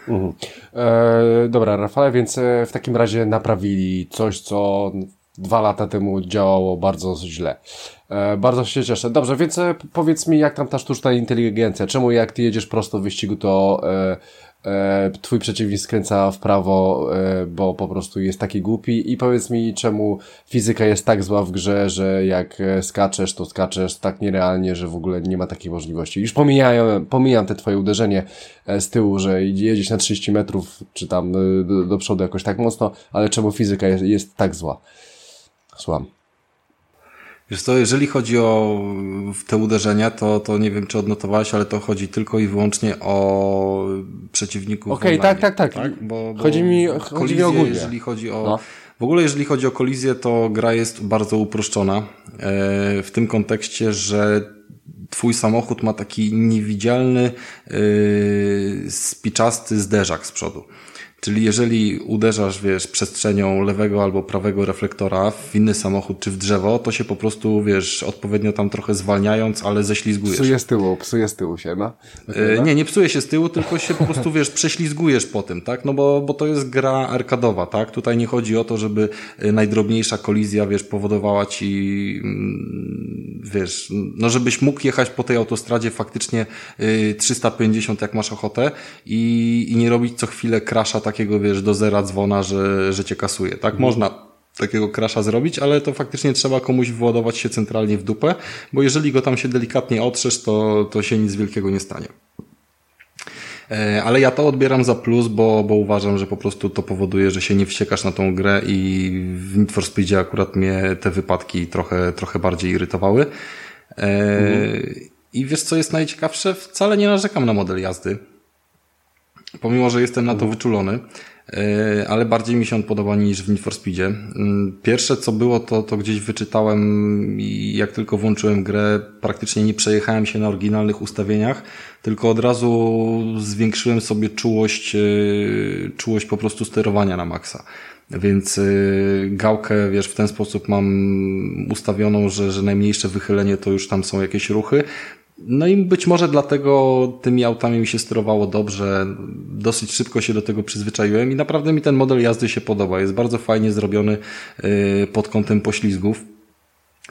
Mhm. E, dobra, Rafale, więc e, w takim razie naprawili coś, co dwa lata temu działało bardzo źle. E, bardzo się cieszę. Dobrze, więc e, powiedz mi, jak tam ta sztuczna inteligencja? Czemu jak ty jedziesz prosto w wyścigu, to e, twój przeciwnik skręca w prawo, e, bo po prostu jest taki głupi? I powiedz mi, czemu fizyka jest tak zła w grze, że jak e, skaczesz, to skaczesz tak nierealnie, że w ogóle nie ma takiej możliwości. Już pomijam, pomijam te twoje uderzenie e, z tyłu, że jedziesz na 30 metrów, czy tam e, do, do przodu jakoś tak mocno, ale czemu fizyka jest, jest tak zła? Słucham. Wiesz co, jeżeli chodzi o te uderzenia, to, to nie wiem, czy odnotowałeś, ale to chodzi tylko i wyłącznie o przeciwników. Okej, okay, tak, tak, tak, tak. Bo, bo chodzi mi, kolizję, chodzi mi ogólnie. Jeżeli chodzi o, no. W ogóle, jeżeli chodzi o kolizję, to gra jest bardzo uproszczona. E, w tym kontekście, że twój samochód ma taki niewidzialny, e, spiczasty zderzak z przodu. Czyli jeżeli uderzasz, wiesz, przestrzenią lewego albo prawego reflektora w inny samochód czy w drzewo, to się po prostu, wiesz, odpowiednio tam trochę zwalniając, ale ześlizgujesz. Psuje z tyłu, psuje z tyłu się, no? E, nie, nie psuje się z tyłu, tylko się po prostu, wiesz, prześlizgujesz po tym, tak? No bo, bo to jest gra arkadowa, tak? Tutaj nie chodzi o to, żeby e, najdrobniejsza kolizja, wiesz, powodowała ci, mm, wiesz, no żebyś mógł jechać po tej autostradzie faktycznie 350 e, jak masz ochotę i, i nie robić co chwilę krasza tak takiego, wiesz, do zera dzwona, że, że cię kasuje, tak? Mhm. Można takiego krasza zrobić, ale to faktycznie trzeba komuś władować się centralnie w dupę, bo jeżeli go tam się delikatnie otrzesz, to, to się nic wielkiego nie stanie. E, ale ja to odbieram za plus, bo, bo uważam, że po prostu to powoduje, że się nie wściekasz na tą grę i w Need for Speedzie akurat mnie te wypadki trochę, trochę bardziej irytowały. E, mhm. I wiesz co jest najciekawsze? Wcale nie narzekam na model jazdy pomimo, że jestem na to wyczulony, e, ale bardziej mi się on podoba niż w Need for Speedzie. Mm, pierwsze co było, to, to gdzieś wyczytałem i jak tylko włączyłem grę, praktycznie nie przejechałem się na oryginalnych ustawieniach, tylko od razu zwiększyłem sobie czułość, e, czułość po prostu sterowania na maksa. Więc e, gałkę, wiesz, w ten sposób mam ustawioną, że, że najmniejsze wychylenie to już tam są jakieś ruchy. No i być może dlatego tymi autami mi się sterowało dobrze, dosyć szybko się do tego przyzwyczaiłem i naprawdę mi ten model jazdy się podoba. Jest bardzo fajnie zrobiony y, pod kątem poślizgów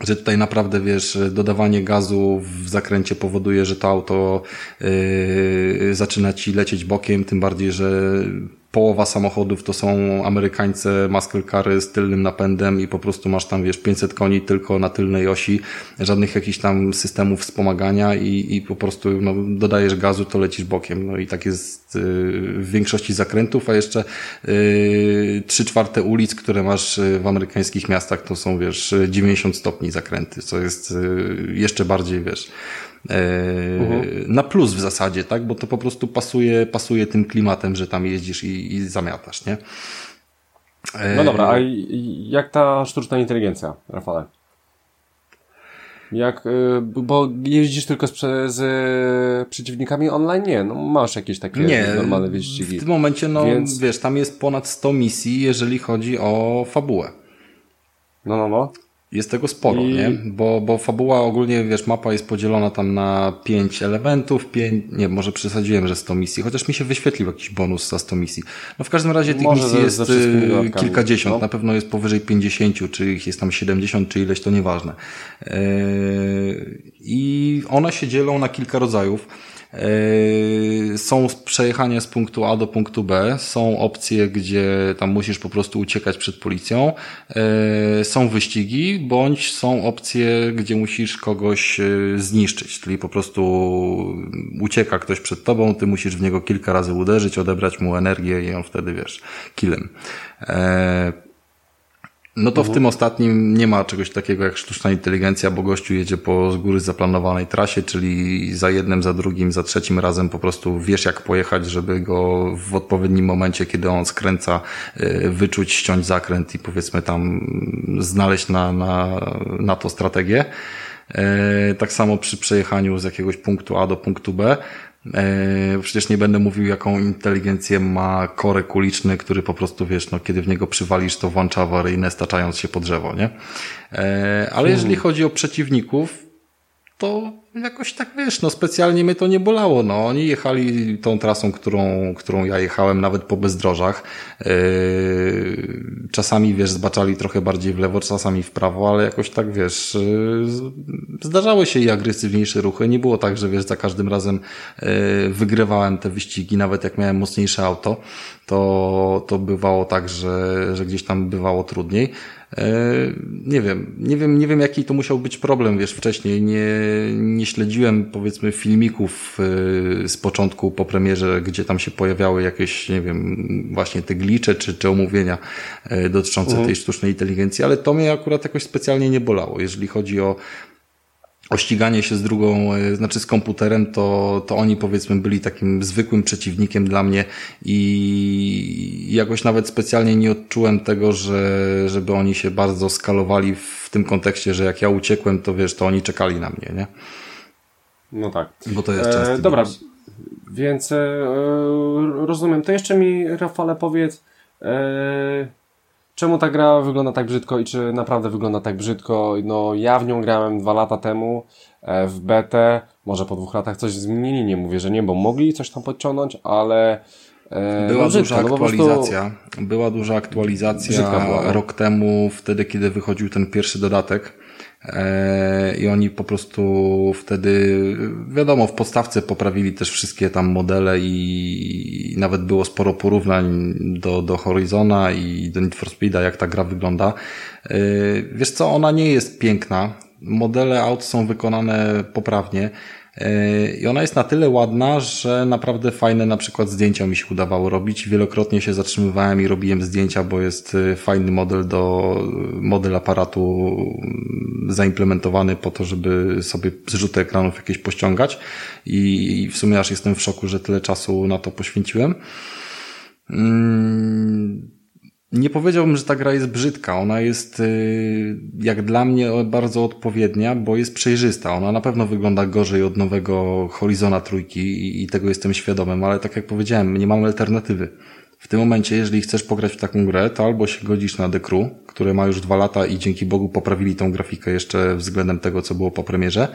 że tutaj naprawdę, wiesz, dodawanie gazu w zakręcie powoduje, że to auto yy, zaczyna ci lecieć bokiem, tym bardziej, że połowa samochodów to są amerykańce muscle cary z tylnym napędem i po prostu masz tam, wiesz, 500 koni tylko na tylnej osi, żadnych jakichś tam systemów wspomagania i, i po prostu no, dodajesz gazu, to lecisz bokiem. No i tak jest yy, w większości zakrętów, a jeszcze yy, trzy czwarte ulic, które masz yy, w amerykańskich miastach, to są, wiesz, 90 stopni zakręty, co jest yy, jeszcze bardziej, wiesz, uh-huh. na plus w zasadzie, tak? Bo to po prostu pasuje, pasuje tym klimatem, że tam jeździsz i, i zamiatasz, nie? No dobra, a jak ta sztuczna inteligencja, Rafale? Jak, y, bo jeździsz tylko z, z przeciwnikami online? Nie, no masz jakieś takie nie, normalne wyścigi. w tym momencie, no Więc... wiesz, tam jest ponad 100 misji, jeżeli chodzi o fabułę. No, no, no. Jest tego sporo, I... nie? Bo, bo fabuła ogólnie, wiesz, mapa jest podzielona tam na pięć elementów, pięć, nie, może przesadziłem, że 100 misji, chociaż mi się wyświetlił jakiś bonus za 100 misji. No w każdym razie tych może misji jest y, kilkadziesiąt, no. na pewno jest powyżej 50, czy ich jest tam 70, czy ileś, to nieważne. Yy, I one się dzielą na kilka rodzajów. Yy, są przejechania z punktu A do punktu B, są opcje, gdzie tam musisz po prostu uciekać przed policją, yy, są wyścigi, bądź są opcje, gdzie musisz kogoś yy, zniszczyć, czyli po prostu ucieka ktoś przed tobą, ty musisz w niego kilka razy uderzyć, odebrać mu energię i on wtedy, wiesz, killem. No to w mhm. tym ostatnim nie ma czegoś takiego jak sztuczna inteligencja, bo gościu jedzie po z góry zaplanowanej trasie, czyli za jednym, za drugim, za trzecim razem po prostu wiesz jak pojechać, żeby go w odpowiednim momencie, kiedy on skręca, y, wyczuć, ściąć zakręt i powiedzmy tam znaleźć na, na, na to strategię. Y, tak samo przy przejechaniu z jakiegoś punktu A do punktu B. E, przecież nie będę mówił, jaką inteligencję ma korek uliczny, który po prostu, wiesz, no, kiedy w niego przywalisz, to włącza awaryjne, staczając się po drzewo, nie? E, ale jeżeli chodzi o przeciwników, to jakoś tak wiesz, no specjalnie mnie to nie bolało. No oni jechali tą trasą, którą, którą ja jechałem, nawet po bezdrożach. Yy, czasami wiesz, zbaczali trochę bardziej w lewo, czasami w prawo, ale jakoś tak wiesz, yy, zdarzały się i agresywniejsze ruchy. Nie było tak, że wiesz, za każdym razem yy, wygrywałem te wyścigi, nawet jak miałem mocniejsze auto, to, to bywało tak, że, że gdzieś tam bywało trudniej. E, nie wiem, nie wiem, nie wiem jaki to musiał być problem, wiesz, wcześniej nie, nie śledziłem powiedzmy filmików e, z początku po premierze, gdzie tam się pojawiały jakieś, nie wiem, właśnie te glicze czy, czy omówienia e, dotyczące mhm. tej sztucznej inteligencji, ale to mnie akurat jakoś specjalnie nie bolało, jeżeli chodzi o o ściganie się z drugą, e, znaczy z komputerem, to, to oni powiedzmy byli takim zwykłym przeciwnikiem dla mnie i jakoś nawet specjalnie nie odczułem tego, że, żeby oni się bardzo skalowali w tym kontekście, że jak ja uciekłem, to wiesz, to oni czekali na mnie, nie? No tak. Bo to jest często. E, dobra, więc e, rozumiem. To jeszcze mi, Rafale, powiedz, e, czemu ta gra wygląda tak brzydko i czy naprawdę wygląda tak brzydko. No, ja w nią grałem dwa lata temu e, w betę, może po dwóch latach coś zmienili, nie mówię, że nie, bo mogli coś tam podciągnąć, ale e, była no, brzydko, duża aktualizacja. No. Była duża aktualizacja no. rok temu, wtedy kiedy wychodził ten pierwszy dodatek. E, I oni po prostu wtedy, wiadomo, w podstawce poprawili też wszystkie tam modele i nawet było sporo porównań do, do Horizona i do Need for Speeda, jak ta gra wygląda. E, wiesz co, ona nie jest piękna. Modele aut są wykonane poprawnie. I ona jest na tyle ładna, że naprawdę fajne na przykład zdjęcia mi się udawało robić. Wielokrotnie się zatrzymywałem i robiłem zdjęcia, bo jest y, fajny model do, model aparatu mm, zaimplementowany po to, żeby sobie zrzuty ekranów jakieś pościągać. I w sumie aż jestem w szoku, że tyle czasu na to poświęciłem. Mm, nie powiedziałbym, że ta gra jest brzydka. Ona jest, y, jak dla mnie, bardzo odpowiednia, bo jest przejrzysta. Ona na pewno wygląda gorzej od nowego Horizona trójki i tego jestem świadomym, ale tak jak powiedziałem, nie mamy alternatywy. W tym momencie, jeżeli chcesz pograć w taką grę, to albo się godzisz na The Crew, które ma już dwa lata i dzięki Bogu poprawili tą grafikę jeszcze względem tego, co było po premierze,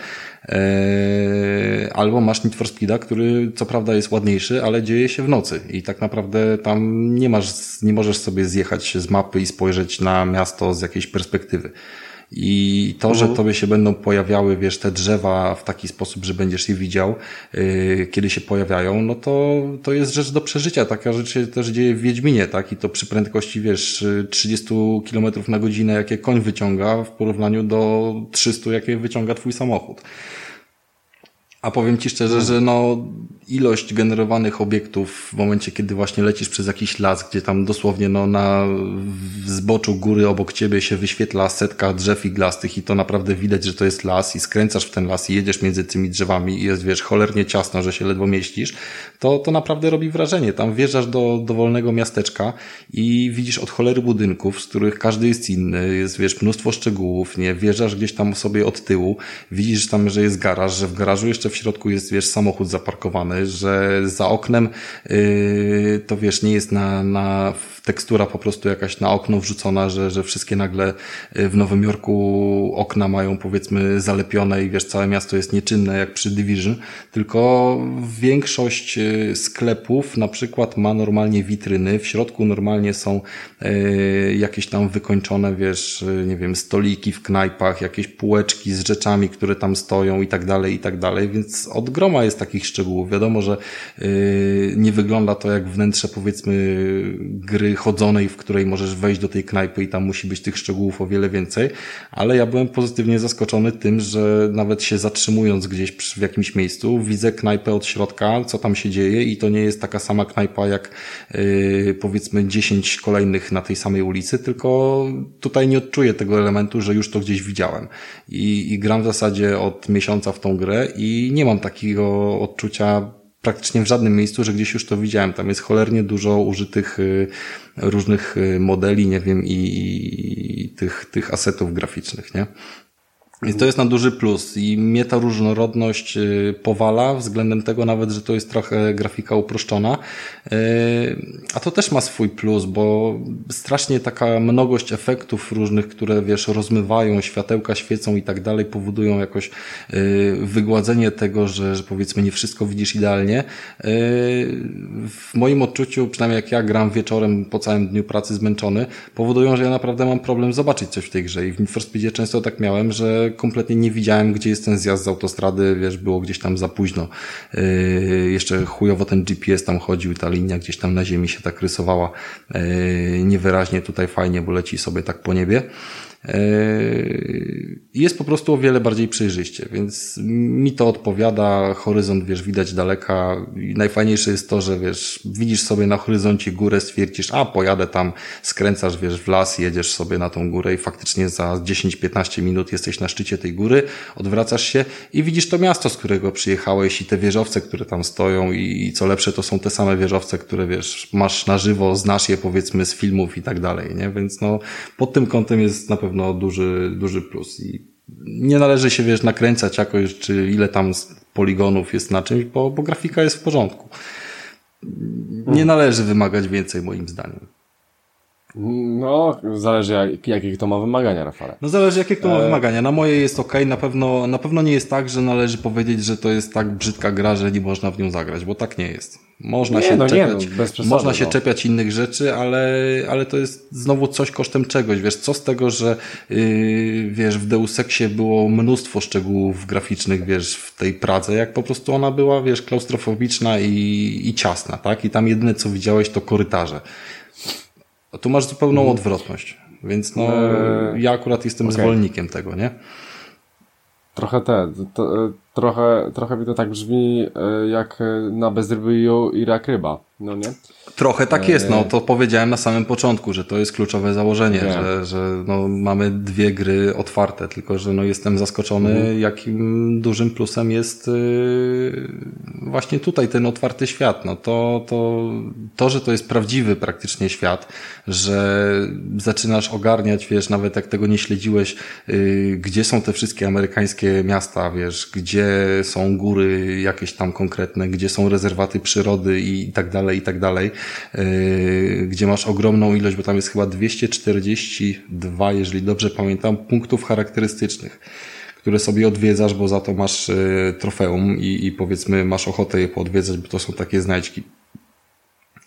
eee, albo masz Need for Speeda, który co prawda jest ładniejszy, ale dzieje się w nocy i tak naprawdę tam nie masz, nie możesz sobie zjechać z mapy i spojrzeć na miasto z jakiejś perspektywy. I to, że mhm. tobie się będą pojawiały, wiesz, te drzewa w taki sposób, że będziesz je widział, yy, kiedy się pojawiają, no to, to jest rzecz do przeżycia. Taka rzecz się też dzieje w Wiedźminie, tak? I to przy prędkości, wiesz, 30 km na godzinę, jakie koń wyciąga w porównaniu do 300, jakie wyciąga twój samochód. A powiem Ci szczerze, że no, ilość generowanych obiektów w momencie, kiedy właśnie lecisz przez jakiś las, gdzie tam dosłownie no, na zboczu góry obok Ciebie się wyświetla setka drzew iglastych i to naprawdę widać, że to jest las i skręcasz w ten las i jedziesz między tymi drzewami i jest, wiesz, cholernie ciasno, że się ledwo mieścisz, to, to naprawdę robi wrażenie. Tam wjeżdżasz do dowolnego miasteczka i widzisz od cholery budynków, z których każdy jest inny, jest, wiesz, mnóstwo szczegółów, nie? Wjeżdżasz gdzieś tam sobie od tyłu, widzisz tam, że jest garaż, że w garażu jeszcze w środku jest, wiesz, samochód zaparkowany, że za oknem yy, to, wiesz, nie jest na, na tekstura po prostu jakaś na okno wrzucona, że, że wszystkie nagle y, w Nowym Jorku okna mają powiedzmy zalepione i wiesz, całe miasto jest nieczynne jak przy Division, tylko większość y, sklepów na przykład ma normalnie witryny, w środku normalnie są y, jakieś tam wykończone, wiesz, nie wiem, stoliki w knajpach, jakieś półeczki z rzeczami, które tam stoją i tak dalej, i tak dalej, więc od groma jest takich szczegółów. Wiadomo, że nie wygląda to jak wnętrze powiedzmy gry chodzonej, w której możesz wejść do tej knajpy i tam musi być tych szczegółów o wiele więcej, ale ja byłem pozytywnie zaskoczony tym, że nawet się zatrzymując gdzieś w jakimś miejscu, widzę knajpę od środka, co tam się dzieje i to nie jest taka sama knajpa jak yy, powiedzmy 10 kolejnych na tej samej ulicy, tylko tutaj nie odczuję tego elementu, że już to gdzieś widziałem. I, i gram w zasadzie od miesiąca w tą grę i nie mam takiego odczucia praktycznie w żadnym miejscu, że gdzieś już to widziałem. Tam jest cholernie dużo użytych y, różnych y, modeli, nie wiem, i, i tych, tych asetów graficznych, nie? Więc to jest na duży plus i mnie ta różnorodność y, powala względem tego nawet, że to jest trochę grafika uproszczona. Y, a to też ma swój plus, bo strasznie taka mnogość efektów różnych, które wiesz, rozmywają, światełka świecą i tak dalej, powodują jakoś y, wygładzenie tego, że, że powiedzmy nie wszystko widzisz idealnie. W moim odczuciu, przynajmniej jak ja gram wieczorem po całym dniu pracy zmęczony, powodują, że ja naprawdę mam problem zobaczyć coś w tej grze i w Need for Speedzie często tak miałem, że kompletnie nie widziałem, gdzie jest ten zjazd z autostrady, wiesz, było gdzieś tam za późno. Yy, jeszcze chujowo ten GPS tam chodził, ta linia gdzieś tam na ziemi się tak rysowała yy, niewyraźnie, tutaj fajnie, bo leci sobie tak po niebie. Yy, jest po prostu o wiele bardziej przejrzyście, więc mi to odpowiada, horyzont, wiesz, widać daleka i najfajniejsze jest to, że wiesz, widzisz sobie na horyzoncie górę, stwierdzisz, a pojadę tam, skręcasz, wiesz, w las, jedziesz sobie na tą górę i faktycznie za 10-15 minut jesteś na szczycie tej góry, odwracasz się i widzisz to miasto, z którego przyjechałeś i te wieżowce, które tam stoją i, i co lepsze, to są te same wieżowce, które wiesz, masz na żywo, znasz je powiedzmy z filmów i tak dalej, nie? Więc no, pod tym kątem jest na pewno pewno duży, duży plus. I nie należy się, wiesz, nakręcać jakoś, czy ile tam poligonów jest na czymś, bo, bo grafika jest w porządku. Nie hmm. należy wymagać więcej, moim zdaniem. No, zależy jak, jakie to ma wymagania, Rafale. No zależy jakie to ma e... wymagania. Na moje jest ok, na pewno, na pewno nie jest tak, że należy powiedzieć, że to jest tak brzydka gra, że nie można w nią zagrać, bo tak nie jest. Można nie, się no czepiać, nie, no, przesady, można się no. czepiać innych rzeczy, ale, ale to jest znowu coś kosztem czegoś. Wiesz, co z tego, że yy, wiesz, w Deus Exie było mnóstwo szczegółów graficznych, wiesz, w tej Pradze, jak po prostu ona była, wiesz, klaustrofobiczna i, i ciasna, tak? I tam jedyne, co widziałeś, to korytarze. A tu masz zupełną mhm. odwrotność. Więc no, eee, ja akurat jestem okay. zwolennikiem tego, nie? Trochę te, to, trochę, trochę mi to tak brzmi e, jak na bezrybiu i rak ryba, no nie? Trochę tak jest, no to powiedziałem na samym początku, że to jest kluczowe założenie, że, że no, mamy dwie gry otwarte, tylko że no, jestem zaskoczony, mhm. jakim dużym plusem jest yy, właśnie tutaj ten otwarty świat. No, to, to, to, że to jest prawdziwy praktycznie świat, że zaczynasz ogarniać, wiesz, nawet jak tego nie śledziłeś, yy, gdzie są te wszystkie amerykańskie miasta, wiesz, gdzie są góry jakieś tam konkretne, gdzie są rezerwaty przyrody i tak dalej, i tak dalej Yy, gdzie masz ogromną ilość, bo tam jest chyba 242, jeżeli dobrze pamiętam, punktów charakterystycznych które sobie odwiedzasz, bo za to masz yy, trofeum i, i powiedzmy masz ochotę je poodwiedzać, bo to są takie znajdźki.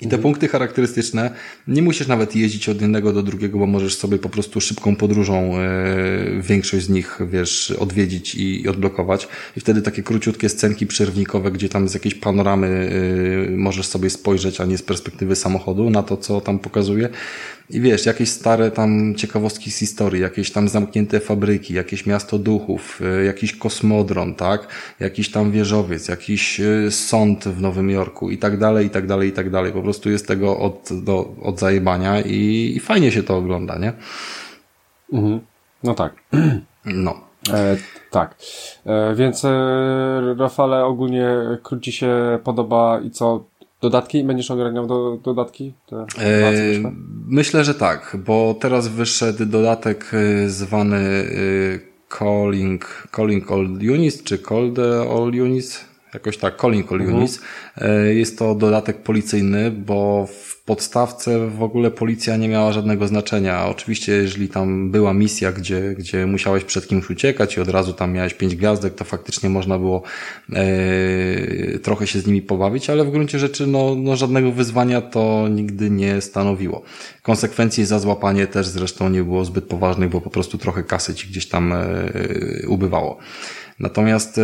I te punkty charakterystyczne, nie musisz nawet jeździć od jednego do drugiego, bo możesz sobie po prostu szybką podróżą e, większość z nich, wiesz, odwiedzić i, i odblokować. I wtedy takie króciutkie scenki przerwnikowe, gdzie tam z jakiejś panoramy e, możesz sobie spojrzeć, a nie z perspektywy samochodu na to, co tam pokazuje. I wiesz, jakieś stare tam ciekawostki z historii, jakieś tam zamknięte fabryki, jakieś miasto duchów, e, jakiś kosmodron, tak? Jakiś tam wieżowiec, jakiś e, sąd w Nowym Jorku i tak dalej, i tak dalej, i tak dalej. Po prostu jest tego od, do, od zajebania i, i fajnie się to ogląda, nie? Mhm. No tak. No. E, tak. E, więc e, Rafale ogólnie króci się podoba i co dodatki? Będziesz ogarniał do, dodatki? Eee, myślę, że tak, bo teraz wyszedł dodatek e, zwany e, Calling, Calling All Units, czy Cold All Units, jakoś tak, Calling All mhm. E, jest to dodatek policyjny, bo w podstawce w ogóle policja nie miała żadnego znaczenia. Oczywiście, jeżeli tam była misja, gdzie, gdzie musiałeś przed kimś uciekać i od razu tam miałeś pięć gwiazdek, to faktycznie można było e, trochę się z nimi pobawić, ale w gruncie rzeczy no, no żadnego wyzwania to nigdy nie stanowiło. Konsekwencji za złapanie też zresztą nie było zbyt poważnych, bo po prostu trochę kasy ci gdzieś tam e, ubywało. Natomiast e,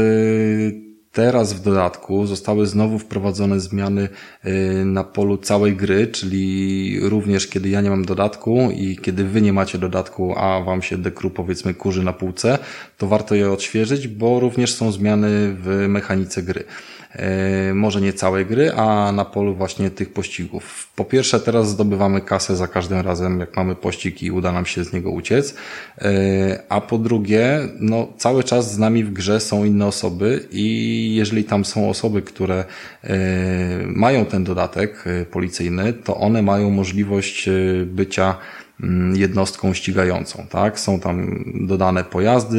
Teraz w dodatku zostały znowu wprowadzone zmiany y, na polu całej gry, czyli również kiedy ja nie mam dodatku i kiedy wy nie macie dodatku, a wam się dekru powiedzmy kurzy na półce, to warto je odświeżyć, bo również są zmiany w mechanice gry. E, może nie całej gry, a na polu właśnie tych pościgów. Po pierwsze, teraz zdobywamy kasę za każdym razem, jak mamy pościg i uda nam się z niego uciec, e, a po drugie, no cały czas z nami w grze są inne osoby i jeżeli tam są osoby, które e, mają ten dodatek policyjny, to one mają możliwość bycia jednostką ścigającą, tak? Są tam dodane pojazdy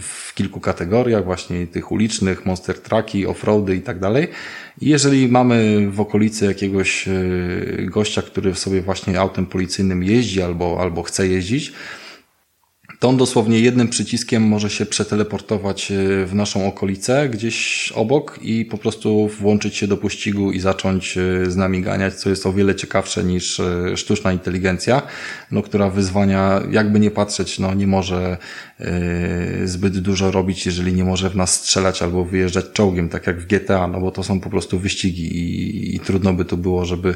w kilku kategoriach, właśnie tych ulicznych, monster trucki, offroady i tak dalej. Jeżeli mamy w okolicy jakiegoś e, gościa, który sobie właśnie autem policyjnym jeździ albo, albo chce jeździć, to on dosłownie jednym przyciskiem może się przeteleportować e, w naszą okolicę, gdzieś obok i po prostu włączyć się do pościgu i zacząć e, z nami ganiać, co jest o wiele ciekawsze niż e, sztuczna inteligencja, no, która wyzwania, jakby nie patrzeć, no, nie może zbyt dużo robić, jeżeli nie może w nas strzelać albo wyjeżdżać czołgiem, tak jak w GTA, no bo to są po prostu wyścigi i, i trudno by to było, żeby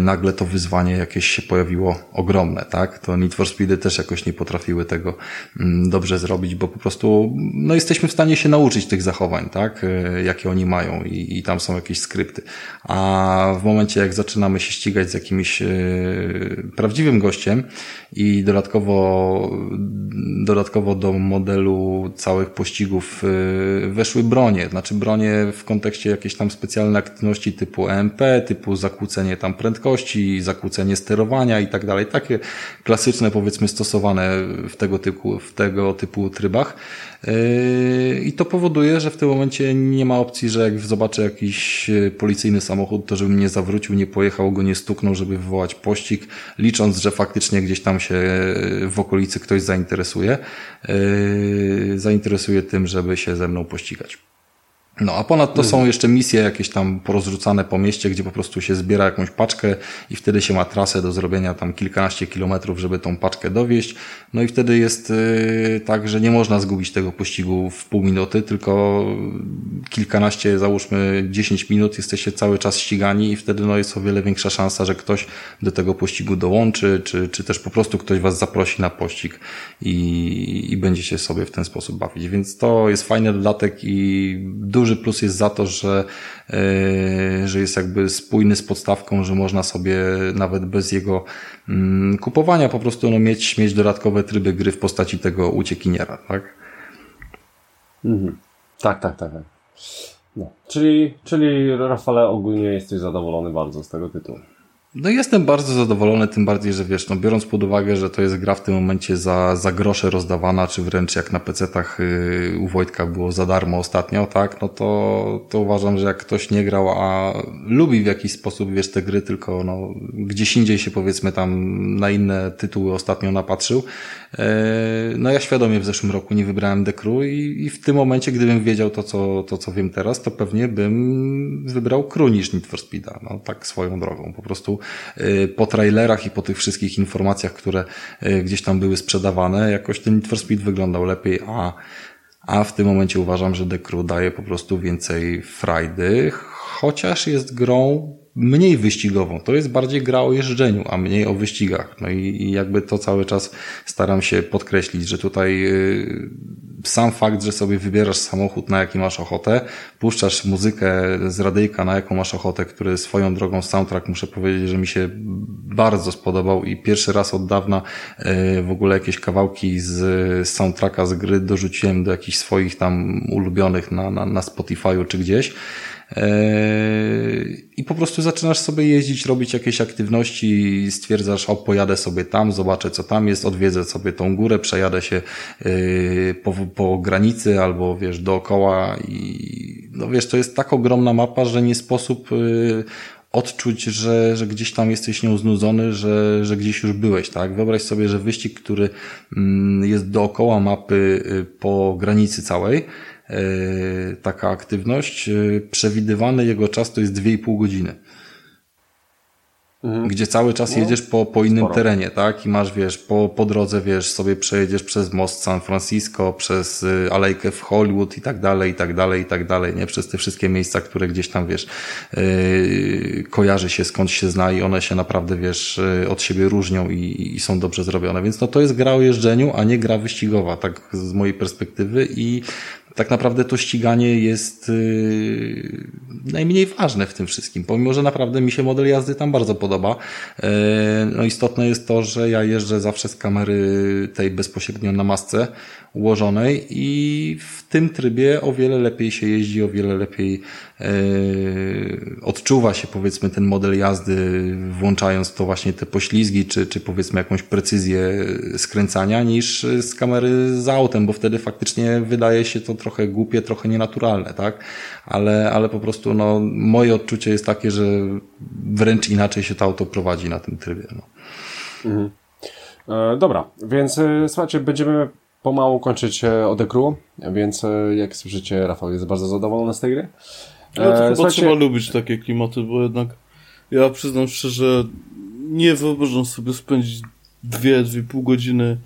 nagle to wyzwanie jakieś się pojawiło ogromne, tak? To Need for Speedy też jakoś nie potrafiły tego mm, dobrze zrobić, bo po prostu no, jesteśmy w stanie się nauczyć tych zachowań, tak, e, jakie oni mają i, i tam są jakieś skrypty. A w momencie, jak zaczynamy się ścigać z jakimś prawdziwym gościem i dodatkowo, dodatkowo do modelu całych pościgów e, weszły bronie, znaczy bronie w kontekście jakiejś tam specjalnej aktywności typu EMP, typu zakłócenie tam prędkości, zakłócenie sterowania i tak dalej. Takie klasyczne, powiedzmy, stosowane w tego typu, w tego typu trybach. Yy, I to powoduje, że w tym momencie nie ma opcji, że jak zobaczę jakiś e, policyjny samochód, to żebym nie zawrócił, nie pojechał, go nie stuknął, żeby wywołać pościg, licząc, że faktycznie gdzieś tam się e, w okolicy ktoś zainteresuje, yy, zainteresuje tym, żeby się ze mną pościgać. No, a ponadto są jeszcze misje jakieś tam porozrzucane po mieście, gdzie po prostu się zbiera jakąś paczkę i wtedy się ma trasę do zrobienia tam kilkanaście kilometrów, żeby tą paczkę dowieść. No i wtedy jest yy, tak, że nie można zgubić tego pościgu w pół minuty, tylko kilkanaście, załóżmy 10 minut jesteście cały czas ścigani i wtedy no jest o wiele większa szansa, że ktoś do tego pościgu dołączy, czy, czy też po prostu ktoś was zaprosi na pościg i, i będziecie sobie w ten sposób bawić. Więc to jest fajny dodatek i duży duży plus jest za to, że, e, że jest jakby spójny z podstawką, że można sobie nawet bez jego mm, kupowania po prostu no, mieć, mieć dodatkowe tryby gry w postaci tego uciekiniera, tak? Mhm. Tak, tak, tak. tak. No. Czyli, czyli Rafale ogólnie jesteś zadowolony bardzo z tego tytułu. No jestem bardzo zadowolony, tym bardziej, że wiesz, no biorąc pod uwagę, że to jest gra w tym momencie za, za grosze rozdawana, czy wręcz jak na PC-tach yy, u Wojtka było za darmo ostatnio, tak, no to, to uważam, że jak ktoś nie grał, a lubi w jakiś sposób, wiesz, te gry, tylko no gdzieś indziej się powiedzmy tam na inne tytuły ostatnio napatrzył, yy, no ja świadomie w zeszłym roku nie wybrałem Dekru i, i w tym momencie, gdybym wiedział to co, to, co wiem teraz, to pewnie bym wybrał Crew niż Need for Speeda, no tak swoją drogą, po prostu po trailerach i po tych wszystkich informacjach, które y, gdzieś tam były sprzedawane, jakoś ten Need for Speed wyglądał lepiej, a, a w tym momencie uważam, że The Crew daje po prostu więcej frajdy, chociaż jest grą mniej wyścigową. To jest bardziej gra o jeżdżeniu, a mniej o wyścigach. No i, i jakby to cały czas staram się podkreślić, że tutaj yy, sam fakt, że sobie wybierasz samochód, na jaki masz ochotę, puszczasz muzykę z radyjka, na jaką masz ochotę, który swoją drogą soundtrack, muszę powiedzieć, że mi się bardzo spodobał i pierwszy raz od dawna yy, w ogóle jakieś kawałki z soundtracka z gry dorzuciłem do jakichś swoich tam ulubionych na, na, na Spotify'u czy gdzieś. Yy, I po prostu zaczynasz sobie jeździć, robić jakieś aktywności, stwierdzasz, o pojadę sobie tam, zobaczę co tam jest, odwiedzę sobie tą górę, przejadę się yy, po, po granicy albo wiesz, dookoła i no wiesz, to jest tak ogromna mapa, że nie sposób yy, odczuć, że, że gdzieś tam jesteś nią znudzony, że, że gdzieś już byłeś, tak? Wyobraź sobie, że wyścig, który mm, jest dookoła mapy po granicy całej, taka aktywność. E, przewidywany jego czas to jest 2,5 godziny. Mhm. Gdzie cały czas no, jedziesz po, po innym sporo. terenie, tak? I masz, wiesz, po, po drodze, wiesz, sobie przejedziesz przez most San Francisco, przez y, alejkę w Hollywood i tak dalej, i tak dalej, i tak dalej, nie? Przez te wszystkie miejsca, które gdzieś tam, wiesz, yy, kojarzy się, skąd się zna i one się naprawdę, wiesz, od siebie różnią i, i są dobrze zrobione. Więc no to jest gra o jeżdżeniu, a nie gra wyścigowa, tak z mojej perspektywy i tak naprawdę to ściganie jest yy, najmniej ważne w tym wszystkim, pomimo, że naprawdę mi się model jazdy tam bardzo podoba. Yy, no istotne jest to, że ja jeżdżę zawsze z kamery tej bezpośrednio na masce ułożonej i w tym trybie o wiele lepiej się jeździ, o wiele lepiej yy, odczuwa się powiedzmy ten model jazdy, włączając to właśnie te poślizgi, czy, czy powiedzmy jakąś precyzję skręcania niż z kamery za autem, bo wtedy faktycznie wydaje się to trochę głupie, trochę nienaturalne, tak? Ale, ale po prostu no, moje odczucie jest takie, że wręcz inaczej się to auto prowadzi na tym trybie. No. Mhm. E, dobra, więc e, słuchajcie, będziemy pomału kończyć odekru, więc e, jak słyszycie, Rafał jest bardzo zadowolony z tej gry. Ja to chyba słuchajcie... trzeba lubić takie klimaty, bo jednak ja przyznam szczerze, nie wyobrażam sobie spędzić dwie, dwie pół godziny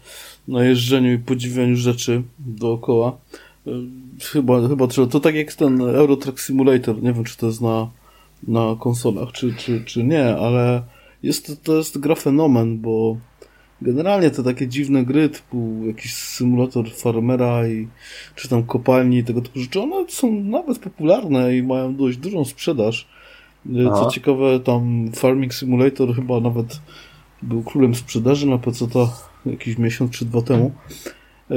na jeżdżeniu i podziwianiu rzeczy dookoła. E, chyba, chyba trzeba. To tak jak ten Eurotrack Simulator. Nie wiem, czy to jest na, na konsolach, czy, czy, czy nie, ale jest, to jest gra fenomen, bo generalnie te takie dziwne gry, typu jakiś symulator farmera i czy tam kopalni tego typu rzeczy, one są nawet popularne i mają dość dużą sprzedaż. E, co Aha. ciekawe, tam Farming Simulator chyba nawet był królem sprzedaży na PC to jakiś miesiąc czy dwa temu. E,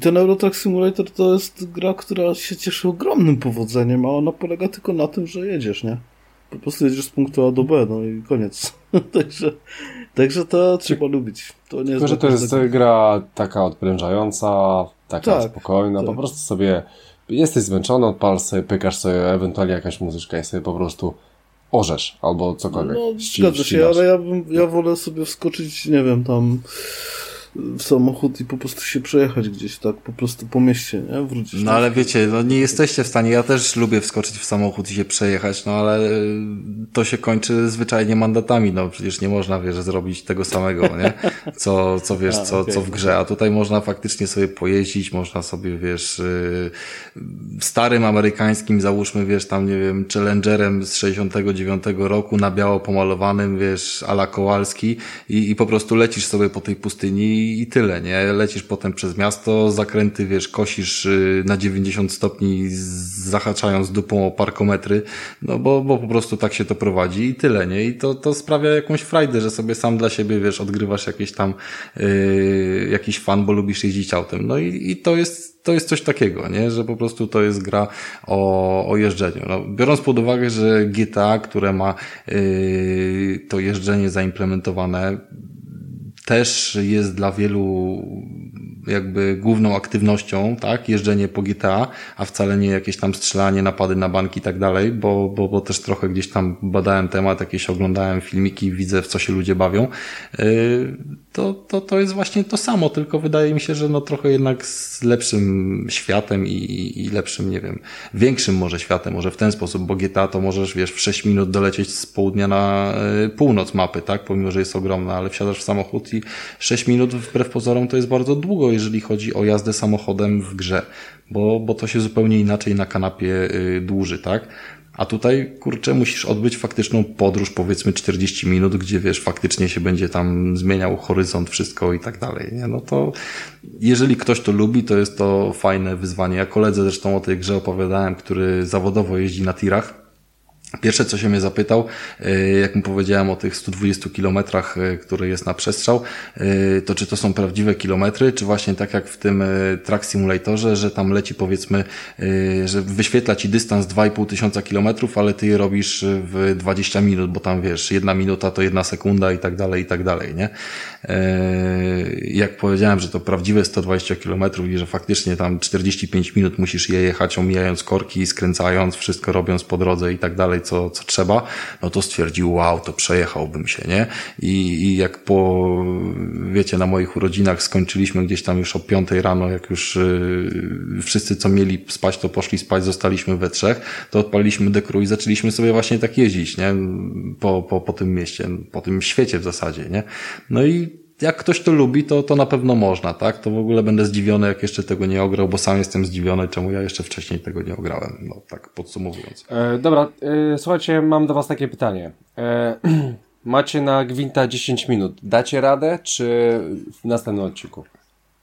ten Eurotrack Simulator to jest gra, która się cieszy ogromnym powodzeniem, a ona polega tylko na tym, że jedziesz, nie? Po prostu jedziesz z punktu A do B, no i koniec. także, także to trzeba lubić. To nie jest że to jest gra taka odprężająca, taka tak, spokojna, tak. po prostu sobie jesteś zmęczony, odpalasz sobie, pykasz sobie ewentualnie jakaś muzyczka i sobie po prostu orzesz albo cokolwiek. No, zgadza się, ale ja, bym, ja wolę sobie wskoczyć, nie wiem, tam w samochód i po prostu się przejechać gdzieś tak, po prostu po mieście, nie? Wrócić. No ale wiecie, no nie jesteście w stanie, ja też lubię wskoczyć w samochód i się przejechać, no ale to się kończy zwyczajnie mandatami, no przecież nie można, wiesz, zrobić tego samego, nie? Co, co wiesz, co, co w grze, a tutaj można faktycznie sobie pojeździć, można sobie, wiesz, y, starym amerykańskim, załóżmy, wiesz, tam, nie wiem, Challengerem z 69 roku na biało pomalowanym, wiesz, ala Kowalski i, i po prostu lecisz sobie po tej pustyni i, tyle, nie? Lecisz potem przez miasto, zakręty, wiesz, kosisz y, na 90 stopni, zahaczając dupą o parkometry, no bo, bo po prostu tak się to prowadzi i tyle, nie? I to, to sprawia jakąś frajdę, że sobie sam dla siebie, wiesz, odgrywasz jakieś tam, yy, jakiś fan, bo lubisz jeździć autem. No i, i to jest to jest coś takiego, nie? że po prostu to jest gra o, o jeżdżeniu. No, biorąc pod uwagę, że GTA, które ma yy, to jeżdżenie zaimplementowane, też jest dla wielu jakby główną aktywnością, tak, jeżdżenie po GTA, a wcale nie jakieś tam strzelanie, napady na banki i tak dalej, bo, bo, bo też trochę gdzieś tam badałem temat, jakieś oglądałem filmiki, widzę w co się ludzie bawią, yy, to, to, to jest właśnie to samo, tylko wydaje mi się, że no trochę jednak z lepszym światem i, i lepszym, nie wiem, większym może światem, może w ten sposób, bo GTA to możesz, wiesz, w 6 minut dolecieć z południa na yy, północ mapy, tak, pomimo, że jest ogromna, ale wsiadasz w samochód i 6 minut wbrew pozorom to jest bardzo długo, jeżeli chodzi o jazdę samochodem w grze, bo, bo to się zupełnie inaczej na kanapie y, dłuży, tak? A tutaj, kurczę, musisz odbyć faktyczną podróż, powiedzmy 40 minut, gdzie wiesz, faktycznie się będzie tam zmieniał horyzont, wszystko i tak dalej. Nie? No to jeżeli ktoś to lubi, to jest to fajne wyzwanie. Ja koledze zresztą o tej grze opowiadałem, który zawodowo jeździ na tirach Pierwsze, co się mnie zapytał, e, jak mu powiedziałem o tych 120 kilometrach, e, które jest na przestrzał, e, to czy to są prawdziwe kilometry, czy właśnie tak jak w tym Track Simulatorze, że tam leci powiedzmy, że wyświetla ci dystans 2,5 tysiąca kilometrów, ale ty je robisz w 20 minut, bo tam wiesz, jedna minuta to jedna sekunda i tak dalej, i tak dalej, nie? Jak powiedziałem, że to prawdziwe 120 kilometrów i że faktycznie tam 45 minut musisz je jechać, omijając korki, skręcając, wszystko robiąc po drodze i tak dalej, co, co trzeba, no to stwierdził, wow, to przejechałbym się, nie? I, I jak po, wiecie, na moich urodzinach skończyliśmy gdzieś tam już o piątej rano, jak już yy, wszyscy, co mieli spać, to poszli spać, zostaliśmy we trzech, to odpaliliśmy dekru i zaczęliśmy sobie właśnie tak jeździć, nie? Po, po, po tym mieście, po tym świecie w zasadzie, nie? No i jak ktoś to lubi, to, to na pewno można, tak? To w ogóle będę zdziwiony, jak jeszcze tego nie ograł, bo sam jestem zdziwiony, czemu ja jeszcze wcześniej tego nie ograłem. No tak podsumowując. E, dobra, e, słuchajcie, mam do Was takie pytanie. E, macie na Gwinta 10 minut. Dacie radę, czy w następnym odcinku?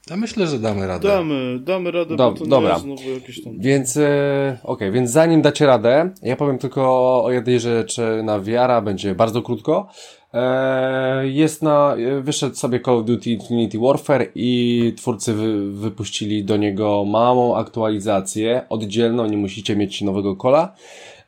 Ja myślę, że damy radę. Damy, damy radę, Do, bo to dobra. jest znowu jakieś tam... Więc, e, okay, więc zanim dacie radę, ja powiem tylko o jednej rzeczy na wiara, będzie bardzo krótko. E, jest na, wyszedł sobie Call of Duty Infinity Warfare i twórcy wy, wypuścili do niego małą aktualizację, oddzielną, nie musicie mieć nowego kola.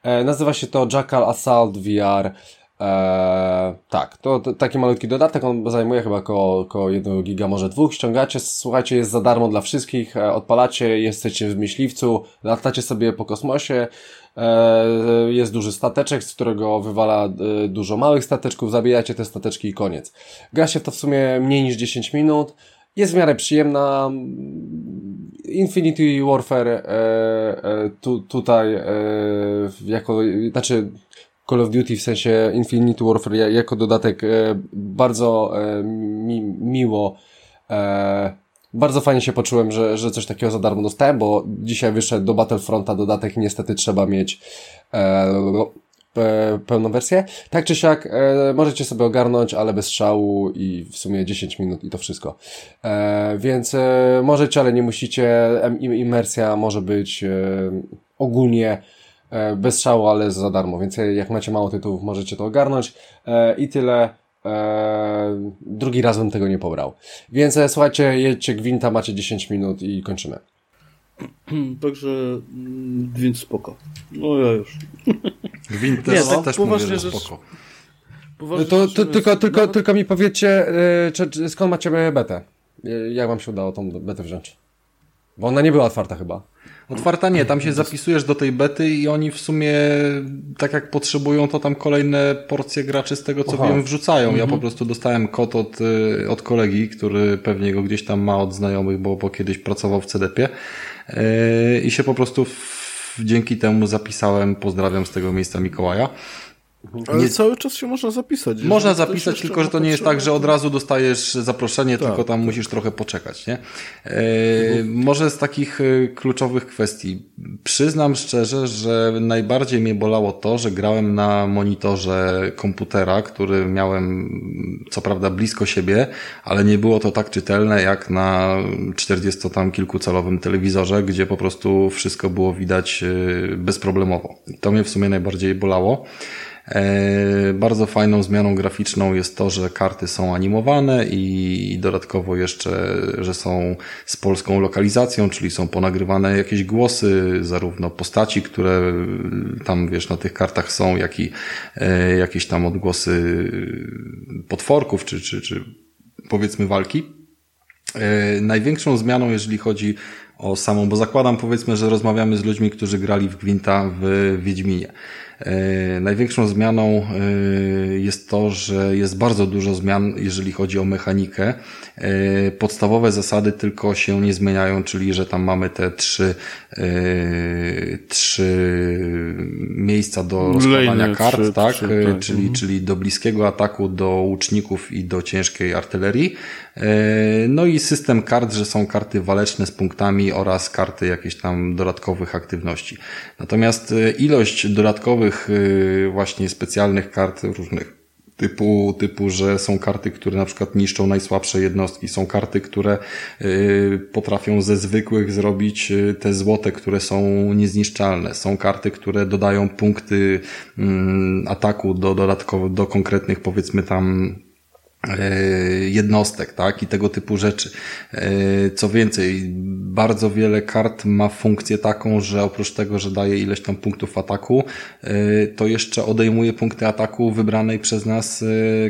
E, nazywa się to Jackal Assault VR Eee, tak, to, to, taki malutki dodatek, on zajmuje chyba około, około 1 giga, może dwóch. Ściągacie, słuchajcie, jest za darmo dla wszystkich, e, odpalacie, jesteście w myśliwcu, latacie sobie po kosmosie, e, jest duży stateczek, z którego wywala e, dużo małych stateczków, zabijacie te stateczki i koniec. Gra się to w sumie mniej niż 10 minut, jest w miarę przyjemna. Infinity Warfare e, e, tu, tutaj e, jako, znaczy Call of Duty w sensie Infinity Warfare jako dodatek e, bardzo e, mi, miło e, bardzo fajnie się poczułem, że, że coś takiego za darmo dostałem, bo dzisiaj wyszedł do Battlefronta dodatek i niestety trzeba mieć pełną wersję. Tak czy siak e, możecie sobie ogarnąć, ale bez szału i w sumie 10 minut i to wszystko. E, więc e, możecie, ale nie musicie. Imersja może być ogólnie E, bez szału, ale za darmo, więc jak macie mało tytułów, możecie to ogarnąć e, i tyle. E, drugi raz bym tego nie pobrał. Więc słuchajcie, jedźcie Gwinta, macie 10 minut i kończymy. Także, mm, więc spoko. No ja już. Gwint też, nie, tak też mówię, że spoko. Poważnie to, to, tylko, tylko, tylko mi powiedzcie, czy, czy, skąd macie betę? Jak wam się udało tą betę wziąć? Bo ona nie była otwarta chyba. Otwarta nie, tam się zapisujesz do tej bety i oni w sumie, tak jak potrzebują, to tam kolejne porcje graczy z tego co Aha. wiem wrzucają. Mhm. Ja po prostu dostałem kod od, y, od kolegi, który pewnie go gdzieś tam ma od znajomych, bo, bo kiedyś pracował w CDP yy, i się po prostu w, dzięki temu zapisałem. Pozdrawiam z tego miejsca Mikołaja. Ale nie... cały czas się można zapisać. Można zapisać, tylko że to nie jest tak, że od razu dostajesz zaproszenie, tak, tylko tam tak. musisz trochę poczekać, nie? E, może z takich e, kluczowych kwestii. Przyznam szczerze, że najbardziej mnie bolało to, że grałem na monitorze komputera, który miałem co prawda blisko siebie, ale nie było to tak czytelne jak na 40 tam kilkucalowym telewizorze, gdzie po prostu wszystko było widać e, bezproblemowo. To mnie w sumie najbardziej bolało. E, bardzo fajną zmianą graficzną jest to, że karty są animowane i dodatkowo jeszcze, że są z polską lokalizacją, czyli są ponagrywane jakieś głosy, zarówno postaci, które tam wiesz na tych kartach są, jak i e, jakieś tam odgłosy potworków, czy, czy, czy powiedzmy walki. E, największą zmianą, jeżeli chodzi o samą, bo zakładam powiedzmy, że rozmawiamy z ludźmi, którzy grali w Gwinta w Wiedźminie. E, największą zmianą e, jest to, że jest bardzo dużo zmian, jeżeli chodzi o mechanikę. E, podstawowe zasady tylko się nie zmieniają, czyli że tam mamy te trzy, trzy miejsca do rozkładania kart, trzy, tak? Trzy, tak. Czyli, mhm. czyli do bliskiego ataku, do łuczników i do ciężkiej artylerii. No i system kart, że są karty waleczne z punktami oraz karty jakieś tam dodatkowych aktywności. Natomiast ilość dodatkowych y, właśnie specjalnych kart różnych typu, typu, że są karty, które na przykład niszczą najsłabsze jednostki, są karty, które potrafią ze zwykłych zrobić te złote, które są niezniszczalne, są karty, które dodają punkty mm, ataku do dodatkowo, do konkretnych powiedzmy tam E, jednostek, tak, i tego typu rzeczy. E, co więcej, bardzo wiele kart ma funkcję taką, że oprócz tego, że daje ileś tam punktów ataku, e, to jeszcze odejmuje punkty ataku wybranej przez nas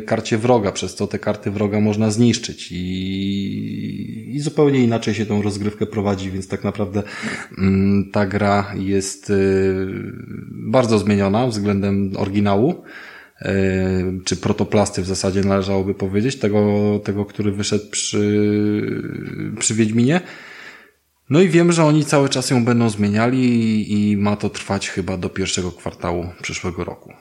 karcie wroga, przez co te karty wroga można zniszczyć i, i zupełnie inaczej się tą rozgrywkę prowadzi, więc tak naprawdę mm, ta gra jest bardzo zmieniona względem oryginału. E, czy protoplasty w zasadzie należałoby powiedzieć, tego, tego który wyszedł przy, przy Wiedźminie. No i wiem, że oni cały czas ją będą zmieniali i, ma to trwać chyba do pierwszego kwartału przyszłego roku.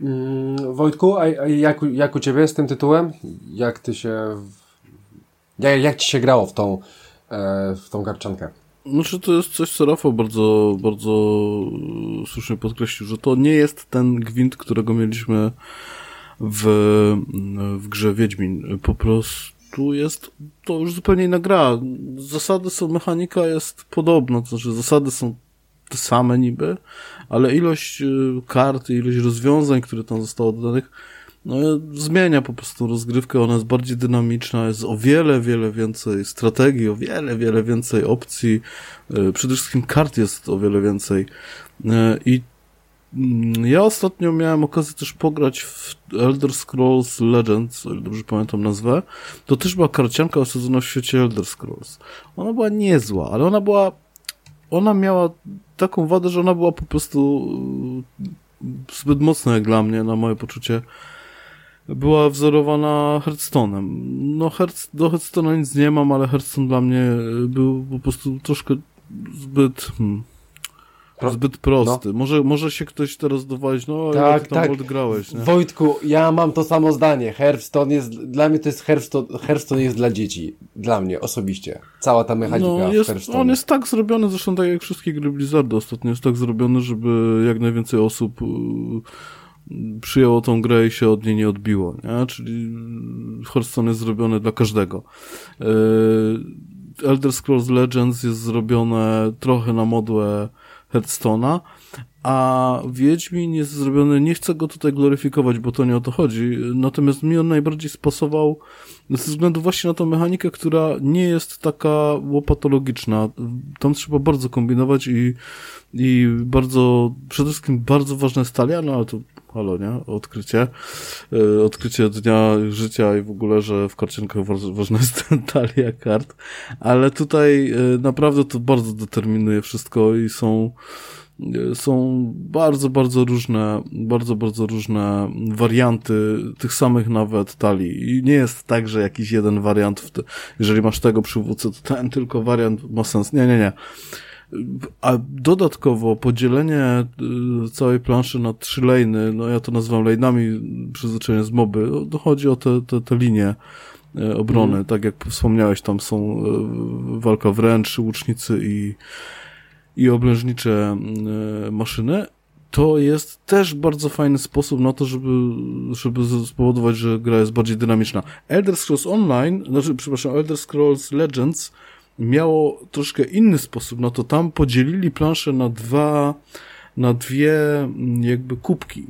Mm, Wojtku, a jak, jak u Ciebie z tym tytułem? Jak Ty się... Jak, jak Ci się grało w tą, e, w tą garczankę? Znaczy to jest coś, co Rafał bardzo, bardzo słusznie podkreślił, że to nie jest ten gwint, którego mieliśmy w, w grze Wiedźmin. Po prostu Tu jest to już zupełnie inna gra. Zasady są, mechanika jest podobna, to znaczy zasady są te same niby, ale ilość y, kart, ilość rozwiązań, które tam zostało dodanych, no, zmienia po prostu rozgrywkę, ona jest bardziej dynamiczna, jest o wiele, wiele więcej strategii, o wiele, wiele więcej opcji, y, przede wszystkim kart jest o wiele więcej y, i mm, ja ostatnio miałem okazję też pograć w Elder Scrolls Legends, o ile dobrze pamiętam nazwę. To też była karcianka osadzona w świecie Elder Scrolls. Ona była niezła, ale ona była ona miała taką wadę, że ona była po prostu y, zbyt mocna jak dla mnie, na moje poczucie. Była wzorowana Hearthstone'em. No, Hearth, do Hearthstone'a nic nie mam, ale Hearthstone dla mnie był po prostu troszkę zbyt... Hmm, Zbyt prosty. No. Może, może się ktoś teraz dowalić, no tak, jak tam tak. grałeś, nie? Wojtku, ja mam to samo zdanie. Hearthstone jest, dla mnie to jest Hearthstone, Hearthstone jest dla dzieci. Dla mnie osobiście. Cała ta mechanika no, jest, On jest tak zrobiony, zresztą tak jak wszystkie gry Blizzardu ostatnio, jest tak zrobiony, żeby jak najwięcej osób y, przyjęło tą grę i się od niej nie odbiło, nie? Czyli Hearthstone jest zrobiony dla każdego. Y, Elder Scrolls Legends jest zrobione trochę na modłę Headstone'a, a Wiedźmin jest zrobiony, nie chcę go tutaj gloryfikować, bo to nie o to chodzi, natomiast mi on najbardziej spasował ze względu właśnie na tą mechanikę, która nie jest taka łopatologiczna. Tam trzeba bardzo kombinować i, i bardzo, przede wszystkim bardzo ważne jest talia, no ale to halo, nie? Odkrycie. E, odkrycie dnia życia i w ogóle, że w karcienkach ważna jest talia kart. Ale tutaj e, naprawdę to bardzo determinuje wszystko i są e, są bardzo, bardzo różne, bardzo, bardzo różne warianty tych samych nawet talii. I nie jest tak, że jakiś jeden wariant, te, jeżeli masz tego przywódcę, to ten tylko wariant ma sens. Nie, nie, nie. A dodatkowo podzielenie y, całej planszy na trzy lejny, no ja to nazywam lejnami przyzwyczajenie z moby, dochodzi o te, te, te linie y, obrony, mm. tak jak wspomniałeś, tam są y, walka wręcz, łucznicy i, i oblężnicze maszyny. To jest też bardzo fajny sposób na to, żeby, żeby spowodować, że gra jest bardziej dynamiczna. Elder Scrolls Online, znaczy, przepraszam, Elder Scrolls Legends miało troszkę inny sposób, no to tam podzielili planszę na dwa, na dwie mm, jakby kubki.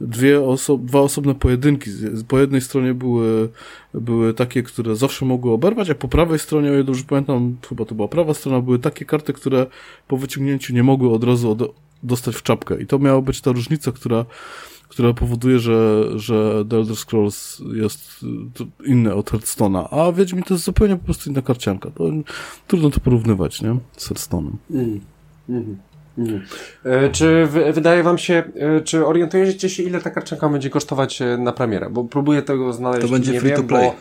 Dwie oso dwa osobne pojedynki. Po jednej stronie były, były takie, które zawsze mogły oberwać, a po prawej stronie, o ile dobrze pamiętam, chyba to była prawa strona, były takie karty, które po wyciągnięciu nie mogły od razu od dostać w czapkę. I to miała być ta różnica, która która powoduje, że, że The Elder Scrolls jest inne od Hearthstone'a, a Wiedźmin to jest zupełnie po prostu inna karcianka. To, trudno to porównywać, nie? Z Hearthstone'em. Mm. Mm. Mm. E, czy wydaje wam się, e, czy orientujecie się, ile ta karcianka będzie kosztować e, na premierę? Bo próbuję tego znaleźć. To będzie free wiem, to play. Bo...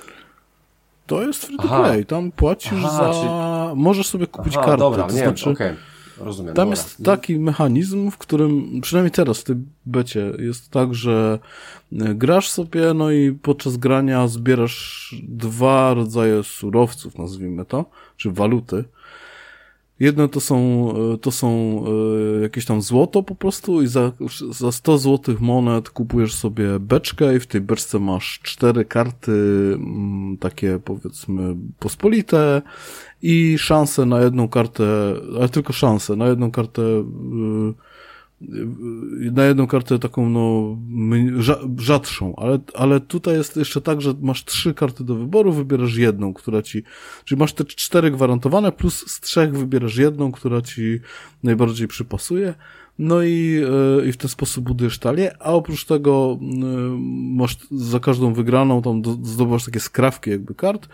To jest free to Aha. play. Tam płacisz Aha, za. Czyli... Możesz sobie kupić Aha, kartę. Dobra, to nie, znaczy... Okay. Rozumiem. Tam dobra. jest taki mechanizm, w którym, przynajmniej teraz w tej becie, jest tak, że e, grasz sobie, no i podczas grania zbierasz dwa rodzaje surowców, nazwijmy to, czy waluty. Jedne to są, e, to są e, jakieś tam złoto po prostu i za, za 100 złotych monet kupujesz sobie beczkę i w tej beczce masz cztery karty mm, takie powiedzmy pospolite i szansę na jedną kartę, ale tylko szansę na jedną kartę yy, na jedną kartę taką no rzadszą, ale, ale tutaj jest jeszcze tak, że masz trzy karty do wyboru, wybierasz jedną, która ci, czyli masz te cztery gwarantowane, plus z trzech wybierasz jedną, która ci najbardziej przypasuje, no i, e, i w ten sposób budujesz talię, a oprócz tego masz za każdą wygraną tam zdobywasz takie skrawki jakby kart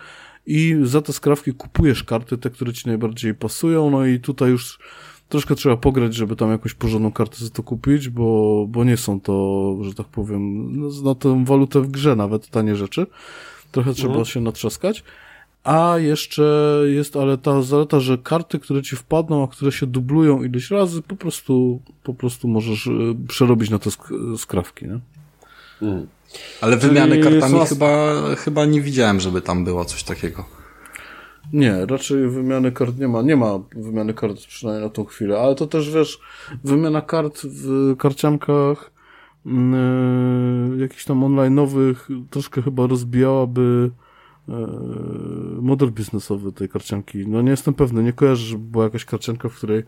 i za te skrawki kupujesz karty, te, które ci najbardziej pasują, no i tutaj już troszkę trzeba pograć, żeby tam jakąś porządną kartę za to kupić, bo, bo nie są to, że tak powiem, no, na tę walutę w grze nawet tanie rzeczy. Trochę trzeba mhm. się natrzaskać. A jeszcze jest, ale ta zaleta, że karty, które ci wpadną, a które się dublują ileś razy, po prostu, po prostu możesz e, przerobić na te sk- skrawki, nie? Mm. Ale wymiany kartami chyba, chyba nie widziałem, żeby tam było coś takiego. Nie, raczej wymiany kart nie ma. Nie ma wymiany kart przynajmniej na tą chwilę, ale to też wiesz, wymiana kart w karciankach yy, jakichś tam online'owych troszkę chyba rozbijałaby model biznesowy tej karcianki. No nie jestem pewny, nie kojarzę, że była jakaś karcianka, w której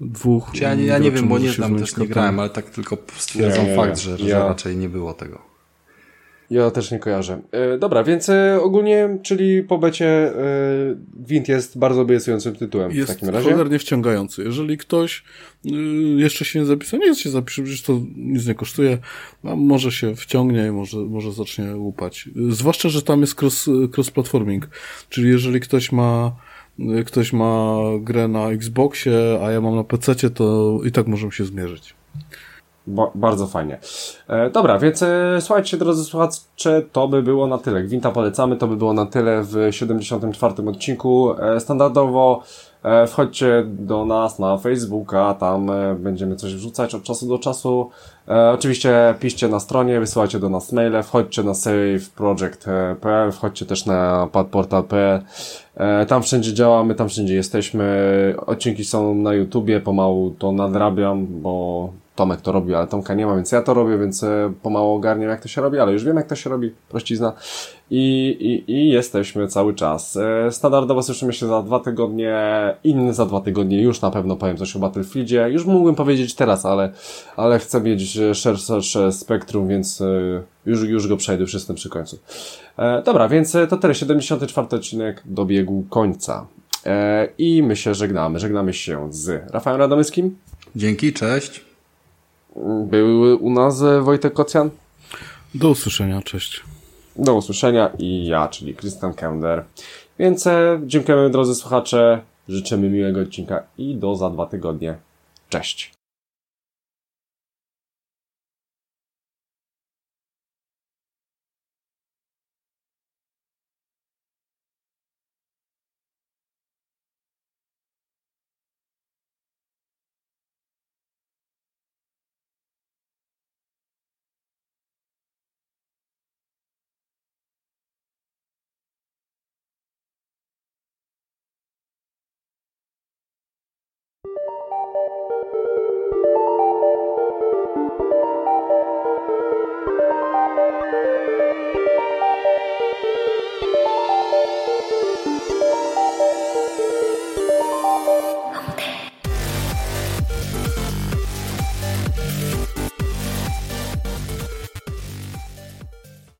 dwóch. Ja, nie, ja nie wiem, bo nie znam, też nie grałem, ale tak tylko stwierdzam fakt, że, że raczej nie było tego. Ja też nie kojarzę. E, dobra, więc e, ogólnie, czyli po becie e, Gwint jest bardzo obiecującym tytułem jest w takim razie. Jest cholernie wciągający. Jeżeli ktoś y, jeszcze się nie zapisał, nie jest się zapisze, przecież to nic nie kosztuje, a może się wciągnie i może, może zacznie łupać. Zwłaszcza, że tam jest cross, cross-platforming, czyli jeżeli ktoś ma ktoś ma grę na Xboxie, a ja mam na PC, to i tak możemy się zmierzyć. Ba bardzo fajnie. E, dobra, więc e, słuchajcie, drodzy słuchacze, to by było na tyle. Gwinta polecamy, to by było na tyle w 74. odcinku. E, standardowo e, wchodźcie do nas na Facebooka, tam e, będziemy coś wrzucać od czasu do czasu. E, oczywiście piszcie na stronie, wysyłajcie do nas maile, wchodźcie na saveproject.pl, wchodźcie też na padportal.pl. E, tam wszędzie działamy, tam wszędzie jesteśmy. Odcinki są na YouTubie, pomału to nadrabiam, bo Tomek to robi, ale Tomka nie ma, więc ja to robię, więc e, pomału ogarniam jak to się robi, ale już wiem jak to się robi, prościzna. I, i, i jesteśmy cały czas. E, standardowo słyszymy się za dwa tygodnie, inny za dwa tygodnie, już na pewno powiem coś o Battlefieldzie. Już mógłbym powiedzieć teraz, ale, ale chcę mieć szersze spektrum, więc e, już, już go przejdę, już jestem przy końcu. Dobra, więc to tyle, 74 odcinek dobiegł końca. I my się żegnamy. Żegnamy się z Rafałem Radomyskim. Dzięki, cześć. Był u nas e, Wojtek Kocjan. Do usłyszenia, cześć. Do usłyszenia i ja, czyli Krystian Kender. Więc e, dziękujemy drodzy słuchacze, życzymy miłego odcinka i do za dwa tygodnie. Cześć.